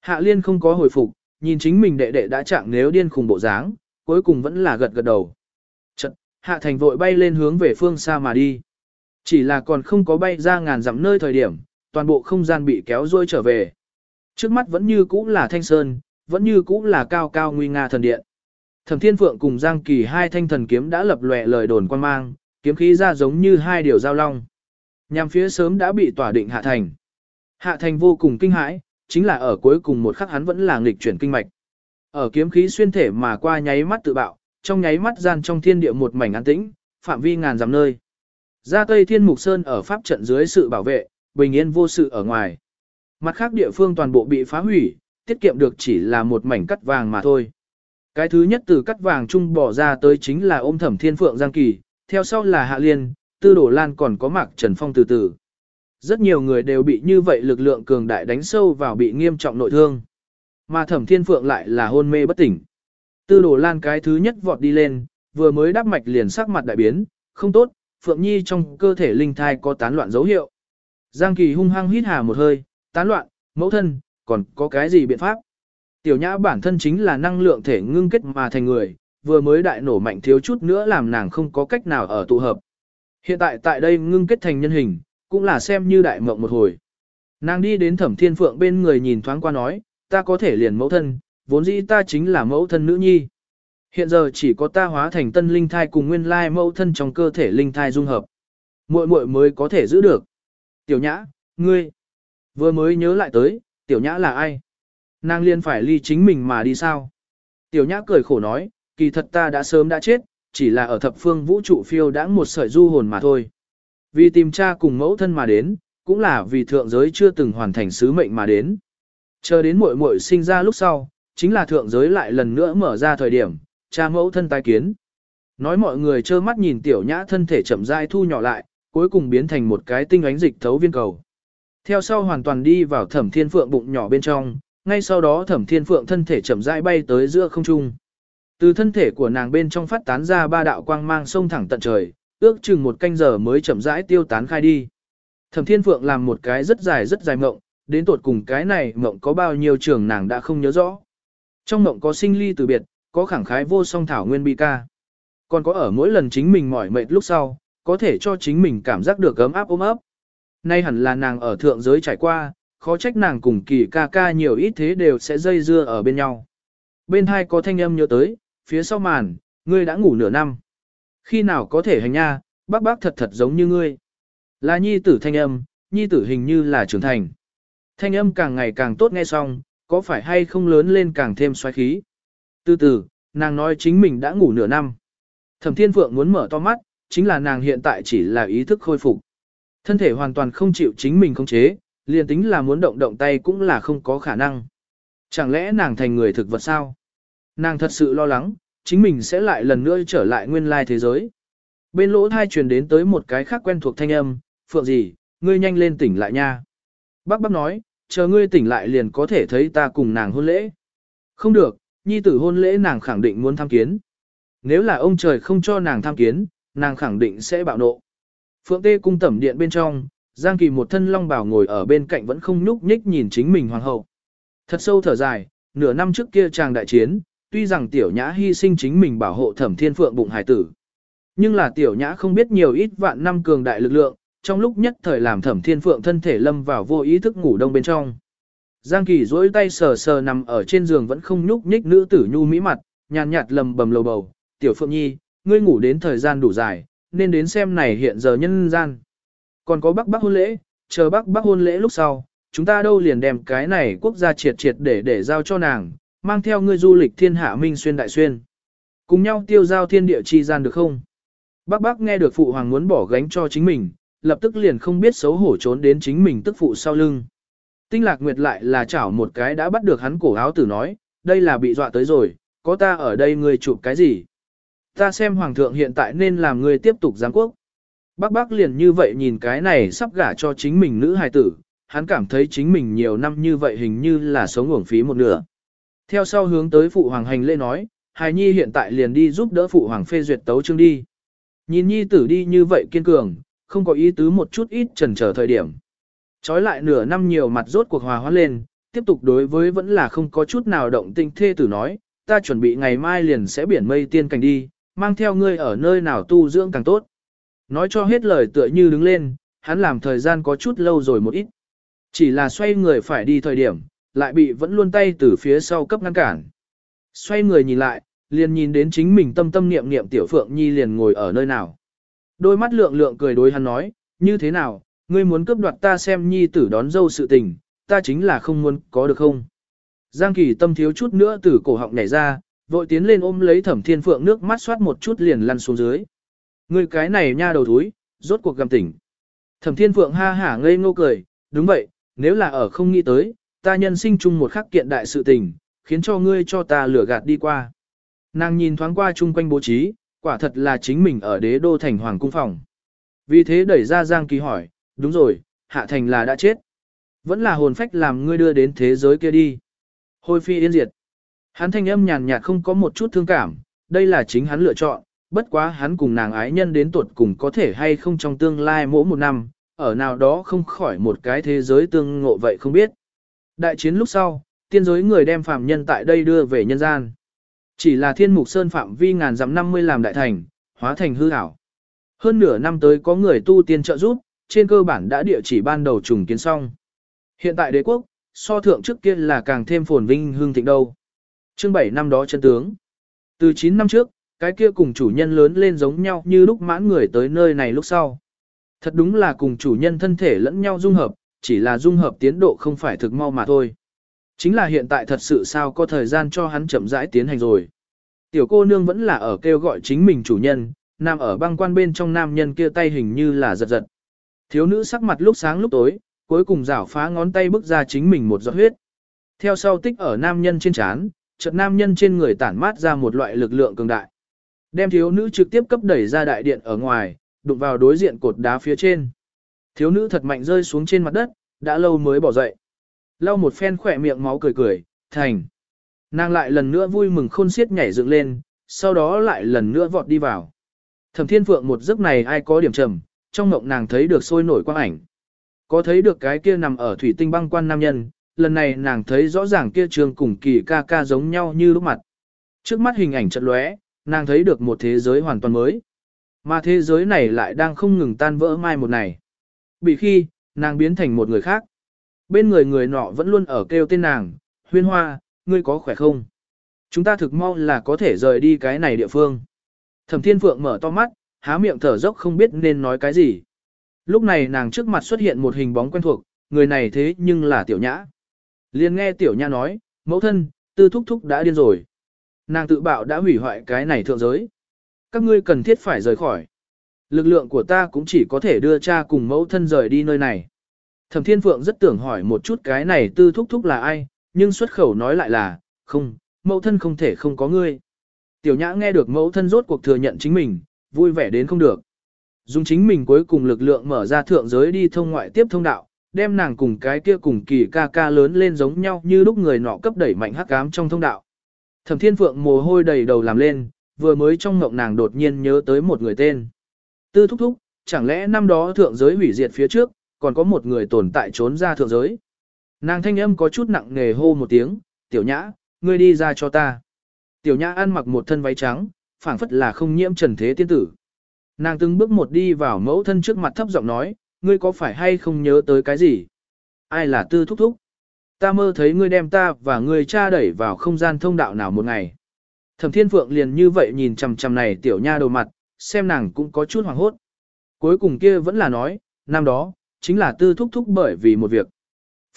[SPEAKER 1] Hạ Liên không có hồi phục, nhìn chính mình đệ đệ đã chạm nếu điên khùng bộ dáng, cuối cùng vẫn là gật gật đầu. Chật, Hạ Thành vội bay lên hướng về phương xa mà đi. Chỉ là còn không có bay ra ngàn dặm nơi thời điểm, toàn bộ không gian bị kéo rôi trở về. Trước mắt vẫn như cũ là thanh sơn, vẫn như cũ là cao cao nguy nga thần điện. Thẩm Thiên Phượng cùng Giang Kỳ hai thanh thần kiếm đã lập lòe lời đồn quan mang, kiếm khí ra giống như hai điều giao long. Nhằm phía sớm đã bị tỏa định hạ thành. Hạ thành vô cùng kinh hãi, chính là ở cuối cùng một khắc hắn vẫn là nghịch chuyển kinh mạch. Ở kiếm khí xuyên thể mà qua nháy mắt tự bạo, trong nháy mắt gian trong thiên địa một mảnh an tĩnh, phạm vi ngàn dặm nơi. Ra Tây Thiên Mục Sơn ở pháp trận dưới sự bảo vệ, bình yên vô sự ở ngoài. Mặt khác địa phương toàn bộ bị phá hủy, tiết kiệm được chỉ là một mảnh cắt vàng mà thôi. Cái thứ nhất từ cắt vàng trung bỏ ra tới chính là ôm thẩm thiên phượng Giang Kỳ, theo sau là Hạ Liên, Tư Đổ Lan còn có Mạc Trần Phong từ từ. Rất nhiều người đều bị như vậy lực lượng cường đại đánh sâu vào bị nghiêm trọng nội thương. Mà thẩm thiên phượng lại là hôn mê bất tỉnh. Tư Đổ Lan cái thứ nhất vọt đi lên, vừa mới đắp mạch liền sắc mặt đại biến, không tốt, Phượng Nhi trong cơ thể linh thai có tán loạn dấu hiệu. Giang Kỳ hung hăng hít hà một hơi, tán loạn, mẫu thân, còn có cái gì biện pháp? Tiểu nhã bản thân chính là năng lượng thể ngưng kết mà thành người, vừa mới đại nổ mạnh thiếu chút nữa làm nàng không có cách nào ở tụ hợp. Hiện tại tại đây ngưng kết thành nhân hình, cũng là xem như đại mộng một hồi. Nàng đi đến thẩm thiên phượng bên người nhìn thoáng qua nói, ta có thể liền mẫu thân, vốn dĩ ta chính là mẫu thân nữ nhi. Hiện giờ chỉ có ta hóa thành tân linh thai cùng nguyên lai mẫu thân trong cơ thể linh thai dung hợp. Muội muội mới có thể giữ được. Tiểu nhã, ngươi, vừa mới nhớ lại tới, tiểu nhã là ai? Nàng liên phải ly chính mình mà đi sao? Tiểu nhã cười khổ nói, kỳ thật ta đã sớm đã chết, chỉ là ở thập phương vũ trụ phiêu đã một sợi du hồn mà thôi. Vì tìm cha cùng mẫu thân mà đến, cũng là vì thượng giới chưa từng hoàn thành sứ mệnh mà đến. Chờ đến muội muội sinh ra lúc sau, chính là thượng giới lại lần nữa mở ra thời điểm, cha mẫu thân tai kiến. Nói mọi người trơ mắt nhìn tiểu nhã thân thể chậm rãi thu nhỏ lại, cuối cùng biến thành một cái tinh ánh dịch thấu viên cầu. Theo sau hoàn toàn đi vào thẩm thiên phượng bụng nhỏ bên trong, ngay sau đó thẩm thiên phượng thân thể chậm rãi bay tới giữa không trung. Từ thân thể của nàng bên trong phát tán ra ba đạo quang mang sông thẳng tận trời, ước chừng một canh giờ mới chậm rãi tiêu tán khai đi. Thẩm thiên phượng làm một cái rất dài rất dài mộng, đến tột cùng cái này mộng có bao nhiêu trường nàng đã không nhớ rõ. Trong mộng có sinh ly từ biệt, có khẳng khái vô song thảo nguyên bi ca. Còn có ở mỗi lần chính mình mỏi mệt lúc sau, có thể cho chính mình cảm giác được ấm áp ôm ấp. Nay hẳn là nàng ở thượng giới trải qua, khó trách nàng cùng kỳ ca ca nhiều ít thế đều sẽ dây dưa ở bên nhau. Bên hai có thanh âm nhớ tới, phía sau màn, ngươi đã ngủ nửa năm. Khi nào có thể hành nha, bác bác thật thật giống như ngươi. Là nhi tử thanh âm, nhi tử hình như là trưởng thành. Thanh âm càng ngày càng tốt nghe xong, có phải hay không lớn lên càng thêm xoáy khí. Từ từ, nàng nói chính mình đã ngủ nửa năm. Thẩm Thiên Phượng muốn mở to mắt, chính là nàng hiện tại chỉ là ý thức khôi phục. Thân thể hoàn toàn không chịu chính mình khống chế, liền tính là muốn động động tay cũng là không có khả năng. Chẳng lẽ nàng thành người thực vật sao? Nàng thật sự lo lắng, chính mình sẽ lại lần nữa trở lại nguyên lai thế giới. Bên lỗ thai truyền đến tới một cái khác quen thuộc thanh âm, phượng gì, ngươi nhanh lên tỉnh lại nha. Bác bác nói, chờ ngươi tỉnh lại liền có thể thấy ta cùng nàng hôn lễ. Không được, nhi tử hôn lễ nàng khẳng định muốn tham kiến. Nếu là ông trời không cho nàng tham kiến, nàng khẳng định sẽ bạo nộ. Phượng Tê cung tẩm điện bên trong, Giang Kỳ một thân long bào ngồi ở bên cạnh vẫn không nhúc nhích nhìn chính mình hoàng hậu. Thật sâu thở dài, nửa năm trước kia chàng đại chiến, tuy rằng tiểu nhã hy sinh chính mình bảo hộ thẩm thiên phượng bụng hải tử. Nhưng là tiểu nhã không biết nhiều ít vạn năm cường đại lực lượng, trong lúc nhất thời làm thẩm thiên phượng thân thể lâm vào vô ý thức ngủ đông bên trong. Giang Kỳ duỗi tay sờ sờ nằm ở trên giường vẫn không nhúc nhích nữ tử nhu mỹ mặt, nhàn nhạt lầm bầm lầu bầu, tiểu phượng nhi, ngươi ngủ đến thời gian đủ dài, nên đến xem này hiện giờ nhân gian. Còn có Bắc Bắc hôn lễ, chờ Bắc Bắc hôn lễ lúc sau, chúng ta đâu liền đem cái này quốc gia triệt triệt để để giao cho nàng, mang theo ngươi du lịch thiên hạ minh xuyên đại xuyên. Cùng nhau tiêu giao thiên địa chi gian được không? Bắc Bắc nghe được phụ hoàng muốn bỏ gánh cho chính mình, lập tức liền không biết xấu hổ trốn đến chính mình tức phụ sau lưng. Tinh lạc nguyệt lại là chảo một cái đã bắt được hắn cổ áo tử nói, đây là bị dọa tới rồi, có ta ở đây ngươi chụp cái gì? Ta xem hoàng thượng hiện tại nên làm ngươi tiếp tục giáng quốc. Bác bác liền như vậy nhìn cái này sắp gả cho chính mình nữ hài tử, hắn cảm thấy chính mình nhiều năm như vậy hình như là sống uổng phí một nửa. Theo sau hướng tới phụ hoàng hành lễ nói, hài nhi hiện tại liền đi giúp đỡ phụ hoàng phê duyệt tấu chương đi. Nhìn nhi tử đi như vậy kiên cường, không có ý tứ một chút ít trần trở thời điểm trói lại nửa năm nhiều mặt rốt cuộc hòa hoãn lên, tiếp tục đối với vẫn là không có chút nào động tinh thê tử nói, ta chuẩn bị ngày mai liền sẽ biển mây tiên cảnh đi, mang theo ngươi ở nơi nào tu dưỡng càng tốt. Nói cho hết lời tựa như đứng lên, hắn làm thời gian có chút lâu rồi một ít. Chỉ là xoay người phải đi thời điểm, lại bị vẫn luôn tay từ phía sau cấp ngăn cản. Xoay người nhìn lại, liền nhìn đến chính mình tâm tâm niệm niệm tiểu phượng nhi liền ngồi ở nơi nào. Đôi mắt lượng lượng cười đối hắn nói, như thế nào, ngươi muốn cướp đoạt ta xem nhi tử đón dâu sự tình, ta chính là không muốn có được không. Giang kỳ tâm thiếu chút nữa từ cổ họng nhảy ra, vội tiến lên ôm lấy thẩm thiên phượng nước mắt xoát một chút liền lăn xuống dưới. Ngươi cái này nha đầu thúi, rốt cuộc gầm tỉnh. Thẩm thiên phượng ha hả ngây ngô cười, đúng vậy, nếu là ở không nghĩ tới, ta nhân sinh chung một khắc kiện đại sự tình, khiến cho ngươi cho ta lửa gạt đi qua. Nàng nhìn thoáng qua chung quanh bố trí, quả thật là chính mình ở đế đô thành hoàng cung phòng. Vì thế đẩy ra Giang Kỳ hỏi, đúng rồi, hạ thành là đã chết. Vẫn là hồn phách làm ngươi đưa đến thế giới kia đi. Hôi phi yên diệt. Hắn thanh âm nhàn nhạt không có một chút thương cảm, đây là chính hắn lựa chọn, bất quá hắn cùng nàng ái nhân đến tuột cùng có thể hay không trong tương lai mỗi một năm, ở nào đó không khỏi một cái thế giới tương ngộ vậy không biết. Đại chiến lúc sau, tiên giới người đem phạm nhân tại đây đưa về nhân gian. Chỉ là thiên mục sơn phạm vi ngàn dặm 50 làm đại thành, hóa thành hư ảo. Hơn nửa năm tới có người tu tiên trợ giúp, trên cơ bản đã địa chỉ ban đầu trùng kiến xong. Hiện tại đế quốc, so thượng trước kia là càng thêm phồn vinh hương thịnh đâu. Chương 7 năm đó chân tướng. Từ 9 năm trước, cái kia cùng chủ nhân lớn lên giống nhau như lúc mãn người tới nơi này lúc sau. Thật đúng là cùng chủ nhân thân thể lẫn nhau dung hợp, chỉ là dung hợp tiến độ không phải thực mau mà thôi. Chính là hiện tại thật sự sao có thời gian cho hắn chậm rãi tiến hành rồi. Tiểu cô nương vẫn là ở kêu gọi chính mình chủ nhân, nằm ở băng quan bên trong nam nhân kia tay hình như là giật giật. Thiếu nữ sắc mặt lúc sáng lúc tối, cuối cùng rảo phá ngón tay bước ra chính mình một giọt huyết. Theo sau tích ở nam nhân trên trán, chợt nam nhân trên người tản mát ra một loại lực lượng cường đại. Đem thiếu nữ trực tiếp cấp đẩy ra đại điện ở ngoài, đụng vào đối diện cột đá phía trên. Thiếu nữ thật mạnh rơi xuống trên mặt đất, đã lâu mới bỏ dậy. Lau một phen khỏe miệng máu cười cười, thành. Nàng lại lần nữa vui mừng khôn xiết nhảy dựng lên, sau đó lại lần nữa vọt đi vào. Thẩm Thiên Phượng một giấc này ai có điểm trầm, trong mộng nàng thấy được sôi nổi quang ảnh. Có thấy được cái kia nằm ở thủy tinh băng quan nam nhân, lần này nàng thấy rõ ràng kia trường cùng kỳ ca ca giống nhau như lúc mặt. Trước mắt hình ảnh chợt lóe, nàng thấy được một thế giới hoàn toàn mới. Mà thế giới này lại đang không ngừng tan vỡ mai một này. Bị khi, nàng biến thành một người khác. Bên người người nọ vẫn luôn ở kêu tên nàng, huyên hoa, ngươi có khỏe không? Chúng ta thực mau là có thể rời đi cái này địa phương. Thẩm Thiên Phượng mở to mắt, há miệng thở dốc không biết nên nói cái gì. Lúc này nàng trước mặt xuất hiện một hình bóng quen thuộc, người này thế nhưng là Tiểu Nhã. liền nghe Tiểu Nhã nói, mẫu thân, tư thúc thúc đã điên rồi. Nàng tự bạo đã hủy hoại cái này thượng giới. Các ngươi cần thiết phải rời khỏi. Lực lượng của ta cũng chỉ có thể đưa cha cùng mẫu thân rời đi nơi này. Thẩm Thiên Phượng rất tưởng hỏi một chút cái này tư thúc thúc là ai, nhưng xuất khẩu nói lại là, không, mẫu thân không thể không có ngươi. Tiểu Nhã nghe được mẫu thân rốt cuộc thừa nhận chính mình, vui vẻ đến không được. Dùng chính mình cuối cùng lực lượng mở ra thượng giới đi thông ngoại tiếp thông đạo, đem nàng cùng cái kia cùng kỳ ca ca lớn lên giống nhau như lúc người nọ cấp đẩy mạnh hắc ám trong thông đạo. Thẩm Thiên Phượng mồ hôi đầy đầu làm lên, vừa mới trong ngộng nàng đột nhiên nhớ tới một người tên. Tư thúc thúc, chẳng lẽ năm đó thượng giới hủy diệt phía trước, còn có một người tồn tại trốn ra thượng giới. Nàng thanh âm có chút nặng nề hô một tiếng, tiểu nhã, ngươi đi ra cho ta. Tiểu nhã ăn mặc một thân váy trắng, phảng phất là không nhiễm trần thế tiên tử. Nàng từng bước một đi vào mẫu thân trước mặt thấp giọng nói, ngươi có phải hay không nhớ tới cái gì? Ai là tư thúc thúc? Ta mơ thấy ngươi đem ta và ngươi cha đẩy vào không gian thông đạo nào một ngày. Thẩm Thiên Phượng liền như vậy nhìn chằm chằm này tiểu nha đầu mặt, xem nàng cũng có chút hoảng hốt. Cuối cùng kia vẫn là nói, năm đó, chính là tư thúc thúc bởi vì một việc.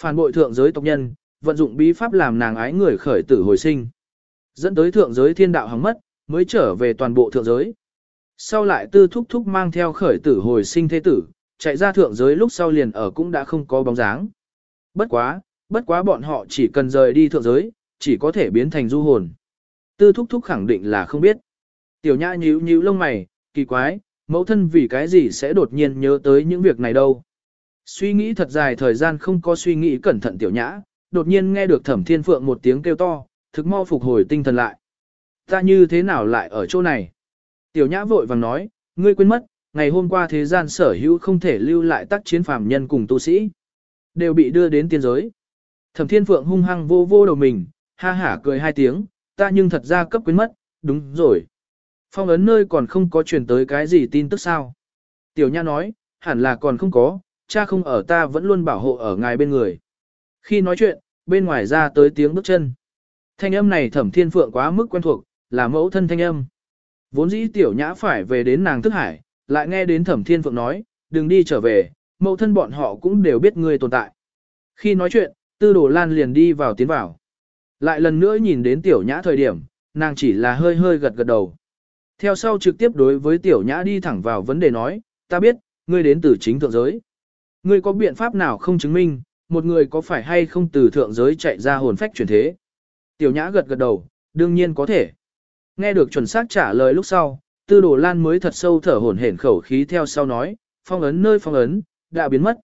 [SPEAKER 1] Phản bội thượng giới tộc nhân, vận dụng bí pháp làm nàng ái người khởi tử hồi sinh. Dẫn tới thượng giới thiên đạo hóng mất, mới trở về toàn bộ thượng giới. Sau lại tư thúc thúc mang theo khởi tử hồi sinh thế tử, chạy ra thượng giới lúc sau liền ở cũng đã không có bóng dáng. Bất quá, bất quá bọn họ chỉ cần rời đi thượng giới, chỉ có thể biến thành du hồn. Tư thúc thúc khẳng định là không biết. Tiểu nhã nhíu nhíu lông mày, kỳ quái, mẫu thân vì cái gì sẽ đột nhiên nhớ tới những việc này đâu. Suy nghĩ thật dài thời gian không có suy nghĩ cẩn thận tiểu nhã, đột nhiên nghe được thẩm thiên phượng một tiếng kêu to, thực mau phục hồi tinh thần lại. Ta như thế nào lại ở chỗ này? Tiểu nhã vội vàng nói, ngươi quên mất, ngày hôm qua thế gian sở hữu không thể lưu lại tác chiến phàm nhân cùng tu sĩ. Đều bị đưa đến tiên giới. Thẩm thiên phượng hung hăng vô vô đầu mình, ha hả cười hai tiếng, ta nhưng thật ra cấp quên mất, đúng rồi. Phong ấn nơi còn không có truyền tới cái gì tin tức sao. Tiểu Nha nói, hẳn là còn không có, cha không ở ta vẫn luôn bảo hộ ở ngài bên người. Khi nói chuyện, bên ngoài ra tới tiếng bước chân. Thanh âm này thẩm thiên phượng quá mức quen thuộc, là mẫu thân thanh âm. Vốn dĩ tiểu nhã phải về đến nàng thức hải, lại nghe đến thẩm thiên phượng nói, đừng đi trở về, mẫu thân bọn họ cũng đều biết ngươi tồn tại. Khi nói chuyện, tư đồ lan liền đi vào tiến vào. Lại lần nữa nhìn đến tiểu nhã thời điểm, nàng chỉ là hơi hơi gật gật đầu. Theo sau trực tiếp đối với tiểu nhã đi thẳng vào vấn đề nói, ta biết, ngươi đến từ chính thượng giới. Ngươi có biện pháp nào không chứng minh, một người có phải hay không từ thượng giới chạy ra hồn phách chuyển thế? Tiểu nhã gật gật đầu, đương nhiên có thể. Nghe được chuẩn xác trả lời lúc sau, tư đồ lan mới thật sâu thở hổn hển khẩu khí theo sau nói, phong ấn nơi phong ấn, đã biến mất.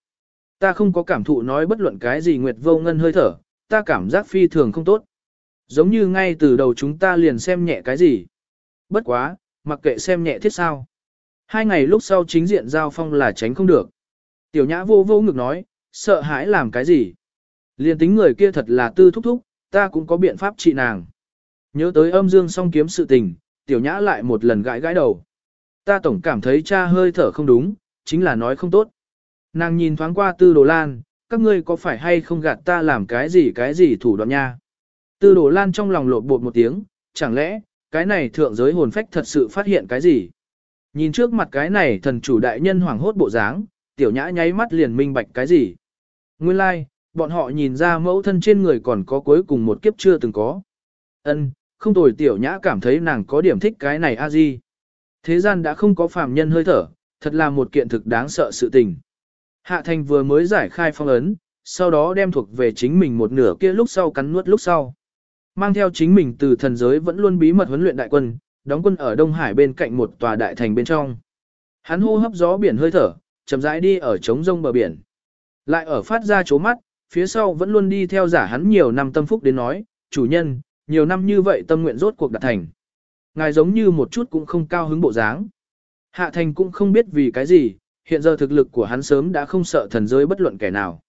[SPEAKER 1] Ta không có cảm thụ nói bất luận cái gì nguyệt vô ngân hơi thở, ta cảm giác phi thường không tốt. Giống như ngay từ đầu chúng ta liền xem nhẹ cái gì. Bất quá, mặc kệ xem nhẹ thiết sao. Hai ngày lúc sau chính diện giao phong là tránh không được. Tiểu nhã vô vô ngực nói, sợ hãi làm cái gì. Liên tính người kia thật là tư thúc thúc, ta cũng có biện pháp trị nàng. Nhớ tới âm dương song kiếm sự tình, tiểu nhã lại một lần gãi gãi đầu. Ta tổng cảm thấy cha hơi thở không đúng, chính là nói không tốt. Nàng nhìn thoáng qua tư đồ lan, các ngươi có phải hay không gạt ta làm cái gì cái gì thủ đoạn nha. Tư đồ lan trong lòng lột bột một tiếng, chẳng lẽ, cái này thượng giới hồn phách thật sự phát hiện cái gì? Nhìn trước mặt cái này thần chủ đại nhân hoảng hốt bộ dáng, tiểu nhã nháy mắt liền minh bạch cái gì? Nguyên lai, like, bọn họ nhìn ra mẫu thân trên người còn có cuối cùng một kiếp chưa từng có. Ân, không tồi tiểu nhã cảm thấy nàng có điểm thích cái này a di. Thế gian đã không có phàm nhân hơi thở, thật là một kiện thực đáng sợ sự tình. Hạ thành vừa mới giải khai phong ấn, sau đó đem thuộc về chính mình một nửa kia lúc sau cắn nuốt lúc sau. Mang theo chính mình từ thần giới vẫn luôn bí mật huấn luyện đại quân, đóng quân ở Đông Hải bên cạnh một tòa đại thành bên trong. Hắn hô hấp gió biển hơi thở, chậm rãi đi ở trống rông bờ biển. Lại ở phát ra chố mắt, phía sau vẫn luôn đi theo giả hắn nhiều năm tâm phúc đến nói, chủ nhân, nhiều năm như vậy tâm nguyện rốt cuộc đạt thành. Ngài giống như một chút cũng không cao hứng bộ dáng. Hạ thành cũng không biết vì cái gì, hiện giờ thực lực của hắn sớm đã không sợ thần giới bất luận kẻ nào.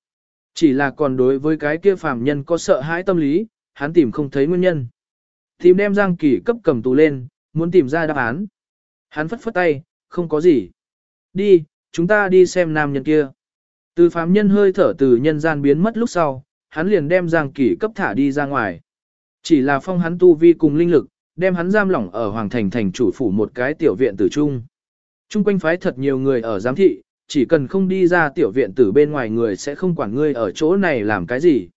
[SPEAKER 1] Chỉ là còn đối với cái kia phàm nhân có sợ hãi tâm lý, hắn tìm không thấy nguyên nhân. Tìm đem Giang Kỳ cấp cầm tù lên, muốn tìm ra đáp án. Hắn phất phất tay, không có gì. Đi, chúng ta đi xem nam nhân kia. Từ phàm nhân hơi thở từ nhân gian biến mất lúc sau, hắn liền đem Giang Kỳ cấp thả đi ra ngoài. Chỉ là phong hắn tu vi cùng linh lực, đem hắn giam lỏng ở Hoàng Thành thành chủ phủ một cái tiểu viện tử trung. Trung quanh phái thật nhiều người ở giám thị, chỉ cần không đi ra tiểu viện tử bên ngoài người sẽ không quản ngươi ở chỗ này làm cái gì.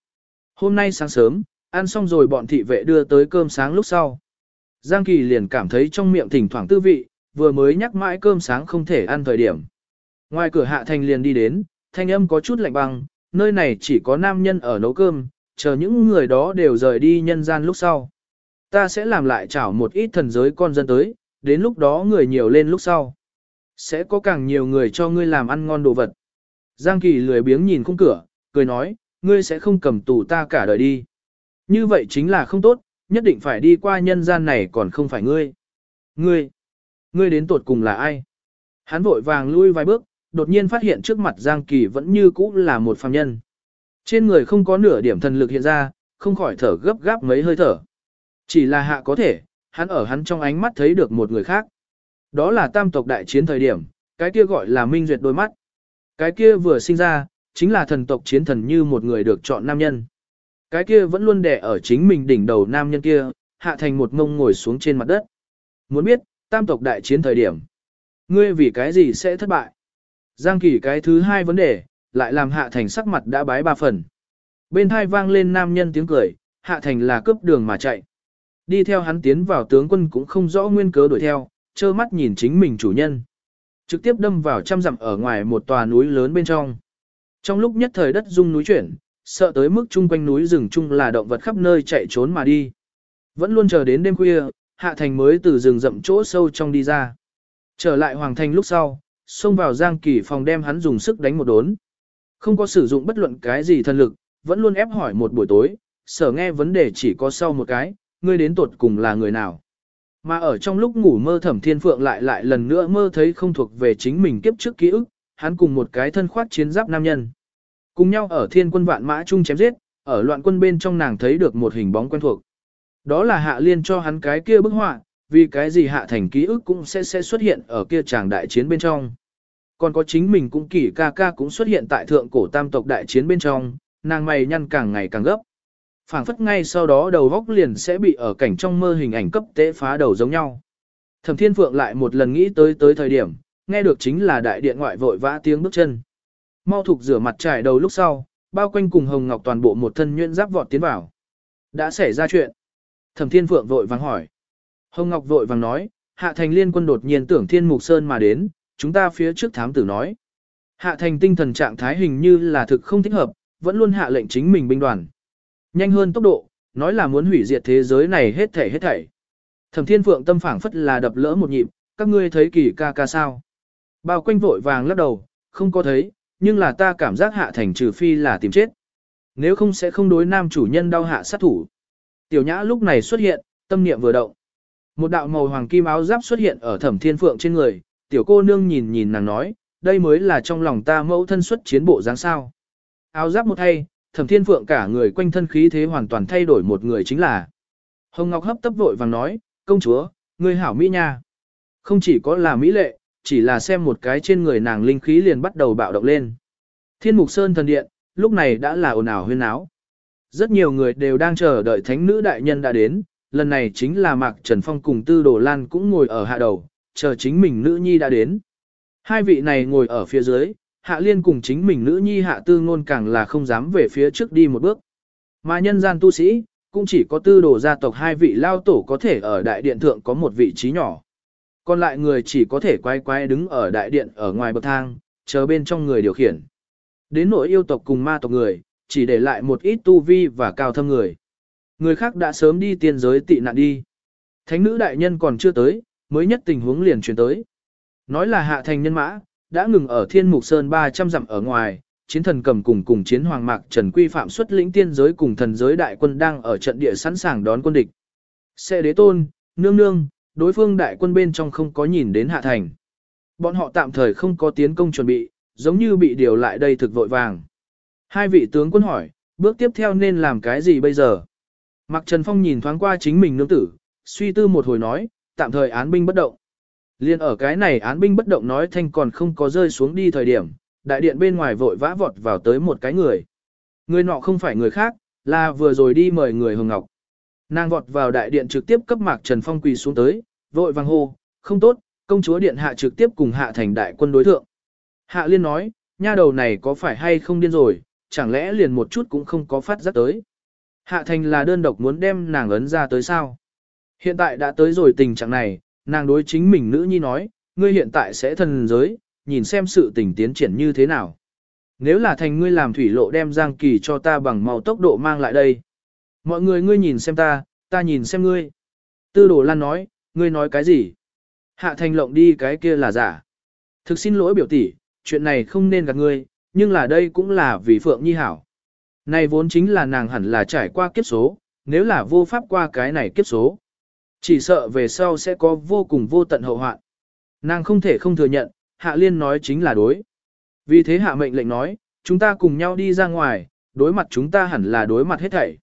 [SPEAKER 1] Hôm nay sáng sớm, ăn xong rồi bọn thị vệ đưa tới cơm sáng lúc sau. Giang Kỳ liền cảm thấy trong miệng thỉnh thoảng tư vị, vừa mới nhắc mãi cơm sáng không thể ăn thời điểm. Ngoài cửa hạ thành liền đi đến, thanh âm có chút lạnh băng, nơi này chỉ có nam nhân ở nấu cơm, chờ những người đó đều rời đi nhân gian lúc sau. Ta sẽ làm lại chảo một ít thần giới con dân tới, đến lúc đó người nhiều lên lúc sau. Sẽ có càng nhiều người cho ngươi làm ăn ngon đồ vật. Giang Kỳ lười biếng nhìn khung cửa, cười nói, ngươi sẽ không cầm tù ta cả đời đi. Như vậy chính là không tốt, nhất định phải đi qua nhân gian này còn không phải ngươi. Ngươi, ngươi đến tột cùng là ai? Hắn vội vàng lui vài bước, đột nhiên phát hiện trước mặt Giang Kỳ vẫn như cũ là một phàm nhân. Trên người không có nửa điểm thần lực hiện ra, không khỏi thở gấp gáp mấy hơi thở. Chỉ là hạ có thể, hắn ở hắn trong ánh mắt thấy được một người khác. Đó là tam tộc đại chiến thời điểm, cái kia gọi là minh duyệt đôi mắt. Cái kia vừa sinh ra, chính là thần tộc chiến thần như một người được chọn nam nhân. Cái kia vẫn luôn đè ở chính mình đỉnh đầu nam nhân kia, hạ thành một mông ngồi xuống trên mặt đất. Muốn biết, tam tộc đại chiến thời điểm. Ngươi vì cái gì sẽ thất bại? Giang kỳ cái thứ hai vấn đề, lại làm hạ thành sắc mặt đã bái ba phần. Bên thai vang lên nam nhân tiếng cười, hạ thành là cướp đường mà chạy. Đi theo hắn tiến vào tướng quân cũng không rõ nguyên cớ đuổi theo, trơ mắt nhìn chính mình chủ nhân. Trực tiếp đâm vào trăm dặm ở ngoài một tòa núi lớn bên trong. Trong lúc nhất thời đất rung núi chuyển, sợ tới mức chung quanh núi rừng chung là động vật khắp nơi chạy trốn mà đi. Vẫn luôn chờ đến đêm khuya, Hạ Thành mới từ rừng rậm chỗ sâu trong đi ra. Trở lại Hoàng Thành lúc sau, xông vào Giang Kỳ phòng đem hắn dùng sức đánh một đốn. Không có sử dụng bất luận cái gì thân lực, vẫn luôn ép hỏi một buổi tối, sở nghe vấn đề chỉ có sau một cái, ngươi đến tuột cùng là người nào. Mà ở trong lúc ngủ mơ thẩm thiên phượng lại lại lần nữa mơ thấy không thuộc về chính mình kiếp trước ký ức, hắn cùng một cái thân khoát chiến giáp nam nhân. Cùng nhau ở thiên quân vạn mã chung chém giết, ở loạn quân bên trong nàng thấy được một hình bóng quen thuộc. Đó là hạ liên cho hắn cái kia bức họa, vì cái gì hạ thành ký ức cũng sẽ sẽ xuất hiện ở kia tràng đại chiến bên trong. Còn có chính mình cũng kỳ ca ca cũng xuất hiện tại thượng cổ tam tộc đại chiến bên trong, nàng mày nhăn càng ngày càng gấp phảng phất ngay sau đó đầu góc liền sẽ bị ở cảnh trong mơ hình ảnh cấp tế phá đầu giống nhau. Thẩm Thiên Phượng lại một lần nghĩ tới tới thời điểm, nghe được chính là đại điện ngoại vội vã tiếng bước chân. Mau thục rửa mặt trải đầu lúc sau, bao quanh cùng Hồng Ngọc toàn bộ một thân nhuyễn giáp vọt tiến vào. Đã xảy ra chuyện. Thẩm Thiên Phượng vội vàng hỏi. Hồng Ngọc vội vàng nói, Hạ Thành liên quân đột nhiên tưởng Thiên Mục Sơn mà đến, chúng ta phía trước thám tử nói. Hạ Thành tinh thần trạng thái hình như là thực không thích hợp, vẫn luôn hạ lệnh chính mình binh đoàn. Nhanh hơn tốc độ, nói là muốn hủy diệt thế giới này hết thảy hết thảy. Thẩm Thiên Phượng tâm phảng phất là đập lỡ một nhịp, các ngươi thấy kỳ ca ca sao? Bao quanh vội vàng lắc đầu, không có thấy, nhưng là ta cảm giác hạ thành trừ phi là tìm chết. Nếu không sẽ không đối nam chủ nhân đau hạ sát thủ. Tiểu nhã lúc này xuất hiện, tâm niệm vừa động. Một đạo màu hoàng kim áo giáp xuất hiện ở thẩm thiên phượng trên người, tiểu cô nương nhìn nhìn nàng nói, đây mới là trong lòng ta mẫu thân xuất chiến bộ dáng sao. Áo giáp một thay, thẩm thiên phượng cả người quanh thân khí thế hoàn toàn thay đổi một người chính là. Hồng Ngọc hấp tấp vội vàng nói, công chúa, người hảo Mỹ nha. Không chỉ có là Mỹ lệ, chỉ là xem một cái trên người nàng linh khí liền bắt đầu bạo động lên. Thiên mục sơn thần điện, lúc này đã là ồn ào huyên áo. Rất nhiều người đều đang chờ đợi thánh nữ đại nhân đã đến, lần này chính là Mạc Trần Phong cùng Tư Đồ Lan cũng ngồi ở hạ đầu, chờ chính mình nữ nhi đã đến. Hai vị này ngồi ở phía dưới, Hạ Liên cùng chính mình nữ nhi Hạ Tư Ngôn càng là không dám về phía trước đi một bước. Mà nhân gian tu sĩ, cũng chỉ có tư đồ gia tộc hai vị lao tổ có thể ở đại điện thượng có một vị trí nhỏ. Còn lại người chỉ có thể quay quay đứng ở đại điện ở ngoài bậc thang, chờ bên trong người điều khiển. Đến nỗi yêu tộc cùng ma tộc người, chỉ để lại một ít tu vi và cao thâm người. Người khác đã sớm đi tiên giới tị nạn đi. Thánh nữ đại nhân còn chưa tới, mới nhất tình huống liền truyền tới. Nói là hạ thành nhân mã, đã ngừng ở thiên mục sơn 300 dặm ở ngoài, chiến thần cầm cùng cùng chiến hoàng mạc trần quy phạm xuất lĩnh tiên giới cùng thần giới đại quân đang ở trận địa sẵn sàng đón quân địch. Xe đế tôn, nương nương, đối phương đại quân bên trong không có nhìn đến hạ thành. Bọn họ tạm thời không có tiến công chuẩn bị, giống như bị điều lại đây thực vội vàng. Hai vị tướng quân hỏi, bước tiếp theo nên làm cái gì bây giờ? Mạc Trần Phong nhìn thoáng qua chính mình nương tử, suy tư một hồi nói, tạm thời án binh bất động. Liên ở cái này án binh bất động nói thanh còn không có rơi xuống đi thời điểm, đại điện bên ngoài vội vã vọt vào tới một cái người. Người nọ không phải người khác, là vừa rồi đi mời người Hồng Ngọc. Nàng vọt vào đại điện trực tiếp cấp mạc Trần Phong quỳ xuống tới, vội vàng hô, không tốt, công chúa điện hạ trực tiếp cùng hạ thành đại quân đối thượng. Hạ liên nói, nha đầu này có phải hay không điên rồi, chẳng lẽ liền một chút cũng không có phát giác tới. Hạ thành là đơn độc muốn đem nàng ấn ra tới sao. Hiện tại đã tới rồi tình trạng này, nàng đối chính mình nữ nhi nói, ngươi hiện tại sẽ thần giới, nhìn xem sự tình tiến triển như thế nào. Nếu là thành ngươi làm thủy lộ đem Giang Kỳ cho ta bằng màu tốc độ mang lại đây. Mọi người ngươi nhìn xem ta, ta nhìn xem ngươi. Tư đồ lan nói, ngươi nói cái gì? Hạ thành lộng đi cái kia là giả. Thực xin lỗi biểu tỷ, chuyện này không nên gạt ngươi, nhưng là đây cũng là vì Phượng Nhi hảo. Này vốn chính là nàng hẳn là trải qua kiếp số, nếu là vô pháp qua cái này kiếp số. Chỉ sợ về sau sẽ có vô cùng vô tận hậu hoạn. Nàng không thể không thừa nhận, Hạ Liên nói chính là đối. Vì thế hạ mệnh lệnh nói, chúng ta cùng nhau đi ra ngoài, đối mặt chúng ta hẳn là đối mặt hết thảy.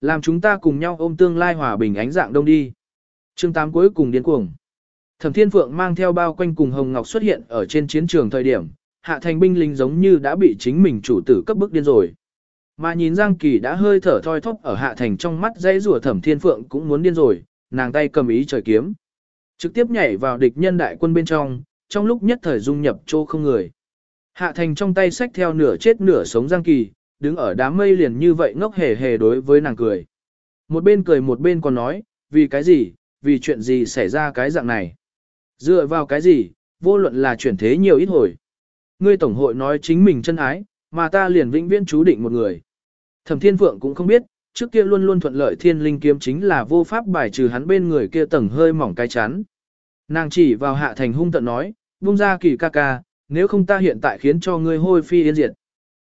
[SPEAKER 1] Làm chúng ta cùng nhau ôm tương lai hòa bình ánh dạng đông đi. Chương 8 cuối cùng điên cuồng. Thẩm Thiên Phượng mang theo bao quanh cùng Hồng Ngọc xuất hiện ở trên chiến trường thời điểm, hạ thành binh lính giống như đã bị chính mình chủ tử cấp bức điên rồi. Mà nhìn Giang Kỳ đã hơi thở thoi thóp ở hạ thành trong mắt dãy rùa Thẩm Thiên Phượng cũng muốn điên rồi, nàng tay cầm ý trời kiếm. Trực tiếp nhảy vào địch nhân đại quân bên trong, trong lúc nhất thời dung nhập chỗ không người. Hạ thành trong tay sách theo nửa chết nửa sống Giang Kỳ, đứng ở đám mây liền như vậy ngốc hề hề đối với nàng cười. Một bên cười một bên còn nói, vì cái gì, vì chuyện gì xảy ra cái dạng này. Dựa vào cái gì, vô luận là chuyển thế nhiều ít hồi. Ngươi tổng hội nói chính mình chân ái, mà ta liền vĩnh viễn chú định một người. Thẩm Thiên Phượng cũng không biết, trước kia luôn luôn thuận lợi thiên linh kiếm chính là vô pháp bài trừ hắn bên người kia tầng hơi mỏng cái chắn. Nàng chỉ vào hạ thành hung tận nói, buông ra kỳ ca ca, nếu không ta hiện tại khiến cho ngươi hôi phi yên diệt.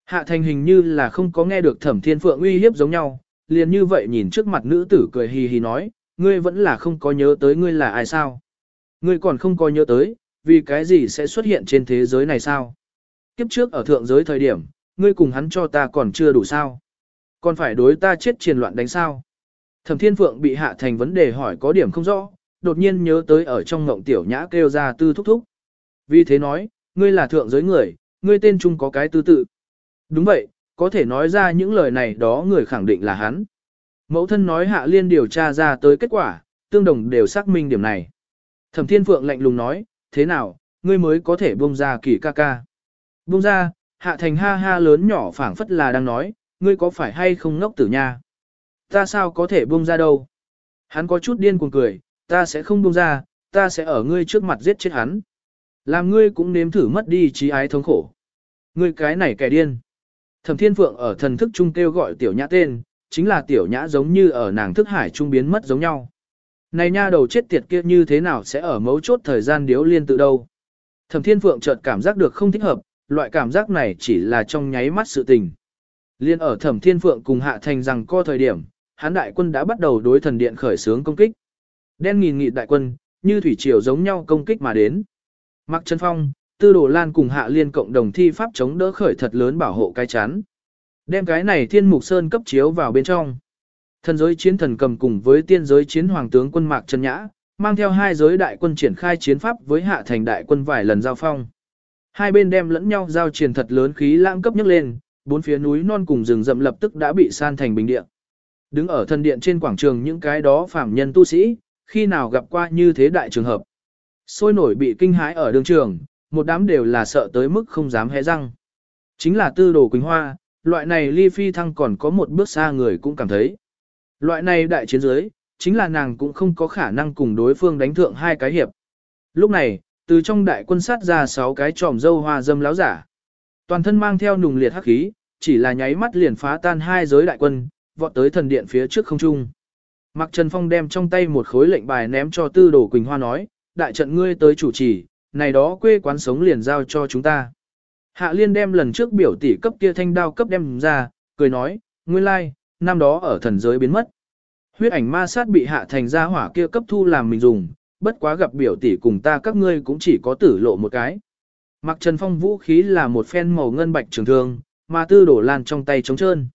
[SPEAKER 1] Hạ thành hình như là không có nghe được thẩm thiên phượng uy hiếp giống nhau, liền như vậy nhìn trước mặt nữ tử cười hì hì nói, ngươi vẫn là không có nhớ tới ngươi là ai sao. Ngươi còn không có nhớ tới, vì cái gì sẽ xuất hiện trên thế giới này sao. Kiếp trước ở thượng giới thời điểm, ngươi cùng hắn cho ta còn chưa đủ sao. Còn phải đối ta chết triền loạn đánh sao. Thẩm thiên phượng bị hạ thành vấn đề hỏi có điểm không rõ, đột nhiên nhớ tới ở trong ngộng tiểu nhã kêu ra tư thúc thúc. Vì thế nói, ngươi là thượng giới người, ngươi tên chung có cái tư tự. Đúng vậy, có thể nói ra những lời này đó người khẳng định là hắn. Mẫu thân nói hạ liên điều tra ra tới kết quả, tương đồng đều xác minh điểm này. Thẩm thiên phượng lạnh lùng nói, thế nào, ngươi mới có thể buông ra kỳ ca ca. Buông ra, hạ thành ha ha lớn nhỏ phảng phất là đang nói, ngươi có phải hay không ngốc tử nha. Ta sao có thể buông ra đâu. Hắn có chút điên cuồng cười, ta sẽ không buông ra, ta sẽ ở ngươi trước mặt giết chết hắn. Làm ngươi cũng nếm thử mất đi trí ái thống khổ. Ngươi cái này kẻ điên. Thẩm Thiên Phượng ở thần thức trung kêu gọi tiểu nhã tên, chính là tiểu nhã giống như ở nàng thức hải trung biến mất giống nhau. Này nha đầu chết tiệt kia như thế nào sẽ ở mấu chốt thời gian điếu liên tự đâu. Thẩm Thiên Phượng chợt cảm giác được không thích hợp, loại cảm giác này chỉ là trong nháy mắt sự tình. Liên ở Thẩm Thiên Phượng cùng hạ thành rằng co thời điểm, hán đại quân đã bắt đầu đối thần điện khởi xướng công kích. Đen nghìn nghị đại quân, như thủy triều giống nhau công kích mà đến. Mặc Trân Phong, Tư Đồ Lan cùng Hạ Liên cộng đồng thi pháp chống đỡ khởi thật lớn bảo hộ cái chắn. Đem cái này Thiên Mục Sơn cấp chiếu vào bên trong. Thần giới chiến thần cầm cùng với tiên giới chiến hoàng tướng quân Mạc Trân Nhã, mang theo hai giới đại quân triển khai chiến pháp với Hạ Thành đại quân vài lần giao phong. Hai bên đem lẫn nhau giao triển thật lớn khí lãng cấp nhấc lên, bốn phía núi non cùng rừng rậm lập tức đã bị san thành bình địa. Đứng ở thần điện trên quảng trường những cái đó phạm nhân tu sĩ, khi nào gặp qua như thế đại trường hợp. Sôi nổi bị kinh hãi ở đường trường, một đám đều là sợ tới mức không dám hé răng. Chính là tư đồ Quỳnh Hoa, loại này ly phi thăng còn có một bước xa người cũng cảm thấy. Loại này đại chiến giới, chính là nàng cũng không có khả năng cùng đối phương đánh thượng hai cái hiệp. Lúc này, từ trong đại quân sát ra sáu cái tròm dâu hoa dâm láo giả. Toàn thân mang theo nùng liệt hắc khí, chỉ là nháy mắt liền phá tan hai giới đại quân, vọt tới thần điện phía trước không trung. Mạc Trần Phong đem trong tay một khối lệnh bài ném cho tư đồ Quỳnh Hoa nói, đại trận ngươi tới chủ trì, này đó quê quán sống liền giao cho chúng ta. Hạ liên đem lần trước biểu tỷ cấp kia thanh đao cấp đem ra, cười nói, nguyên lai, like, năm đó ở thần giới biến mất. Huyết ảnh ma sát bị hạ thành ra hỏa kia cấp thu làm mình dùng, bất quá gặp biểu tỷ cùng ta các ngươi cũng chỉ có tử lộ một cái. Mặc trần phong vũ khí là một phen màu ngân bạch trường thương, mà tư đổ lan trong tay trống trơn.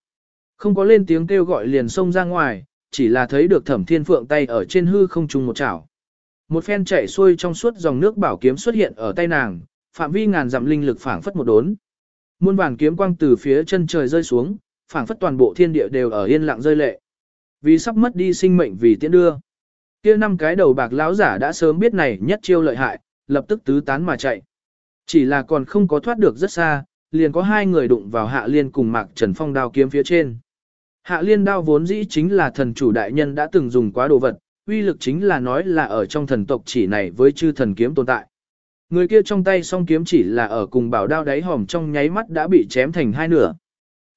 [SPEAKER 1] Không có lên tiếng kêu gọi liền xông ra ngoài, chỉ là thấy được thẩm thiên phượng tay ở trên hư không trùng một chảo. Một phen chạy xuôi trong suốt dòng nước bảo kiếm xuất hiện ở tay nàng, phạm vi ngàn dặm linh lực phảng phất một đốn. Muôn vàng kiếm quang từ phía chân trời rơi xuống, phảng phất toàn bộ thiên địa đều ở yên lặng rơi lệ. Vì sắp mất đi sinh mệnh vì tiễn đưa. Kia năm cái đầu bạc lão giả đã sớm biết này nhất chiêu lợi hại, lập tức tứ tán mà chạy. Chỉ là còn không có thoát được rất xa, liền có hai người đụng vào Hạ Liên cùng Mạc Trần Phong đao kiếm phía trên. Hạ Liên đao vốn dĩ chính là thần chủ đại nhân đã từng dùng quá đồ vật, uy lực chính là nói là ở trong thần tộc chỉ này với chư thần kiếm tồn tại. Người kia trong tay song kiếm chỉ là ở cùng bảo đao đáy hòm trong nháy mắt đã bị chém thành hai nửa.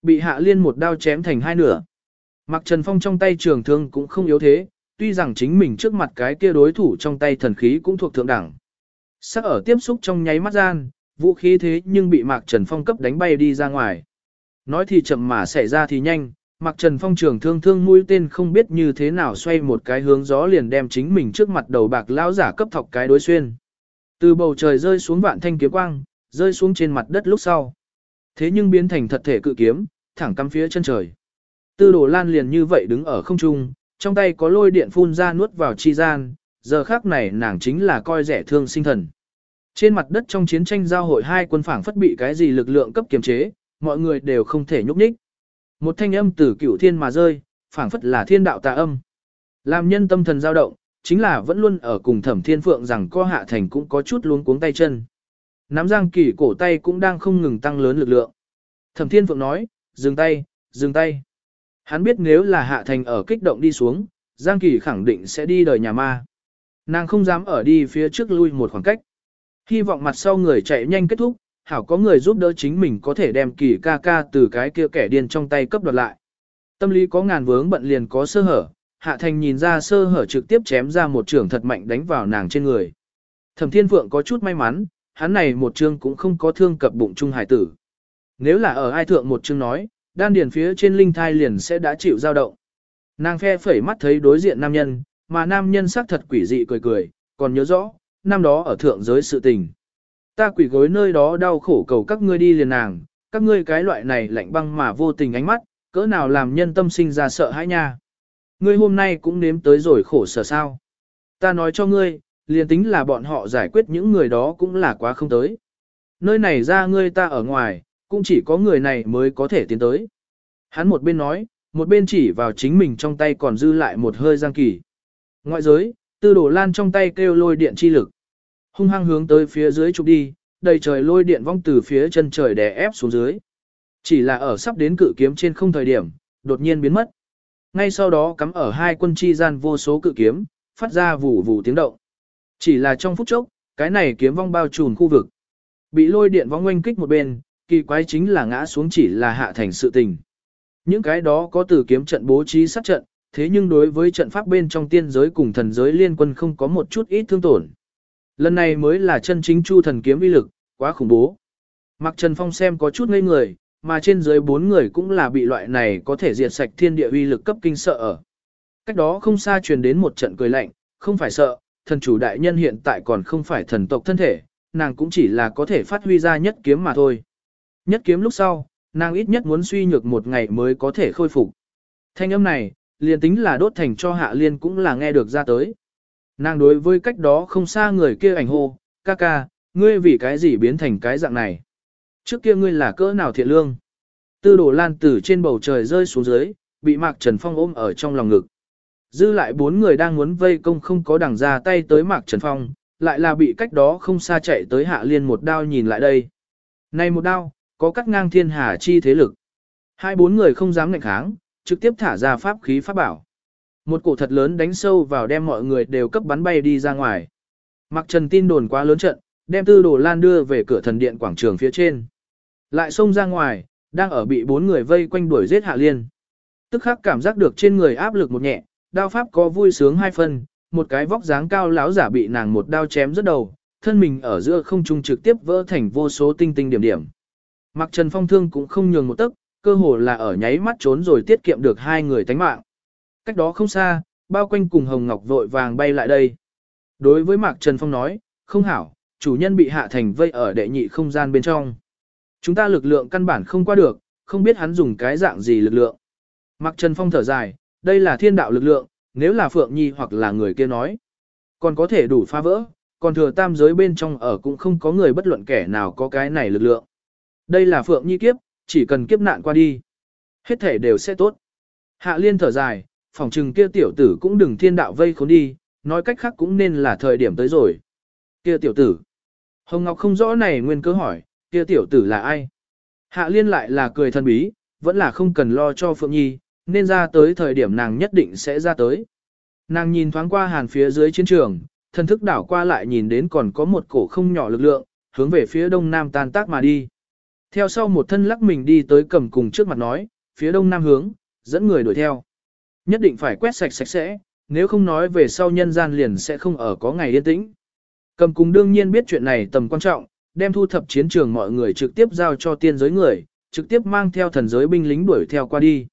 [SPEAKER 1] Bị hạ liên một đao chém thành hai nửa. Mặc Trần Phong trong tay trường thương cũng không yếu thế, tuy rằng chính mình trước mặt cái kia đối thủ trong tay thần khí cũng thuộc thượng đẳng. Sắc ở tiếp xúc trong nháy mắt gian, vũ khí thế nhưng bị Mạc Trần Phong cấp đánh bay đi ra ngoài. Nói thì chậm mà xảy ra thì nhanh, Mặc Trần Phong trường thương thương mũi tên không biết như thế nào xoay một cái hướng gió liền đem chính mình trước mặt đầu bạc lão giả cấp thọc cái đối xuyên. Từ bầu trời rơi xuống vạn thanh kiếm quang, rơi xuống trên mặt đất lúc sau. Thế nhưng biến thành thật thể cự kiếm, thẳng cắm phía chân trời. Tư đồ lan liền như vậy đứng ở không trung, trong tay có lôi điện phun ra nuốt vào chi gian, giờ khác này nàng chính là coi rẻ thương sinh thần. Trên mặt đất trong chiến tranh giao hội hai quân phảng phất bị cái gì lực lượng cấp kiềm chế, mọi người đều không thể nhúc nhích. Một thanh âm từ cửu thiên mà rơi, phảng phất là thiên đạo tà âm. Làm nhân tâm thần dao động, chính là vẫn luôn ở cùng thẩm thiên phượng rằng co hạ thành cũng có chút luống cuống tay chân. Nắm giang kỳ cổ tay cũng đang không ngừng tăng lớn lực lượng. Thẩm thiên phượng nói, dừng tay, dừng tay. Hắn biết nếu là hạ thành ở kích động đi xuống, giang kỳ khẳng định sẽ đi đời nhà ma. Nàng không dám ở đi phía trước lui một khoảng cách. Hy vọng mặt sau người chạy nhanh kết thúc, hảo có người giúp đỡ chính mình có thể đem kỳ ca ca từ cái kia kẻ điên trong tay cấp đoạt lại. Tâm lý có ngàn vướng bận liền có sơ hở, Hạ Thành nhìn ra sơ hở trực tiếp chém ra một trường thật mạnh đánh vào nàng trên người. Thẩm Thiên Phượng có chút may mắn, hắn này một chương cũng không có thương cập bụng trung hải tử. Nếu là ở ai thượng một chương nói, đan điền phía trên linh thai liền sẽ đã chịu dao động. Nàng phe phẩy mắt thấy đối diện nam nhân, mà nam nhân sắc thật quỷ dị cười cười, còn nhớ rõ, năm đó ở thượng giới sự tình. Ta quỷ gối nơi đó đau khổ cầu các ngươi đi liền nàng, các ngươi cái loại này lạnh băng mà vô tình ánh mắt, cỡ nào làm nhân tâm sinh ra sợ hãi nha. Ngươi hôm nay cũng nếm tới rồi khổ sở sao. Ta nói cho ngươi, liền tính là bọn họ giải quyết những người đó cũng là quá không tới. Nơi này ra ngươi ta ở ngoài, cũng chỉ có người này mới có thể tiến tới. Hắn một bên nói, một bên chỉ vào chính mình trong tay còn dư lại một hơi giang kỳ. Ngoại giới, tư đổ lan trong tay kêu lôi điện chi lực. Hung hăng hướng tới phía dưới chụp đi, đầy trời lôi điện vong từ phía chân trời đè ép xuống dưới. Chỉ là ở sắp đến cự kiếm trên không thời điểm, đột nhiên biến mất. Ngay sau đó cắm ở hai quân chi gian vô số cự kiếm, phát ra vù vù tiếng động. Chỉ là trong phút chốc, cái này kiếm vong bao trùm khu vực. Bị lôi điện vong oanh kích một bên, kỳ quái chính là ngã xuống chỉ là hạ thành sự tình. Những cái đó có từ kiếm trận bố trí sát trận, thế nhưng đối với trận pháp bên trong tiên giới cùng thần giới liên quân không có một chút ít thương tổn. Lần này mới là chân chính chu thần kiếm uy lực, quá khủng bố. Mặc Trần Phong xem có chút ngây người, mà trên dưới bốn người cũng là bị loại này có thể diệt sạch thiên địa uy lực cấp kinh sợ ở. Cách đó không xa truyền đến một trận cười lạnh, không phải sợ, thần chủ đại nhân hiện tại còn không phải thần tộc thân thể, nàng cũng chỉ là có thể phát huy ra nhất kiếm mà thôi. Nhất kiếm lúc sau, nàng ít nhất muốn suy nhược một ngày mới có thể khôi phục. Thanh âm này, liền tính là đốt thành cho hạ liên cũng là nghe được ra tới. Nàng đối với cách đó không xa người kia ảnh hô, ca ca, ngươi vì cái gì biến thành cái dạng này. Trước kia ngươi là cỡ nào thiện lương. Tư đồ lan từ trên bầu trời rơi xuống dưới, bị Mạc Trần Phong ôm ở trong lòng ngực. Dư lại bốn người đang muốn vây công không có đằng ra tay tới Mạc Trần Phong, lại là bị cách đó không xa chạy tới hạ liên một đao nhìn lại đây. Này một đao, có cắt ngang thiên hà chi thế lực. Hai bốn người không dám ngạnh kháng, trực tiếp thả ra pháp khí pháp bảo. Một cổ thật lớn đánh sâu vào đem mọi người đều cấp bắn bay đi ra ngoài. Mặc trần tin đồn quá lớn trận, đem tư đồ lan đưa về cửa thần điện quảng trường phía trên. Lại xông ra ngoài, đang ở bị bốn người vây quanh đuổi giết hạ liên. Tức khắc cảm giác được trên người áp lực một nhẹ, đao pháp có vui sướng hai phần, một cái vóc dáng cao lão giả bị nàng một đao chém rất đầu, thân mình ở giữa không trung trực tiếp vỡ thành vô số tinh tinh điểm điểm. Mặc Trần Phong thương cũng không nhường một tấc, cơ hồ là ở nháy mắt trốn rồi tiết kiệm được hai người tánh mạng. Cách đó không xa, bao quanh cùng Hồng Ngọc vội vàng bay lại đây. Đối với Mạc Trần Phong nói, không hảo, chủ nhân bị hạ thành vây ở đệ nhị không gian bên trong. Chúng ta lực lượng căn bản không qua được, không biết hắn dùng cái dạng gì lực lượng. Mạc Trần Phong thở dài, đây là thiên đạo lực lượng, nếu là Phượng Nhi hoặc là người kia nói. Còn có thể đủ phá vỡ, còn thừa tam giới bên trong ở cũng không có người bất luận kẻ nào có cái này lực lượng. Đây là Phượng Nhi kiếp, chỉ cần kiếp nạn qua đi. Hết thể đều sẽ tốt. Hạ liên thở dài, phòng trừng kia tiểu tử cũng đừng thiên đạo vây khốn đi, nói cách khác cũng nên là thời điểm tới rồi. Kia tiểu tử. Hồng Ngọc không rõ này nguyên cơ hỏi, kia tiểu tử là ai? Hạ liên lại là cười thân bí, vẫn là không cần lo cho Phượng Nhi, nên ra tới thời điểm nàng nhất định sẽ ra tới. Nàng nhìn thoáng qua hàn phía dưới chiến trường, thân thức đảo qua lại nhìn đến còn có một cổ không nhỏ lực lượng, hướng về phía đông nam tan tác mà đi. Theo sau một thân lắc mình đi tới cầm cùng trước mặt nói, phía đông nam hướng, dẫn người đuổi theo. Nhất định phải quét sạch sạch sẽ, nếu không nói về sau nhân gian liền sẽ không ở có ngày yên tĩnh. Cầm cùng đương nhiên biết chuyện này tầm quan trọng, đem thu thập chiến trường mọi người trực tiếp giao cho tiên giới người, trực tiếp mang theo thần giới binh lính đuổi theo qua đi.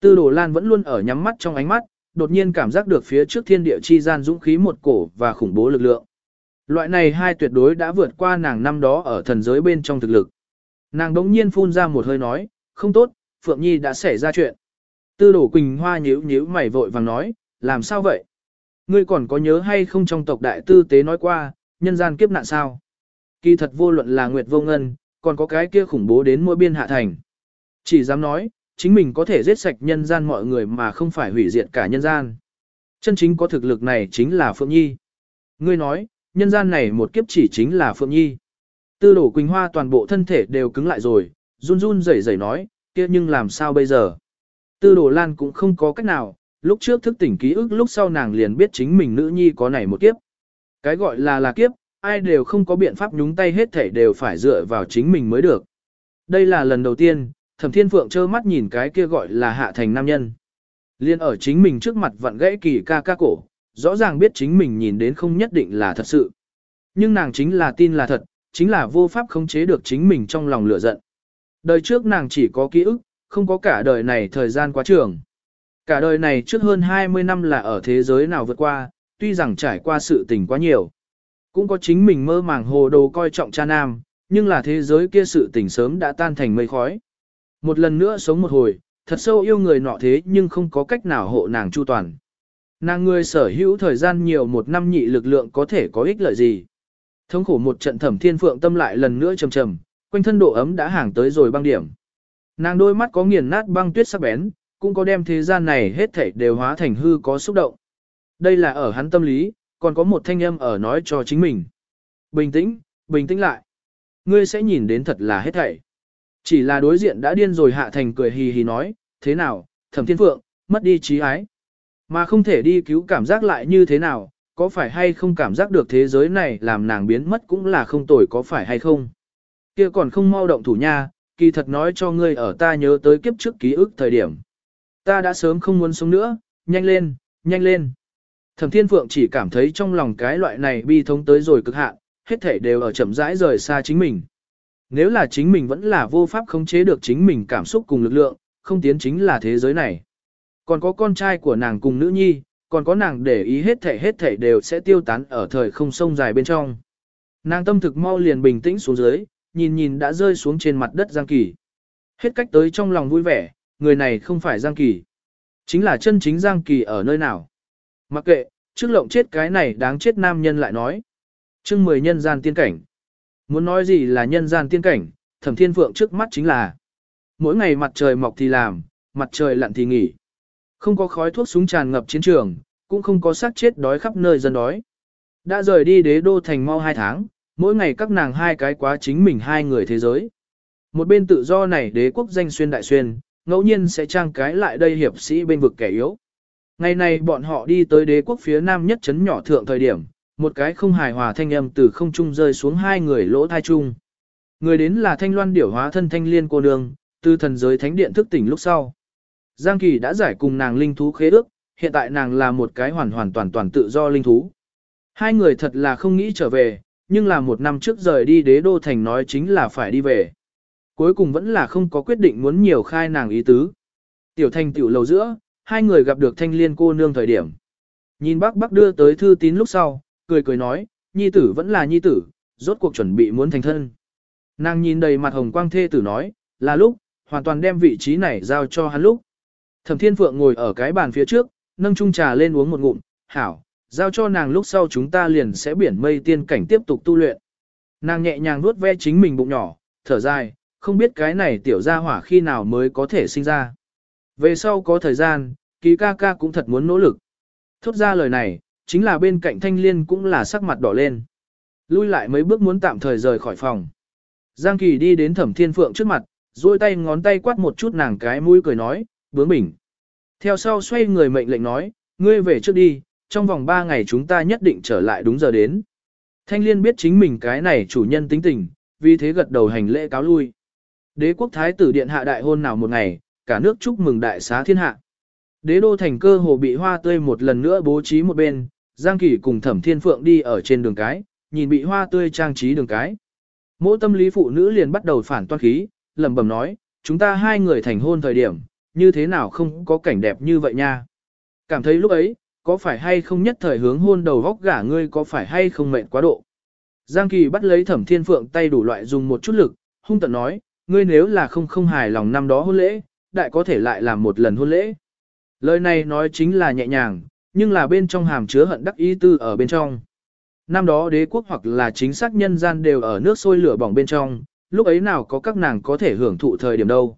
[SPEAKER 1] Tư đồ lan vẫn luôn ở nhắm mắt trong ánh mắt, đột nhiên cảm giác được phía trước thiên địa chi gian dũng khí một cổ và khủng bố lực lượng. Loại này hai tuyệt đối đã vượt qua nàng năm đó ở thần giới bên trong thực lực. Nàng đống nhiên phun ra một hơi nói, không tốt, Phượng Nhi đã xảy ra chuyện. Tư đổ Quỳnh Hoa nhíu nhíu mày vội vàng nói, làm sao vậy? Ngươi còn có nhớ hay không trong tộc đại tư tế nói qua, nhân gian kiếp nạn sao? Kỳ thật vô luận là Nguyệt Vô Ngân, còn có cái kia khủng bố đến mỗi biên hạ thành. Chỉ dám nói, chính mình có thể giết sạch nhân gian mọi người mà không phải hủy diệt cả nhân gian. Chân chính có thực lực này chính là Phượng Nhi. Ngươi nói, nhân gian này một kiếp chỉ chính là Phượng Nhi. Tư đổ Quỳnh Hoa toàn bộ thân thể đều cứng lại rồi, run run rẩy rẩy nói, kia nhưng làm sao bây giờ? Tư đổ Lan cũng không có cách nào, lúc trước thức tỉnh ký ức lúc sau nàng liền biết chính mình nữ nhi có này một kiếp. Cái gọi là là kiếp, ai đều không có biện pháp nhúng tay hết thể đều phải dựa vào chính mình mới được. Đây là lần đầu tiên, thẩm thiên phượng trơ mắt nhìn cái kia gọi là hạ thành nam nhân. Liên ở chính mình trước mặt vặn gãy kỳ ca ca cổ, rõ ràng biết chính mình nhìn đến không nhất định là thật sự. Nhưng nàng chính là tin là thật, chính là vô pháp khống chế được chính mình trong lòng lửa giận. Đời trước nàng chỉ có ký ức, không có cả đời này thời gian quá trường. Cả đời này trước hơn 20 năm là ở thế giới nào vượt qua, tuy rằng trải qua sự tình quá nhiều. Cũng có chính mình mơ màng hồ đồ coi trọng cha nam, nhưng là thế giới kia sự tình sớm đã tan thành mây khói. Một lần nữa sống một hồi, thật sâu yêu người nọ thế nhưng không có cách nào hộ nàng chu toàn. Nàng người sở hữu thời gian nhiều một năm nhị lực lượng có thể có ích lợi gì. Thống khổ một trận thẩm thiên phượng tâm lại lần nữa trầm trầm, quanh thân độ ấm đã hàng tới rồi băng điểm. Nàng đôi mắt có nghiền nát băng tuyết sắc bén, cũng có đem thế gian này hết thảy đều hóa thành hư có xúc động. Đây là ở hắn tâm lý, còn có một thanh âm ở nói cho chính mình. Bình tĩnh, bình tĩnh lại. Ngươi sẽ nhìn đến thật là hết thảy. Chỉ là đối diện đã điên rồi hạ thành cười hì hì nói, thế nào, thẩm thiên phượng, mất đi trí ái. Mà không thể đi cứu cảm giác lại như thế nào, có phải hay không cảm giác được thế giới này làm nàng biến mất cũng là không tồi có phải hay không. kia còn không mau động thủ nha, kỳ thật nói cho ngươi ở ta nhớ tới kiếp trước ký ức thời điểm. Ta đã sớm không muốn sống nữa, nhanh lên, nhanh lên. Thẩm Thiên Phượng chỉ cảm thấy trong lòng cái loại này bi thống tới rồi cực hạn, hết thể đều ở chậm rãi rời xa chính mình. Nếu là chính mình vẫn là vô pháp khống chế được chính mình cảm xúc cùng lực lượng, không tiến chính là thế giới này. Còn có con trai của nàng cùng nữ nhi, còn có nàng để ý hết thể hết thể đều sẽ tiêu tán ở thời không sông dài bên trong. Nàng tâm thực mau liền bình tĩnh xuống dưới, nhìn nhìn đã rơi xuống trên mặt đất Giang Kỳ. Hết cách tới trong lòng vui vẻ, người này không phải Giang Kỳ. Chính là chân chính Giang Kỳ ở nơi nào. Mặc kệ, trước lộng chết cái này đáng chết nam nhân lại nói. chương mười nhân gian tiên cảnh. Muốn nói gì là nhân gian tiên cảnh, thẩm thiên phượng trước mắt chính là. Mỗi ngày mặt trời mọc thì làm, mặt trời lặn thì nghỉ. Không có khói thuốc súng tràn ngập chiến trường, cũng không có sát chết đói khắp nơi dân đói. Đã rời đi đế đô thành mau hai tháng, mỗi ngày các nàng hai cái quá chính mình hai người thế giới. Một bên tự do này đế quốc danh xuyên đại xuyên, ngẫu nhiên sẽ trang cái lại đây hiệp sĩ bên vực kẻ yếu. Ngày này bọn họ đi tới đế quốc phía nam nhất chấn nhỏ thượng thời điểm, một cái không hài hòa thanh âm từ không trung rơi xuống hai người lỗ thai chung. Người đến là thanh loan điểu hóa thân thanh liên cô nương, từ thần giới thánh điện thức tỉnh lúc sau. Giang Kỳ đã giải cùng nàng linh thú khế ước, hiện tại nàng là một cái hoàn hoàn toàn toàn tự do linh thú. Hai người thật là không nghĩ trở về, nhưng là một năm trước rời đi đế đô thành nói chính là phải đi về. Cuối cùng vẫn là không có quyết định muốn nhiều khai nàng ý tứ. Tiểu Thanh tiểu lầu giữa, hai người gặp được thanh liên cô nương thời điểm. Nhìn bác bác đưa tới thư tín lúc sau, cười cười nói, nhi tử vẫn là nhi tử, rốt cuộc chuẩn bị muốn thành thân. Nàng nhìn đầy mặt hồng quang thê tử nói, là lúc, hoàn toàn đem vị trí này giao cho hắn lúc. Thẩm Thiên Phượng ngồi ở cái bàn phía trước, nâng chung trà lên uống một ngụm, hảo, giao cho nàng lúc sau chúng ta liền sẽ biển mây tiên cảnh tiếp tục tu luyện. Nàng nhẹ nhàng nuốt ve chính mình bụng nhỏ, thở dài, không biết cái này tiểu gia hỏa khi nào mới có thể sinh ra. Về sau có thời gian, ký ca ca cũng thật muốn nỗ lực. Thốt ra lời này, chính là bên cạnh thanh liên cũng là sắc mặt đỏ lên. Lui lại mấy bước muốn tạm thời rời khỏi phòng. Giang Kỳ đi đến thẩm thiên phượng trước mặt, duỗi tay ngón tay quát một chút nàng cái mũi cười nói, bướng bỉnh. Theo sau xoay người mệnh lệnh nói, ngươi về trước đi, trong vòng 3 ngày chúng ta nhất định trở lại đúng giờ đến. Thanh liên biết chính mình cái này chủ nhân tính tình, vì thế gật đầu hành lễ cáo lui. Đế quốc thái tử điện hạ đại hôn nào một ngày, cả nước chúc mừng đại xá thiên hạ. Đế đô thành cơ hồ bị hoa tươi một lần nữa bố trí một bên, Giang Kỳ cùng Thẩm Thiên Phượng đi ở trên đường cái, nhìn bị hoa tươi trang trí đường cái. Mỗi tâm lý phụ nữ liền bắt đầu phản toan khí, lẩm bẩm nói, chúng ta hai người thành hôn thời điểm, như thế nào không có cảnh đẹp như vậy nha. Cảm thấy lúc ấy, có phải hay không nhất thời hướng hôn đầu góc gả ngươi có phải hay không mệnh quá độ. Giang Kỳ bắt lấy Thẩm Thiên Phượng tay đủ loại dùng một chút lực, hung tận nói, ngươi nếu là không không hài lòng năm đó hôn lễ, đại có thể lại làm một lần hôn lễ. Lời này nói chính là nhẹ nhàng, nhưng là bên trong hàm chứa hận đắc ý tư ở bên trong. Năm đó đế quốc hoặc là chính xác nhân gian đều ở nước sôi lửa bỏng bên trong, lúc ấy nào có các nàng có thể hưởng thụ thời điểm đâu.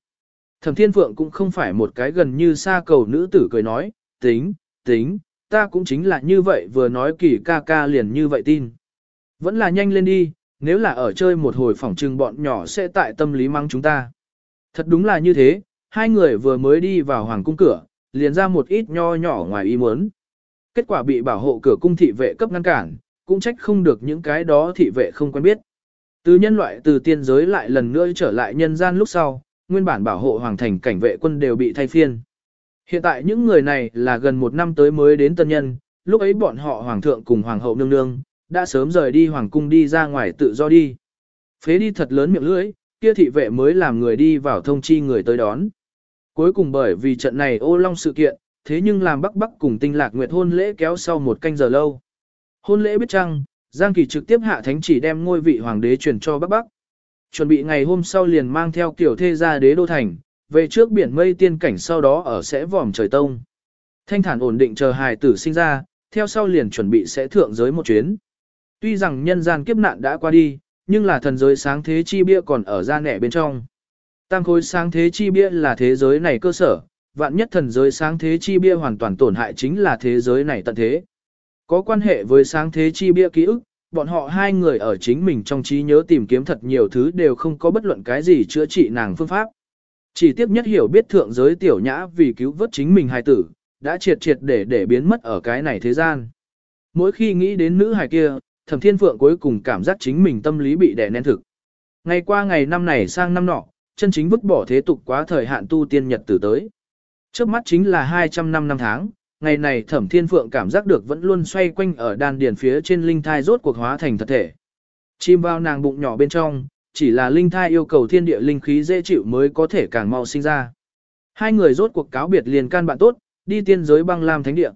[SPEAKER 1] Thẩm Thiên Phượng cũng không phải một cái gần như xa cầu nữ tử cười nói, tính, tính, ta cũng chính là như vậy vừa nói kỳ ca ca liền như vậy tin. Vẫn là nhanh lên đi, nếu là ở chơi một hồi phỏng trừng bọn nhỏ sẽ tại tâm lý mắng chúng ta. Thật đúng là như thế, hai người vừa mới đi vào hoàng cung cửa, liền ra một ít nho nhỏ ngoài ý muốn. Kết quả bị bảo hộ cửa cung thị vệ cấp ngăn cản, cũng trách không được những cái đó thị vệ không quen biết. Từ nhân loại từ tiên giới lại lần nữa trở lại nhân gian lúc sau, nguyên bản bảo hộ hoàng thành cảnh vệ quân đều bị thay phiên. Hiện tại những người này là gần một năm tới mới đến tân nhân, lúc ấy bọn họ hoàng thượng cùng hoàng hậu nương nương, đã sớm rời đi hoàng cung đi ra ngoài tự do đi. Phế đi thật lớn miệng lưỡi, kia thị vệ mới làm người đi vào thông chi người tới đón. Cuối cùng bởi vì trận này ô long sự kiện, thế nhưng làm bắc bắc cùng tinh lạc nguyệt hôn lễ kéo sau một canh giờ lâu. Hôn lễ biết chăng, Giang Kỳ trực tiếp hạ thánh chỉ đem ngôi vị hoàng đế truyền cho bắc bắc. Chuẩn bị ngày hôm sau liền mang theo tiểu thê ra đế đô thành, về trước biển mây tiên cảnh sau đó ở sẽ vòm trời tông. Thanh thản ổn định chờ hài tử sinh ra, theo sau liền chuẩn bị sẽ thượng giới một chuyến. Tuy rằng nhân gian kiếp nạn đã qua đi, nhưng là thần giới sáng thế chi bia còn ở ra nẻ bên trong. Tam khối sáng thế chi bia là thế giới này cơ sở, vạn nhất thần giới sáng thế chi bia hoàn toàn tổn hại chính là thế giới này tận thế. Có quan hệ với sáng thế chi bia ký ức, bọn họ hai người ở chính mình trong trí nhớ tìm kiếm thật nhiều thứ đều không có bất luận cái gì chữa trị nàng phương pháp. Chỉ tiếp nhất hiểu biết thượng giới tiểu nhã vì cứu vớt chính mình hài tử, đã triệt triệt để để biến mất ở cái này thế gian. Mỗi khi nghĩ đến nữ hài kia, thẩm thiên phượng cuối cùng cảm giác chính mình tâm lý bị đè nén thực. Ngày qua ngày năm này sang năm nọ, chân chính vứt bỏ thế tục quá thời hạn tu tiên nhật tử tới. Trước mắt chính là 200 năm năm tháng, ngày này thẩm thiên phượng cảm giác được vẫn luôn xoay quanh ở đan điền phía trên linh thai rốt cuộc hóa thành thật thể. Chim vào nàng bụng nhỏ bên trong, chỉ là linh thai yêu cầu thiên địa linh khí dễ chịu mới có thể càng mau sinh ra. Hai người rốt cuộc cáo biệt liền can bạn tốt, đi tiên giới băng lam thánh địa.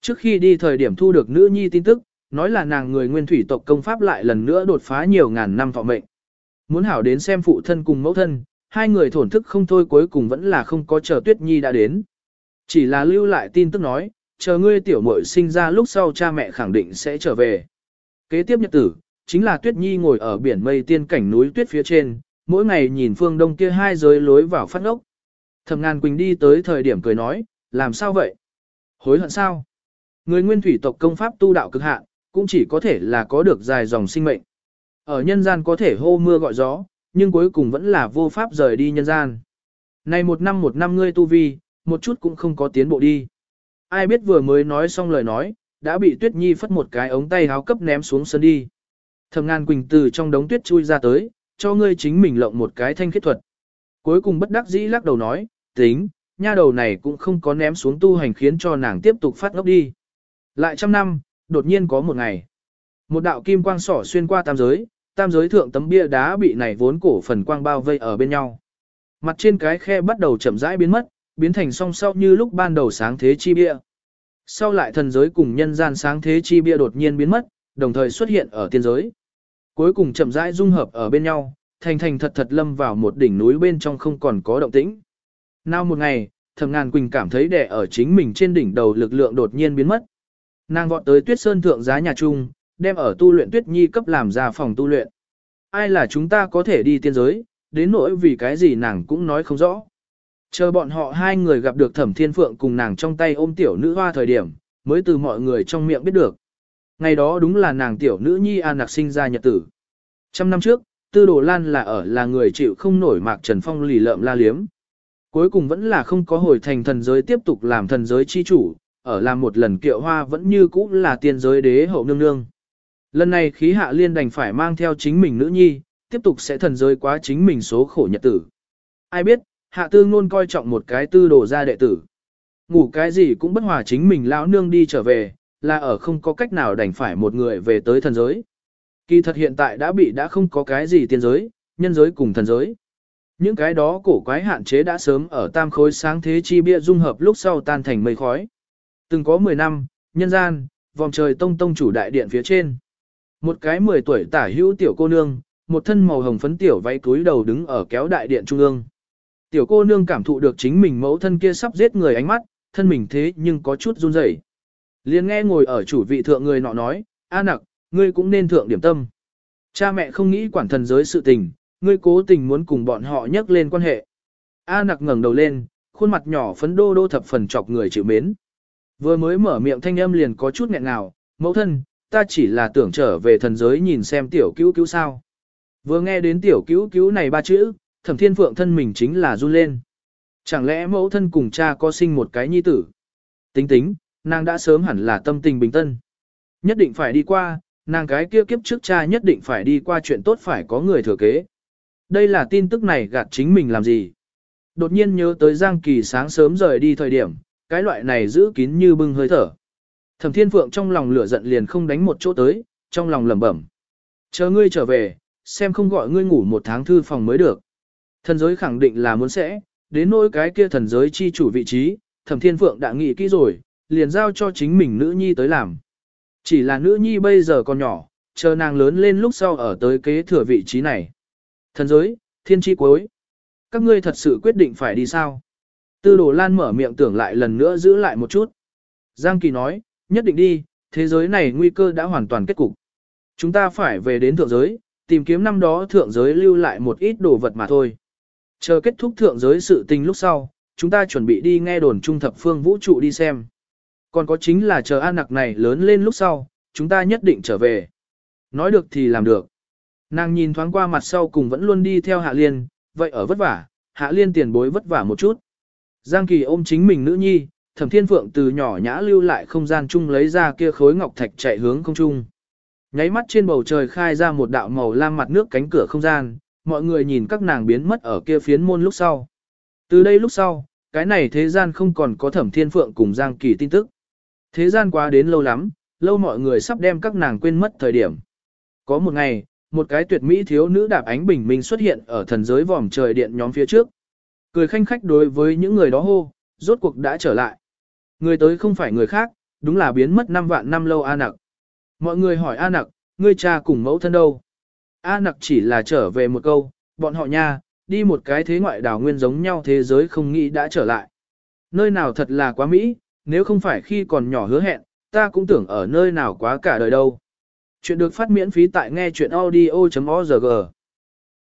[SPEAKER 1] Trước khi đi thời điểm thu được nữ nhi tin tức, nói là nàng người nguyên thủy tộc công pháp lại lần nữa đột phá nhiều ngàn năm thọ mệnh. Muốn hảo đến xem phụ thân cùng mẫu thân, hai người thổn thức không thôi cuối cùng vẫn là không có chờ Tuyết Nhi đã đến. Chỉ là lưu lại tin tức nói, chờ ngươi tiểu muội sinh ra lúc sau cha mẹ khẳng định sẽ trở về. Kế tiếp nhật tử, chính là Tuyết Nhi ngồi ở biển mây tiên cảnh núi tuyết phía trên, mỗi ngày nhìn phương đông kia hai giới lối vào phát ốc. Thẩm ngàn Quỳnh đi tới thời điểm cười nói, làm sao vậy? Hối hận sao? Người nguyên thủy tộc công pháp tu đạo cực hạn, cũng chỉ có thể là có được dài dòng sinh mệnh. Ở nhân gian có thể hô mưa gọi gió, nhưng cuối cùng vẫn là vô pháp rời đi nhân gian. Này một năm một năm ngươi tu vi, một chút cũng không có tiến bộ đi. Ai biết vừa mới nói xong lời nói, đã bị Tuyết Nhi phất một cái ống tay háo cấp ném xuống sân đi. Thẩm ngàn quỳnh từ trong đống tuyết chui ra tới, cho ngươi chính mình lộng một cái thanh khiết thuật. Cuối cùng bất đắc dĩ lắc đầu nói, tính, nha đầu này cũng không có ném xuống tu hành khiến cho nàng tiếp tục phát ngốc đi. Lại trăm năm, đột nhiên có một ngày. Một đạo kim quang sỏ xuyên qua tam giới, tam giới thượng tấm bia đá bị này vốn cổ phần quang bao vây ở bên nhau. Mặt trên cái khe bắt đầu chậm rãi biến mất, biến thành song sau như lúc ban đầu sáng thế chi bia. Sau lại thần giới cùng nhân gian sáng thế chi bia đột nhiên biến mất, đồng thời xuất hiện ở tiên giới. Cuối cùng chậm rãi dung hợp ở bên nhau, thành thành thật thật lâm vào một đỉnh núi bên trong không còn có động tĩnh. Nào một ngày, thầm ngàn quỳnh cảm thấy đè ở chính mình trên đỉnh đầu lực lượng đột nhiên biến mất. Nàng vọt tới tuyết sơn thượng giá nhà trung, đem ở tu luyện tuyết nhi cấp làm ra phòng tu luyện. Ai là chúng ta có thể đi tiên giới, đến nỗi vì cái gì nàng cũng nói không rõ. Chờ bọn họ hai người gặp được thẩm thiên phượng cùng nàng trong tay ôm tiểu nữ hoa thời điểm, mới từ mọi người trong miệng biết được. Ngày đó đúng là nàng tiểu nữ nhi an nặc sinh ra nhật tử. Trăm năm trước, tư đồ lan là ở là người chịu không nổi mạc trần phong lì lợm la liếm. Cuối cùng vẫn là không có hồi thành thần giới tiếp tục làm thần giới chi chủ, ở làm một lần kiệu hoa vẫn như cũ là tiên giới đế hậu nương nương. Lần này khí hạ liên đành phải mang theo chính mình nữ nhi, tiếp tục sẽ thần giới quá chính mình số khổ nhật tử. Ai biết, hạ tư ngôn coi trọng một cái tư đồ ra đệ tử. Ngủ cái gì cũng bất hòa chính mình lão nương đi trở về, là ở không có cách nào đành phải một người về tới thần giới. Kỳ thật hiện tại đã bị đã không có cái gì tiên giới, nhân giới cùng thần giới. Những cái đó cổ quái hạn chế đã sớm ở tam khối sáng thế chi bia dung hợp lúc sau tan thành mây khói. Từng có 10 năm, nhân gian, vòng trời tông tông chủ đại điện phía trên. Một cái 10 tuổi tả hữu tiểu cô nương, một thân màu hồng phấn tiểu váy túi đầu đứng ở kéo đại điện trung ương. Tiểu cô nương cảm thụ được chính mình mẫu thân kia sắp giết người ánh mắt, thân mình thế nhưng có chút run rẩy. Liền nghe ngồi ở chủ vị thượng người nọ nói, A nặc, ngươi cũng nên thượng điểm tâm. Cha mẹ không nghĩ quản thần giới sự tình, ngươi cố tình muốn cùng bọn họ nhắc lên quan hệ. A nặc ngẩng đầu lên, khuôn mặt nhỏ phấn đô đô thập phần chọc người chịu mến. Vừa mới mở miệng thanh âm liền có chút nghẹn ngào, mẫu thân, ta chỉ là tưởng trở về thần giới nhìn xem tiểu cứu cứu sao. Vừa nghe đến tiểu cứu cứu này ba chữ, thẩm thiên phượng thân mình chính là run lên. Chẳng lẽ mẫu thân cùng cha có sinh một cái nhi tử? Tính tính, nàng đã sớm hẳn là tâm tình bình tân. Nhất định phải đi qua, nàng cái kia kiếp trước cha nhất định phải đi qua chuyện tốt phải có người thừa kế. Đây là tin tức này gạt chính mình làm gì? Đột nhiên nhớ tới Giang Kỳ sáng sớm rời đi thời điểm, cái loại này giữ kín như bưng hơi thở. Thẩm Thiên Phượng trong lòng lửa giận liền không đánh một chỗ tới, trong lòng lẩm bẩm. Chờ ngươi trở về, xem không gọi ngươi ngủ một tháng thư phòng mới được. Thần giới khẳng định là muốn sẽ, đến nỗi cái kia thần giới chi chủ vị trí, Thẩm Thiên Phượng đã nghĩ kỹ rồi, liền giao cho chính mình nữ nhi tới làm. Chỉ là nữ nhi bây giờ còn nhỏ, chờ nàng lớn lên lúc sau ở tới kế thừa vị trí này. Thần giới, thiên chi cuối. Các ngươi thật sự quyết định phải đi sao? Tư đồ lan mở miệng tưởng lại lần nữa giữ lại một chút. Giang Kỳ nói, nhất định đi, thế giới này nguy cơ đã hoàn toàn kết cục. Chúng ta phải về đến thượng giới, tìm kiếm năm đó thượng giới lưu lại một ít đồ vật mà thôi. Chờ kết thúc thượng giới sự tình lúc sau, chúng ta chuẩn bị đi nghe đồn trung thập phương vũ trụ đi xem. Còn có chính là chờ an nặc này lớn lên lúc sau, chúng ta nhất định trở về. Nói được thì làm được. Nàng nhìn thoáng qua mặt sau cùng vẫn luôn đi theo Hạ Liên, vậy ở vất vả, Hạ Liên tiền bối vất vả một chút. Giang Kỳ ôm chính mình nữ nhi, Thẩm Thiên Phượng từ nhỏ nhã lưu lại không gian chung lấy ra kia khối ngọc thạch chạy hướng không trung. Nháy mắt trên bầu trời khai ra một đạo màu lam mặt nước cánh cửa không gian, mọi người nhìn các nàng biến mất ở kia phiến môn lúc sau. Từ đây lúc sau, cái này thế gian không còn có Thẩm Thiên Phượng cùng Giang Kỳ tin tức. Thế gian quá đến lâu lắm, lâu mọi người sắp đem các nàng quên mất thời điểm. Có một ngày, một cái tuyệt mỹ thiếu nữ đạp ánh bình minh xuất hiện ở thần giới vòm trời điện nhóm phía trước. Cười khanh khách đối với những người đó hô, rốt cuộc đã trở lại. Người tới không phải người khác, đúng là biến mất năm vạn năm lâu A Nặc. Mọi người hỏi A Nặc, ngươi cha cùng mẫu thân đâu? A Nặc chỉ là trở về một câu, bọn họ nha, đi một cái thế ngoại đảo nguyên giống nhau thế giới không nghĩ đã trở lại. Nơi nào thật là quá Mỹ, nếu không phải khi còn nhỏ hứa hẹn, ta cũng tưởng ở nơi nào quá cả đời đâu. Chuyện được phát miễn phí tại nghe chuyện audio.org